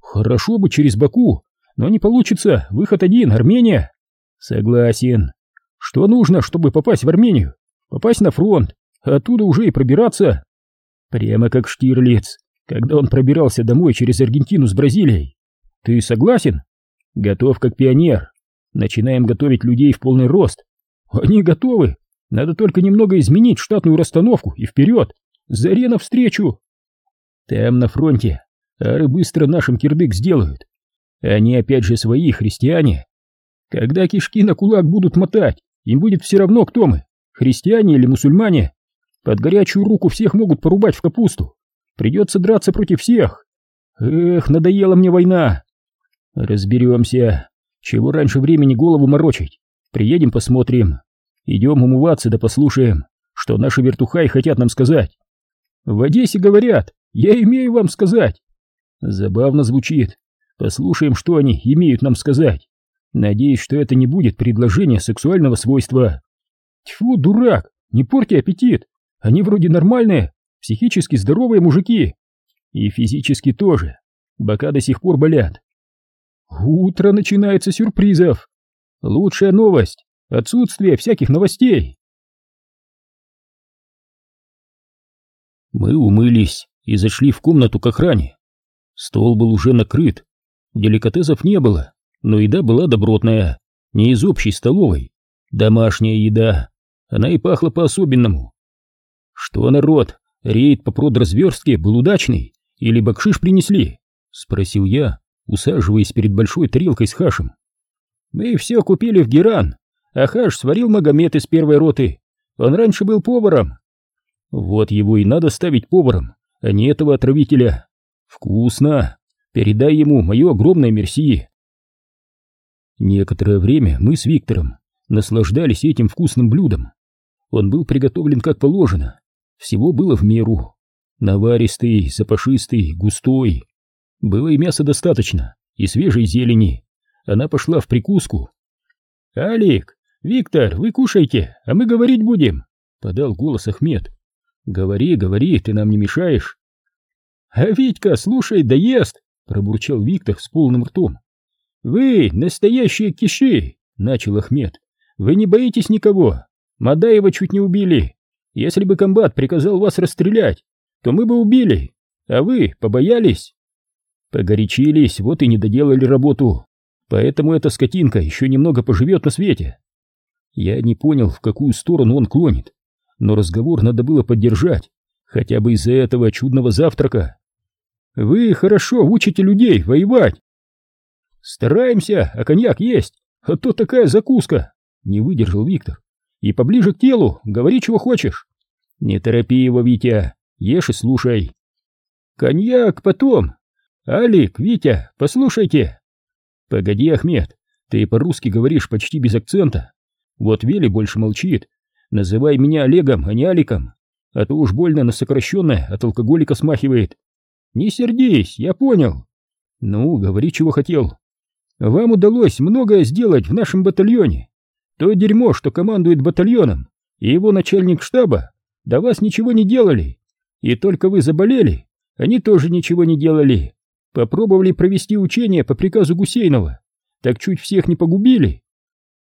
Хорошо бы через Баку, но не получится, выход один, Армения. Согласен. Что нужно, чтобы попасть в Армению? Попасть на фронт, оттуда уже и пробираться. Прямо как Штирлиц, когда он пробирался домой через Аргентину с Бразилией. Ты согласен? Готов как пионер. Начинаем готовить людей в полный рост. Они готовы. Надо только немного изменить штатную расстановку и вперед. Заре навстречу. Там на фронте ары быстро нашим кирдык сделают. Они опять же свои христиане. Когда кишки на кулак будут мотать, им будет все равно, кто мы, христиане или мусульмане. Под горячую руку всех могут порубать в капусту. Придется драться против всех. Эх, надоела мне война. Разберемся. Чего раньше времени голову морочить? Приедем посмотрим. Идем умываться да послушаем, что наши вертухаи хотят нам сказать. В Одессе говорят, я имею вам сказать. Забавно звучит. Послушаем, что они имеют нам сказать. Надеюсь, что это не будет предложение сексуального свойства. Тьфу, дурак, не порти аппетит. Они вроде нормальные, психически здоровые мужики. И физически тоже. Бока до сих пор болят. Утро начинается сюрпризов. Лучшая новость — отсутствие всяких новостей. Мы умылись и зашли в комнату к охране. Стол был уже накрыт. Деликатесов не было, но еда была добротная, не из общей столовой. Домашняя еда. Она и пахла по-особенному. Что, народ, рейд по продразверстке был удачный? Или бакшиш принесли? Спросил я, усаживаясь перед большой тарелкой с хашем. Мы все купили в Геран, а хаш сварил Магомед из первой роты. Он раньше был поваром. Вот его и надо ставить поваром, а не этого отравителя. Вкусно. Передай ему мое огромное мерси. Некоторое время мы с Виктором наслаждались этим вкусным блюдом. Он был приготовлен как положено. Всего было в меру. Наваристый, запашистый, густой. Было и мяса достаточно, и свежей зелени. Она пошла в прикуску. «Алик, Виктор, вы кушайте, а мы говорить будем», — подал голос Ахмед. «Говори, говори, ты нам не мешаешь». «А Витька, слушай, да ест!» — пробурчал Виктор с полным ртом. «Вы настоящие киши!» — начал Ахмед. «Вы не боитесь никого? Мадаева чуть не убили. Если бы комбат приказал вас расстрелять, то мы бы убили, а вы побоялись?» Погорячились, вот и не доделали работу. Поэтому эта скотинка еще немного поживет на свете. Я не понял, в какую сторону он клонит, но разговор надо было поддержать, хотя бы из-за этого чудного завтрака. Вы хорошо учите людей воевать. Стараемся, а коньяк есть, а то такая закуска, не выдержал Виктор. И поближе к телу, говори, чего хочешь. Не торопи его, Витя, ешь и слушай. Коньяк потом. Алик, Витя, послушайте. Погоди, Ахмед, ты по-русски говоришь почти без акцента. Вот Вели больше молчит. Называй меня Олегом, а не Аликом. А то уж больно на сокращенное от алкоголика смахивает. Не сердись, я понял. Ну, говори, чего хотел. Вам удалось многое сделать в нашем батальоне. То дерьмо, что командует батальоном, и его начальник штаба, до вас ничего не делали. И только вы заболели, они тоже ничего не делали. Попробовали провести учения по приказу Гусейнова, так чуть всех не погубили.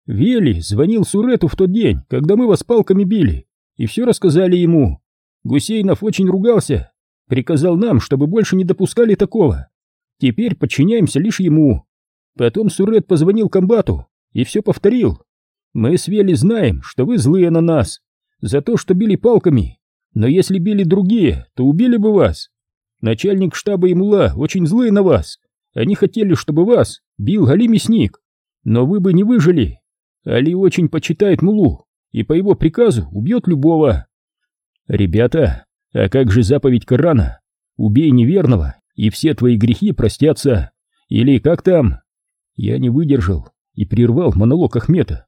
Вели звонил Сурету в тот день, когда мы вас палками били, и все рассказали ему. Гусейнов очень ругался, Приказал нам, чтобы больше не допускали такого. Теперь подчиняемся лишь ему. Потом Сурет позвонил комбату и все повторил. Мы с Вели знаем, что вы злые на нас, за то, что били палками. Но если били другие, то убили бы вас. Начальник штаба и Мула очень злые на вас. Они хотели, чтобы вас бил Али Мясник. Но вы бы не выжили. Али очень почитает Мулу и по его приказу убьет любого. Ребята, а как же заповедь Корана? Убей неверного, и все твои грехи простятся. Или как там? Я не выдержал и прервал монолог Ахмета.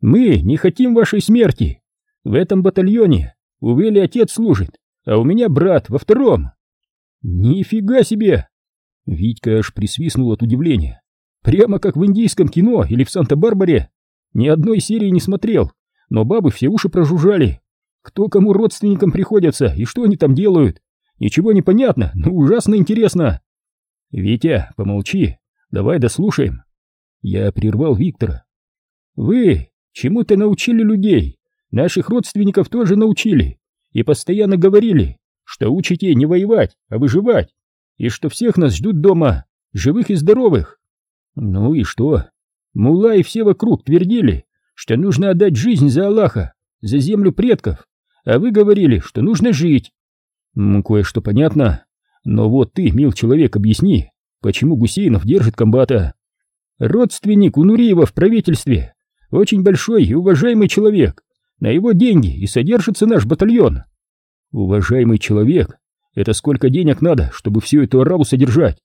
Мы не хотим вашей смерти. В этом батальоне у Вели отец служит, а у меня брат во втором. Нифига себе! Витька аж присвистнул от удивления. Прямо как в индийском кино или в Санта-Барбаре. Ни одной серии не смотрел, но бабы все уши прожужжали. Кто кому родственникам приходятся и что они там делают? Ничего не понятно, но ужасно интересно. Витя, помолчи, давай дослушаем. Я прервал Виктора. Вы чему-то научили людей, наших родственников тоже научили, и постоянно говорили, что учите не воевать, а выживать, и что всех нас ждут дома, живых и здоровых. Ну и что? Мула и все вокруг твердили, что нужно отдать жизнь за Аллаха, за землю предков, а вы говорили, что нужно жить. Ну, кое-что понятно, но вот ты, мил человек, объясни, почему Гусейнов держит комбата? Родственник у Нуриева в правительстве, очень большой и уважаемый человек, на его деньги и содержится наш батальон. Уважаемый человек, это сколько денег надо, чтобы всю эту ораву содержать?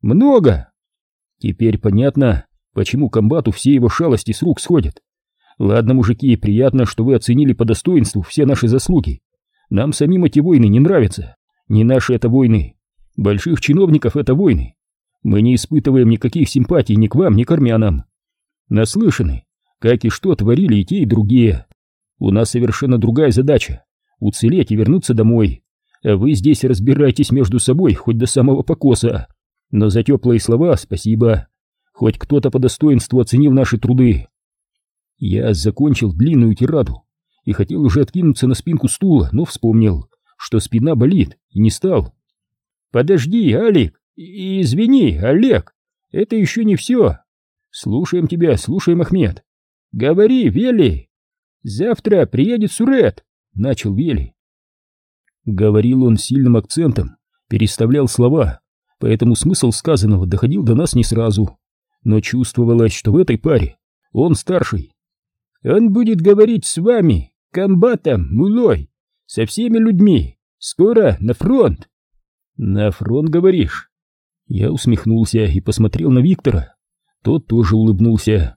Много! Теперь понятно, почему комбату все его шалости с рук сходят. Ладно, мужики, приятно, что вы оценили по достоинству все наши заслуги. Нам самим эти войны не нравятся. Не наши это войны. Больших чиновников это войны. Мы не испытываем никаких симпатий ни к вам, ни к армянам. Наслышаны, как и что творили и те, и другие. У нас совершенно другая задача — уцелеть и вернуться домой. А вы здесь разбирайтесь между собой хоть до самого покоса. Но за теплые слова спасибо. Хоть кто-то по достоинству оценил наши труды. Я закончил длинную тираду и хотел уже откинуться на спинку стула, но вспомнил, что спина болит, и не стал. «Подожди, Алик! Извини, Олег! Это еще не все! Слушаем тебя, слушаем, Ахмед! Говори, Вели! Завтра приедет Сурет!» — начал Вели. Говорил он сильным акцентом, переставлял слова, поэтому смысл сказанного доходил до нас не сразу. Но чувствовалось, что в этой паре он старший, он будет говорить с вами, комбатом, мулой, со всеми людьми. Скоро на фронт. На фронт, говоришь? Я усмехнулся и посмотрел на Виктора. Тот тоже улыбнулся.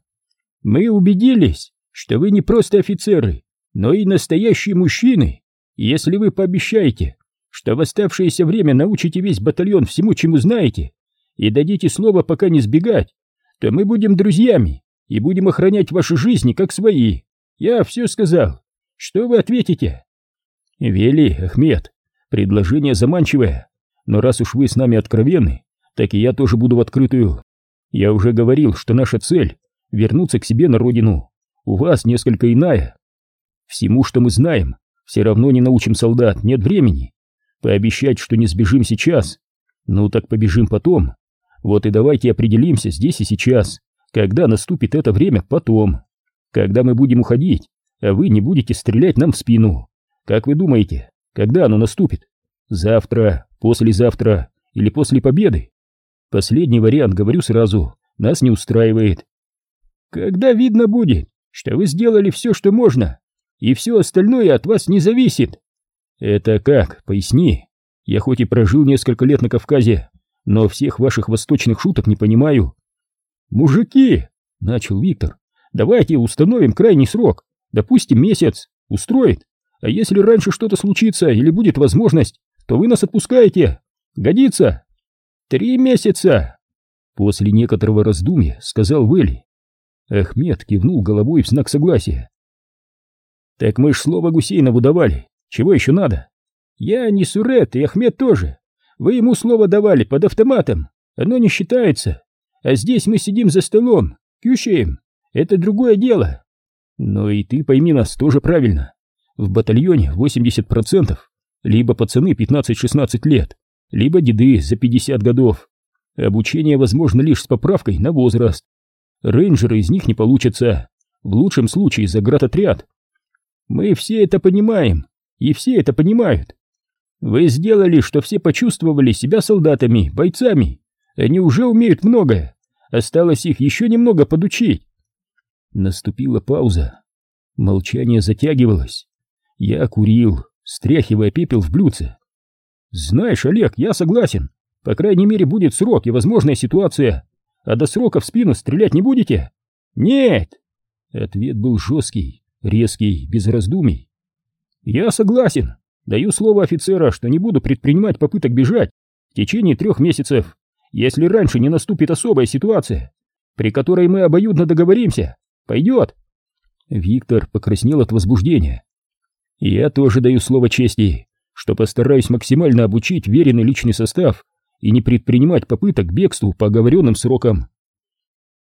Мы убедились, что вы не просто офицеры, но и настоящие мужчины. Если вы пообещаете, что в оставшееся время научите весь батальон всему, чему знаете, и дадите слово пока не сбегать, то мы будем друзьями и будем охранять ваши жизни как свои. Я все сказал. Что вы ответите? Вели, Ахмед, предложение заманчивое, но раз уж вы с нами откровенны, так и я тоже буду в открытую. Я уже говорил, что наша цель — вернуться к себе на родину. У вас несколько иная. Всему, что мы знаем, все равно не научим солдат, нет времени. Пообещать, что не сбежим сейчас. Ну так побежим потом. Вот и давайте определимся здесь и сейчас. Когда наступит это время потом? Когда мы будем уходить, а вы не будете стрелять нам в спину? Как вы думаете, когда оно наступит? Завтра, послезавтра или после победы? Последний вариант, говорю сразу, нас не устраивает. Когда видно будет, что вы сделали все, что можно, и все остальное от вас не зависит. Это как, поясни. Я хоть и прожил несколько лет на Кавказе, но всех ваших восточных шуток не понимаю. «Мужики!» — начал Виктор. «Давайте установим крайний срок, допустим, месяц. Устроит. А если раньше что-то случится или будет возможность, то вы нас отпускаете. Годится?» «Три месяца!» После некоторого раздумья сказал Вэлли. Ахмед кивнул головой в знак согласия. «Так мы ж слово Гусейнову давали. Чего еще надо?» «Я не Сурет, и Ахмед тоже. Вы ему слово давали под автоматом. Оно не считается. А здесь мы сидим за столом, кющаем. Это другое дело. Но и ты пойми нас тоже правильно. В батальоне 80% либо пацаны 15-16 лет, либо деды за 50 годов. Обучение возможно лишь с поправкой на возраст. Рейнджеры из них не получатся. В лучшем случае заградотряд. Мы все это понимаем, и все это понимают. Вы сделали, что все почувствовали себя солдатами, бойцами. Они уже умеют многое. Осталось их еще немного подучить. Наступила пауза. Молчание затягивалось. Я курил, стряхивая пепел в блюдце. Знаешь, Олег, я согласен. По крайней мере, будет срок и возможная ситуация. А до срока в спину стрелять не будете? Нет. Ответ был жесткий, резкий, без раздумий. Я согласен. Даю слово офицера, что не буду предпринимать попыток бежать в течение трех месяцев если раньше не наступит особая ситуация, при которой мы обоюдно договоримся. Пойдет?» Виктор покраснел от возбуждения. «Я тоже даю слово чести, что постараюсь максимально обучить веренный личный состав и не предпринимать попыток к бегству по оговоренным срокам.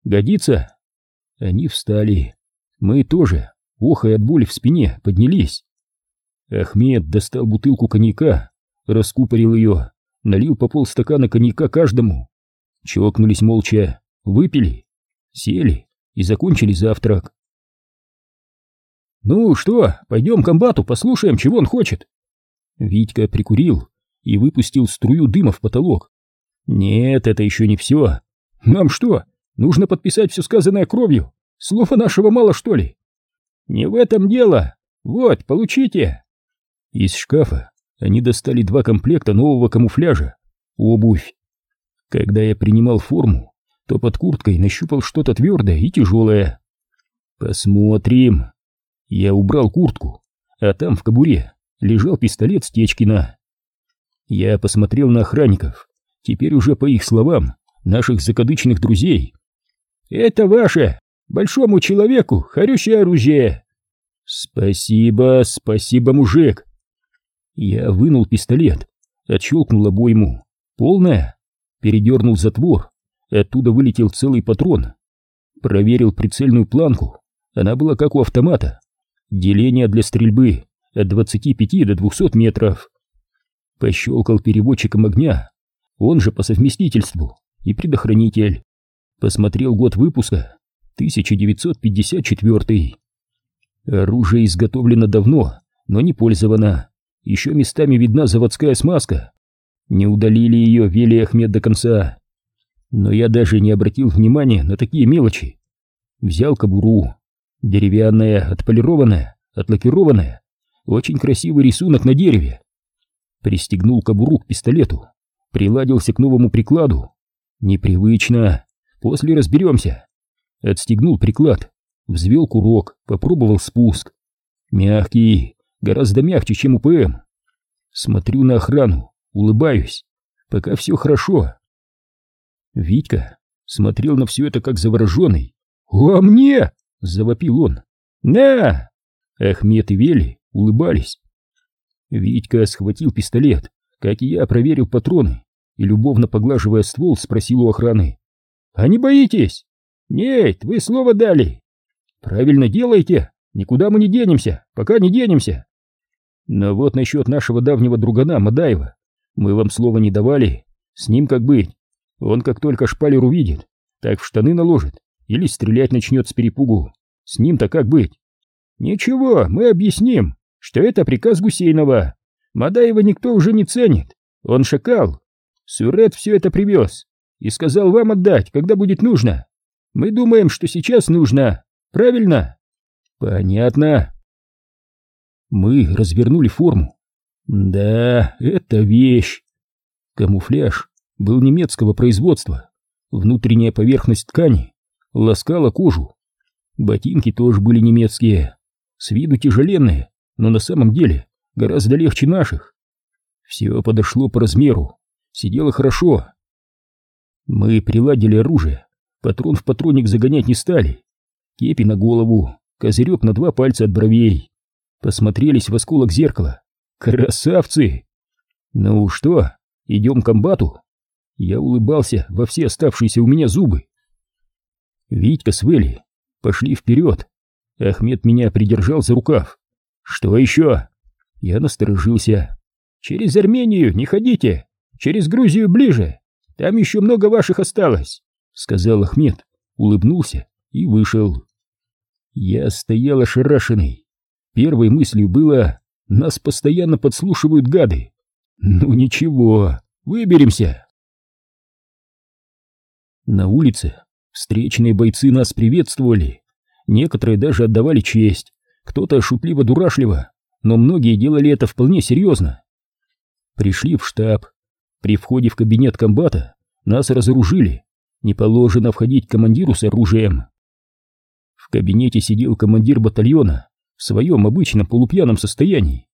Годится?» Они встали. Мы тоже, охая от боли в спине, поднялись. Ахмед достал бутылку коньяка, раскупорил ее, налил по полстакана коньяка каждому. Чокнулись молча, выпили, сели и закончили завтрак. «Ну что, пойдем к комбату, послушаем, чего он хочет». Витька прикурил и выпустил струю дыма в потолок. «Нет, это еще не все. Нам что, нужно подписать все сказанное кровью? Слова нашего мало, что ли?» «Не в этом дело. Вот, получите». Из шкафа они достали два комплекта нового камуфляжа, обувь. Когда я принимал форму, то под курткой нащупал что-то твердое и тяжелое. «Посмотрим». Я убрал куртку, а там в кобуре лежал пистолет Стечкина. Я посмотрел на охранников, теперь уже по их словам, наших закадычных друзей. «Это ваше, большому человеку, хорющее оружие!» «Спасибо, спасибо, мужик!» Я вынул пистолет, отщелкнул обойму. Полная. Передернул затвор. Оттуда вылетел целый патрон. Проверил прицельную планку. Она была как у автомата. Деление для стрельбы от 25 до 200 метров. Пощелкал переводчиком огня, он же по совместительству и предохранитель. Посмотрел год выпуска, 1954. Оружие изготовлено давно, но не пользовано. Еще местами видна заводская смазка. Не удалили ее Вели Ахмед до конца. Но я даже не обратил внимания на такие мелочи. Взял кобуру, Деревянная, отполированная, отлакированная. Очень красивый рисунок на дереве. Пристегнул кобуру к пистолету. Приладился к новому прикладу. Непривычно. После разберемся. Отстегнул приклад. Взвел курок, попробовал спуск. Мягкий, гораздо мягче, чем УПМ. Смотрю на охрану, улыбаюсь. Пока все хорошо. Витька смотрел на все это как завороженный. «О, мне!» — завопил он. «На!» Ахмед и Вели улыбались. Витька схватил пистолет, как и я проверил патроны, и, любовно поглаживая ствол, спросил у охраны. «А не боитесь?» «Нет, вы слово дали». «Правильно делаете, никуда мы не денемся, пока не денемся». «Но вот насчет нашего давнего другана Мадаева, мы вам слова не давали, с ним как быть, он как только шпалер увидит, так в штаны наложит, или стрелять начнет с перепугу. С ним-то как быть? Ничего, мы объясним, что это приказ Гусейнова. Мадаева никто уже не ценит. Он шакал. Сюрет все это привез и сказал вам отдать, когда будет нужно. Мы думаем, что сейчас нужно. Правильно? Понятно. Мы развернули форму. Да, это вещь. Камуфляж был немецкого производства. Внутренняя поверхность ткани ласкала кожу. Ботинки тоже были немецкие, с виду тяжеленные, но на самом деле гораздо легче наших. Все подошло по размеру, сидело хорошо. Мы приладили оружие, патрон в патроник загонять не стали. Кепи на голову, козырек на два пальца от бровей. Посмотрелись в осколок зеркала. Красавцы! Ну что, идем к комбату? Я улыбался во все оставшиеся у меня зубы. Витька с Вели пошли вперед. Ахмед меня придержал за рукав. Что еще? Я насторожился. Через Армению не ходите, через Грузию ближе. Там еще много ваших осталось, сказал Ахмед, улыбнулся и вышел. Я стоял ошарашенный. Первой мыслью было, нас постоянно подслушивают гады. Ну ничего, выберемся. На улице Встречные бойцы нас приветствовали. Некоторые даже отдавали честь, кто-то шутливо-дурашливо, но многие делали это вполне серьезно. Пришли в штаб. При входе в кабинет комбата нас разоружили. Не положено входить командиру с оружием. В кабинете сидел командир батальона в своем обычном полупьяном состоянии.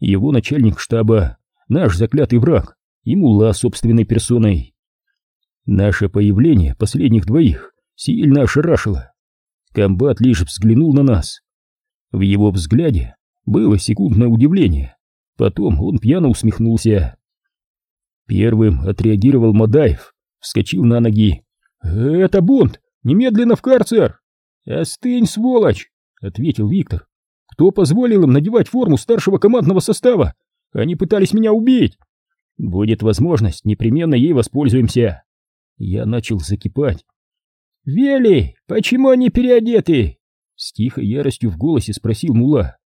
Его начальник штаба, наш заклятый враг, и мула собственной персоной. Наше появление последних двоих сильно ошарашило. Комбат лишь взглянул на нас. В его взгляде было секундное удивление. Потом он пьяно усмехнулся. Первым отреагировал Мадаев, вскочил на ноги. «Это бунт! Немедленно в карцер!» «Остынь, сволочь!» — ответил Виктор. «Кто позволил им надевать форму старшего командного состава? Они пытались меня убить!» «Будет возможность, непременно ей воспользуемся!» Я начал закипать. «Вели, почему они переодеты?» С тихой яростью в голосе спросил Мула.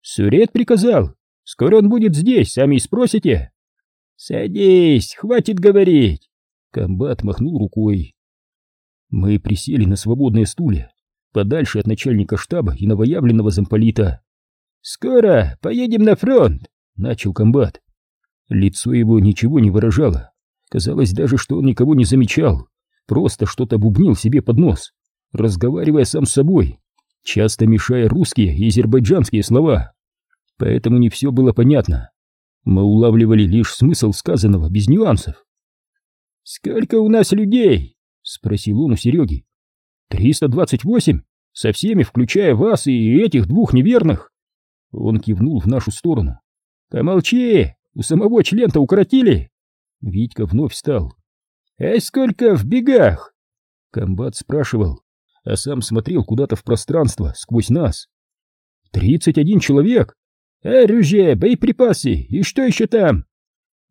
«Сурет приказал. Скоро он будет здесь, сами спросите». «Садись, хватит говорить!» Комбат махнул рукой. Мы присели на свободные стулья, подальше от начальника штаба и новоявленного замполита. «Скоро поедем на фронт!» — начал комбат. Лицо его ничего не выражало. Казалось даже, что он никого не замечал, просто что-то бубнил себе под нос, разговаривая сам с собой, часто мешая русские и азербайджанские слова. Поэтому не все было понятно. Мы улавливали лишь смысл сказанного, без нюансов. «Сколько у нас людей?» — спросил он у Сереги. «Триста двадцать восемь, со всеми, включая вас и этих двух неверных». Он кивнул в нашу сторону. «Помолчи, у самого члена укоротили!» Витька вновь встал. «А сколько в бегах?» Комбат спрашивал, а сам смотрел куда-то в пространство, сквозь нас. «Тридцать один человек! Оружие, боеприпасы и что еще там?»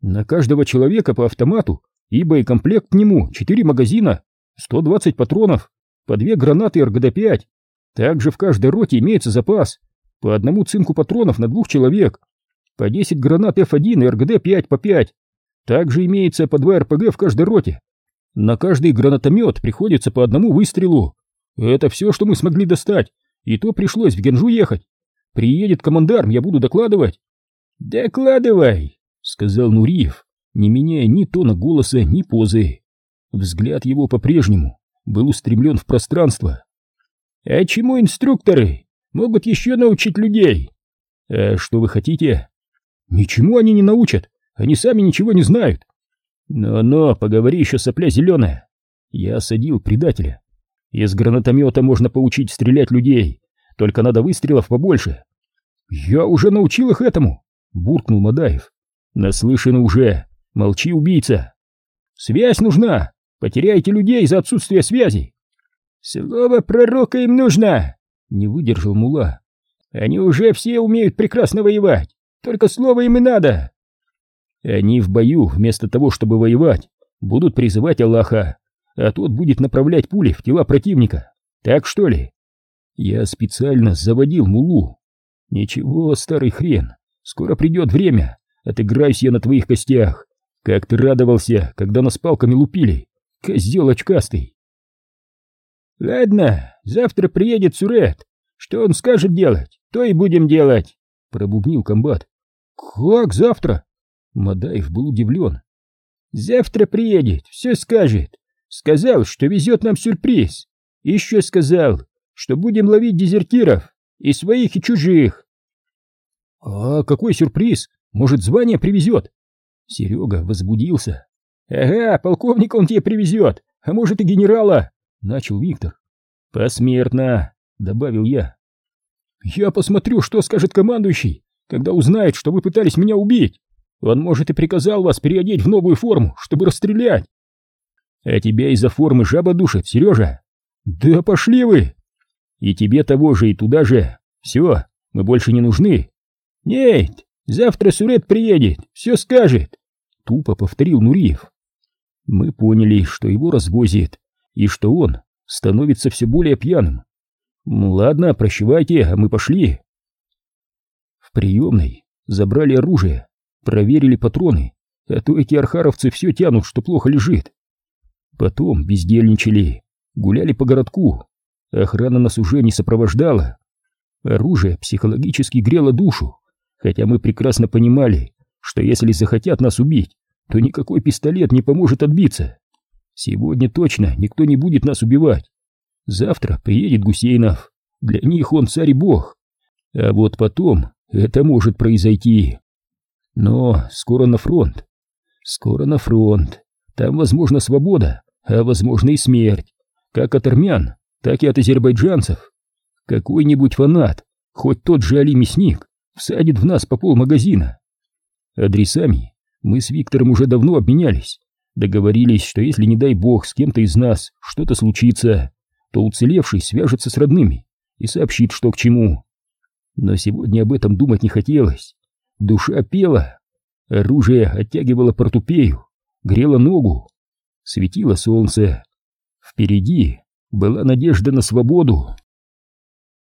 «На каждого человека по автомату и боекомплект к нему, четыре магазина, сто двадцать патронов, по две гранаты РГД-5. Также в каждой роте имеется запас, по одному цинку патронов на двух человек, по 10 гранат F1 и РГД-5 по 5. Также имеется по 2 РПГ в каждой роте. На каждый гранатомет приходится по одному выстрелу. Это все, что мы смогли достать, и то пришлось в Генжу ехать. Приедет командарм, я буду докладывать. «Докладывай», — сказал Нуриев, не меняя ни тона голоса, ни позы. Взгляд его по-прежнему был устремлен в пространство. «А чему инструкторы могут еще научить людей?» «А что вы хотите?» «Ничему они не научат, они сами ничего не знают». «Но-но, поговори еще, сопля зеленая». Я осадил предателя. Из гранатомета можно поучить стрелять людей, только надо выстрелов побольше. «Я уже научил их этому», — буркнул Мадаев. «Наслышаны уже. Молчи, убийца». «Связь нужна. Потеряйте людей за отсутствие связи». «Слово пророка им нужно», — не выдержал Мула. «Они уже все умеют прекрасно воевать. Только слово им и надо. Они в бою, вместо того, чтобы воевать, будут призывать Аллаха, а тот будет направлять пули в тела противника. Так что ли? Я специально заводил мулу. Ничего, старый хрен, скоро придет время, отыграюсь я на твоих костях. Как ты радовался, когда нас палками лупили, козел очкастый. Ладно, завтра приедет Сурет. Что он скажет делать, то и будем делать, пробубнил комбат. «Как завтра?» Мадаев был удивлен. «Завтра приедет, все скажет. Сказал, что везет нам сюрприз. Еще сказал, что будем ловить дезертиров, и своих, и чужих». «А какой сюрприз? Может, звание привезет?» Серега возбудился. «Ага, полковника он тебе привезет, а может и генерала!» Начал Виктор. «Посмертно!» — добавил я. «Я посмотрю, что скажет командующий, когда узнает, что вы пытались меня убить. Он, может, и приказал вас переодеть в новую форму, чтобы расстрелять. А тебя из-за формы жаба душит, Сережа. Да пошли вы. И тебе того же, и туда же. Все, мы больше не нужны. Нет, завтра Сурет приедет, все скажет. Тупо повторил Нуриев. Мы поняли, что его развозит, и что он становится все более пьяным. Ладно, прощевайте, а мы пошли приемной забрали оружие, проверили патроны, а то эти архаровцы все тянут, что плохо лежит. Потом бездельничали, гуляли по городку, охрана нас уже не сопровождала. Оружие психологически грело душу, хотя мы прекрасно понимали, что если захотят нас убить, то никакой пистолет не поможет отбиться. Сегодня точно никто не будет нас убивать. Завтра приедет Гусейнов, для них он царь и бог. А вот потом это может произойти. Но скоро на фронт. Скоро на фронт. Там, возможно, свобода, а возможно и смерть, как от армян, так и от азербайджанцев. Какой-нибудь фанат, хоть тот же Али Мясник, всадит в нас по полмагазина. Адресами мы с Виктором уже давно обменялись, договорились, что если, не дай бог, с кем-то из нас что-то случится, то уцелевший свяжется с родными и сообщит, что к чему. Но сегодня об этом думать не хотелось. Душа пела, оружие оттягивало портупею, грело ногу, светило солнце. Впереди была надежда на свободу.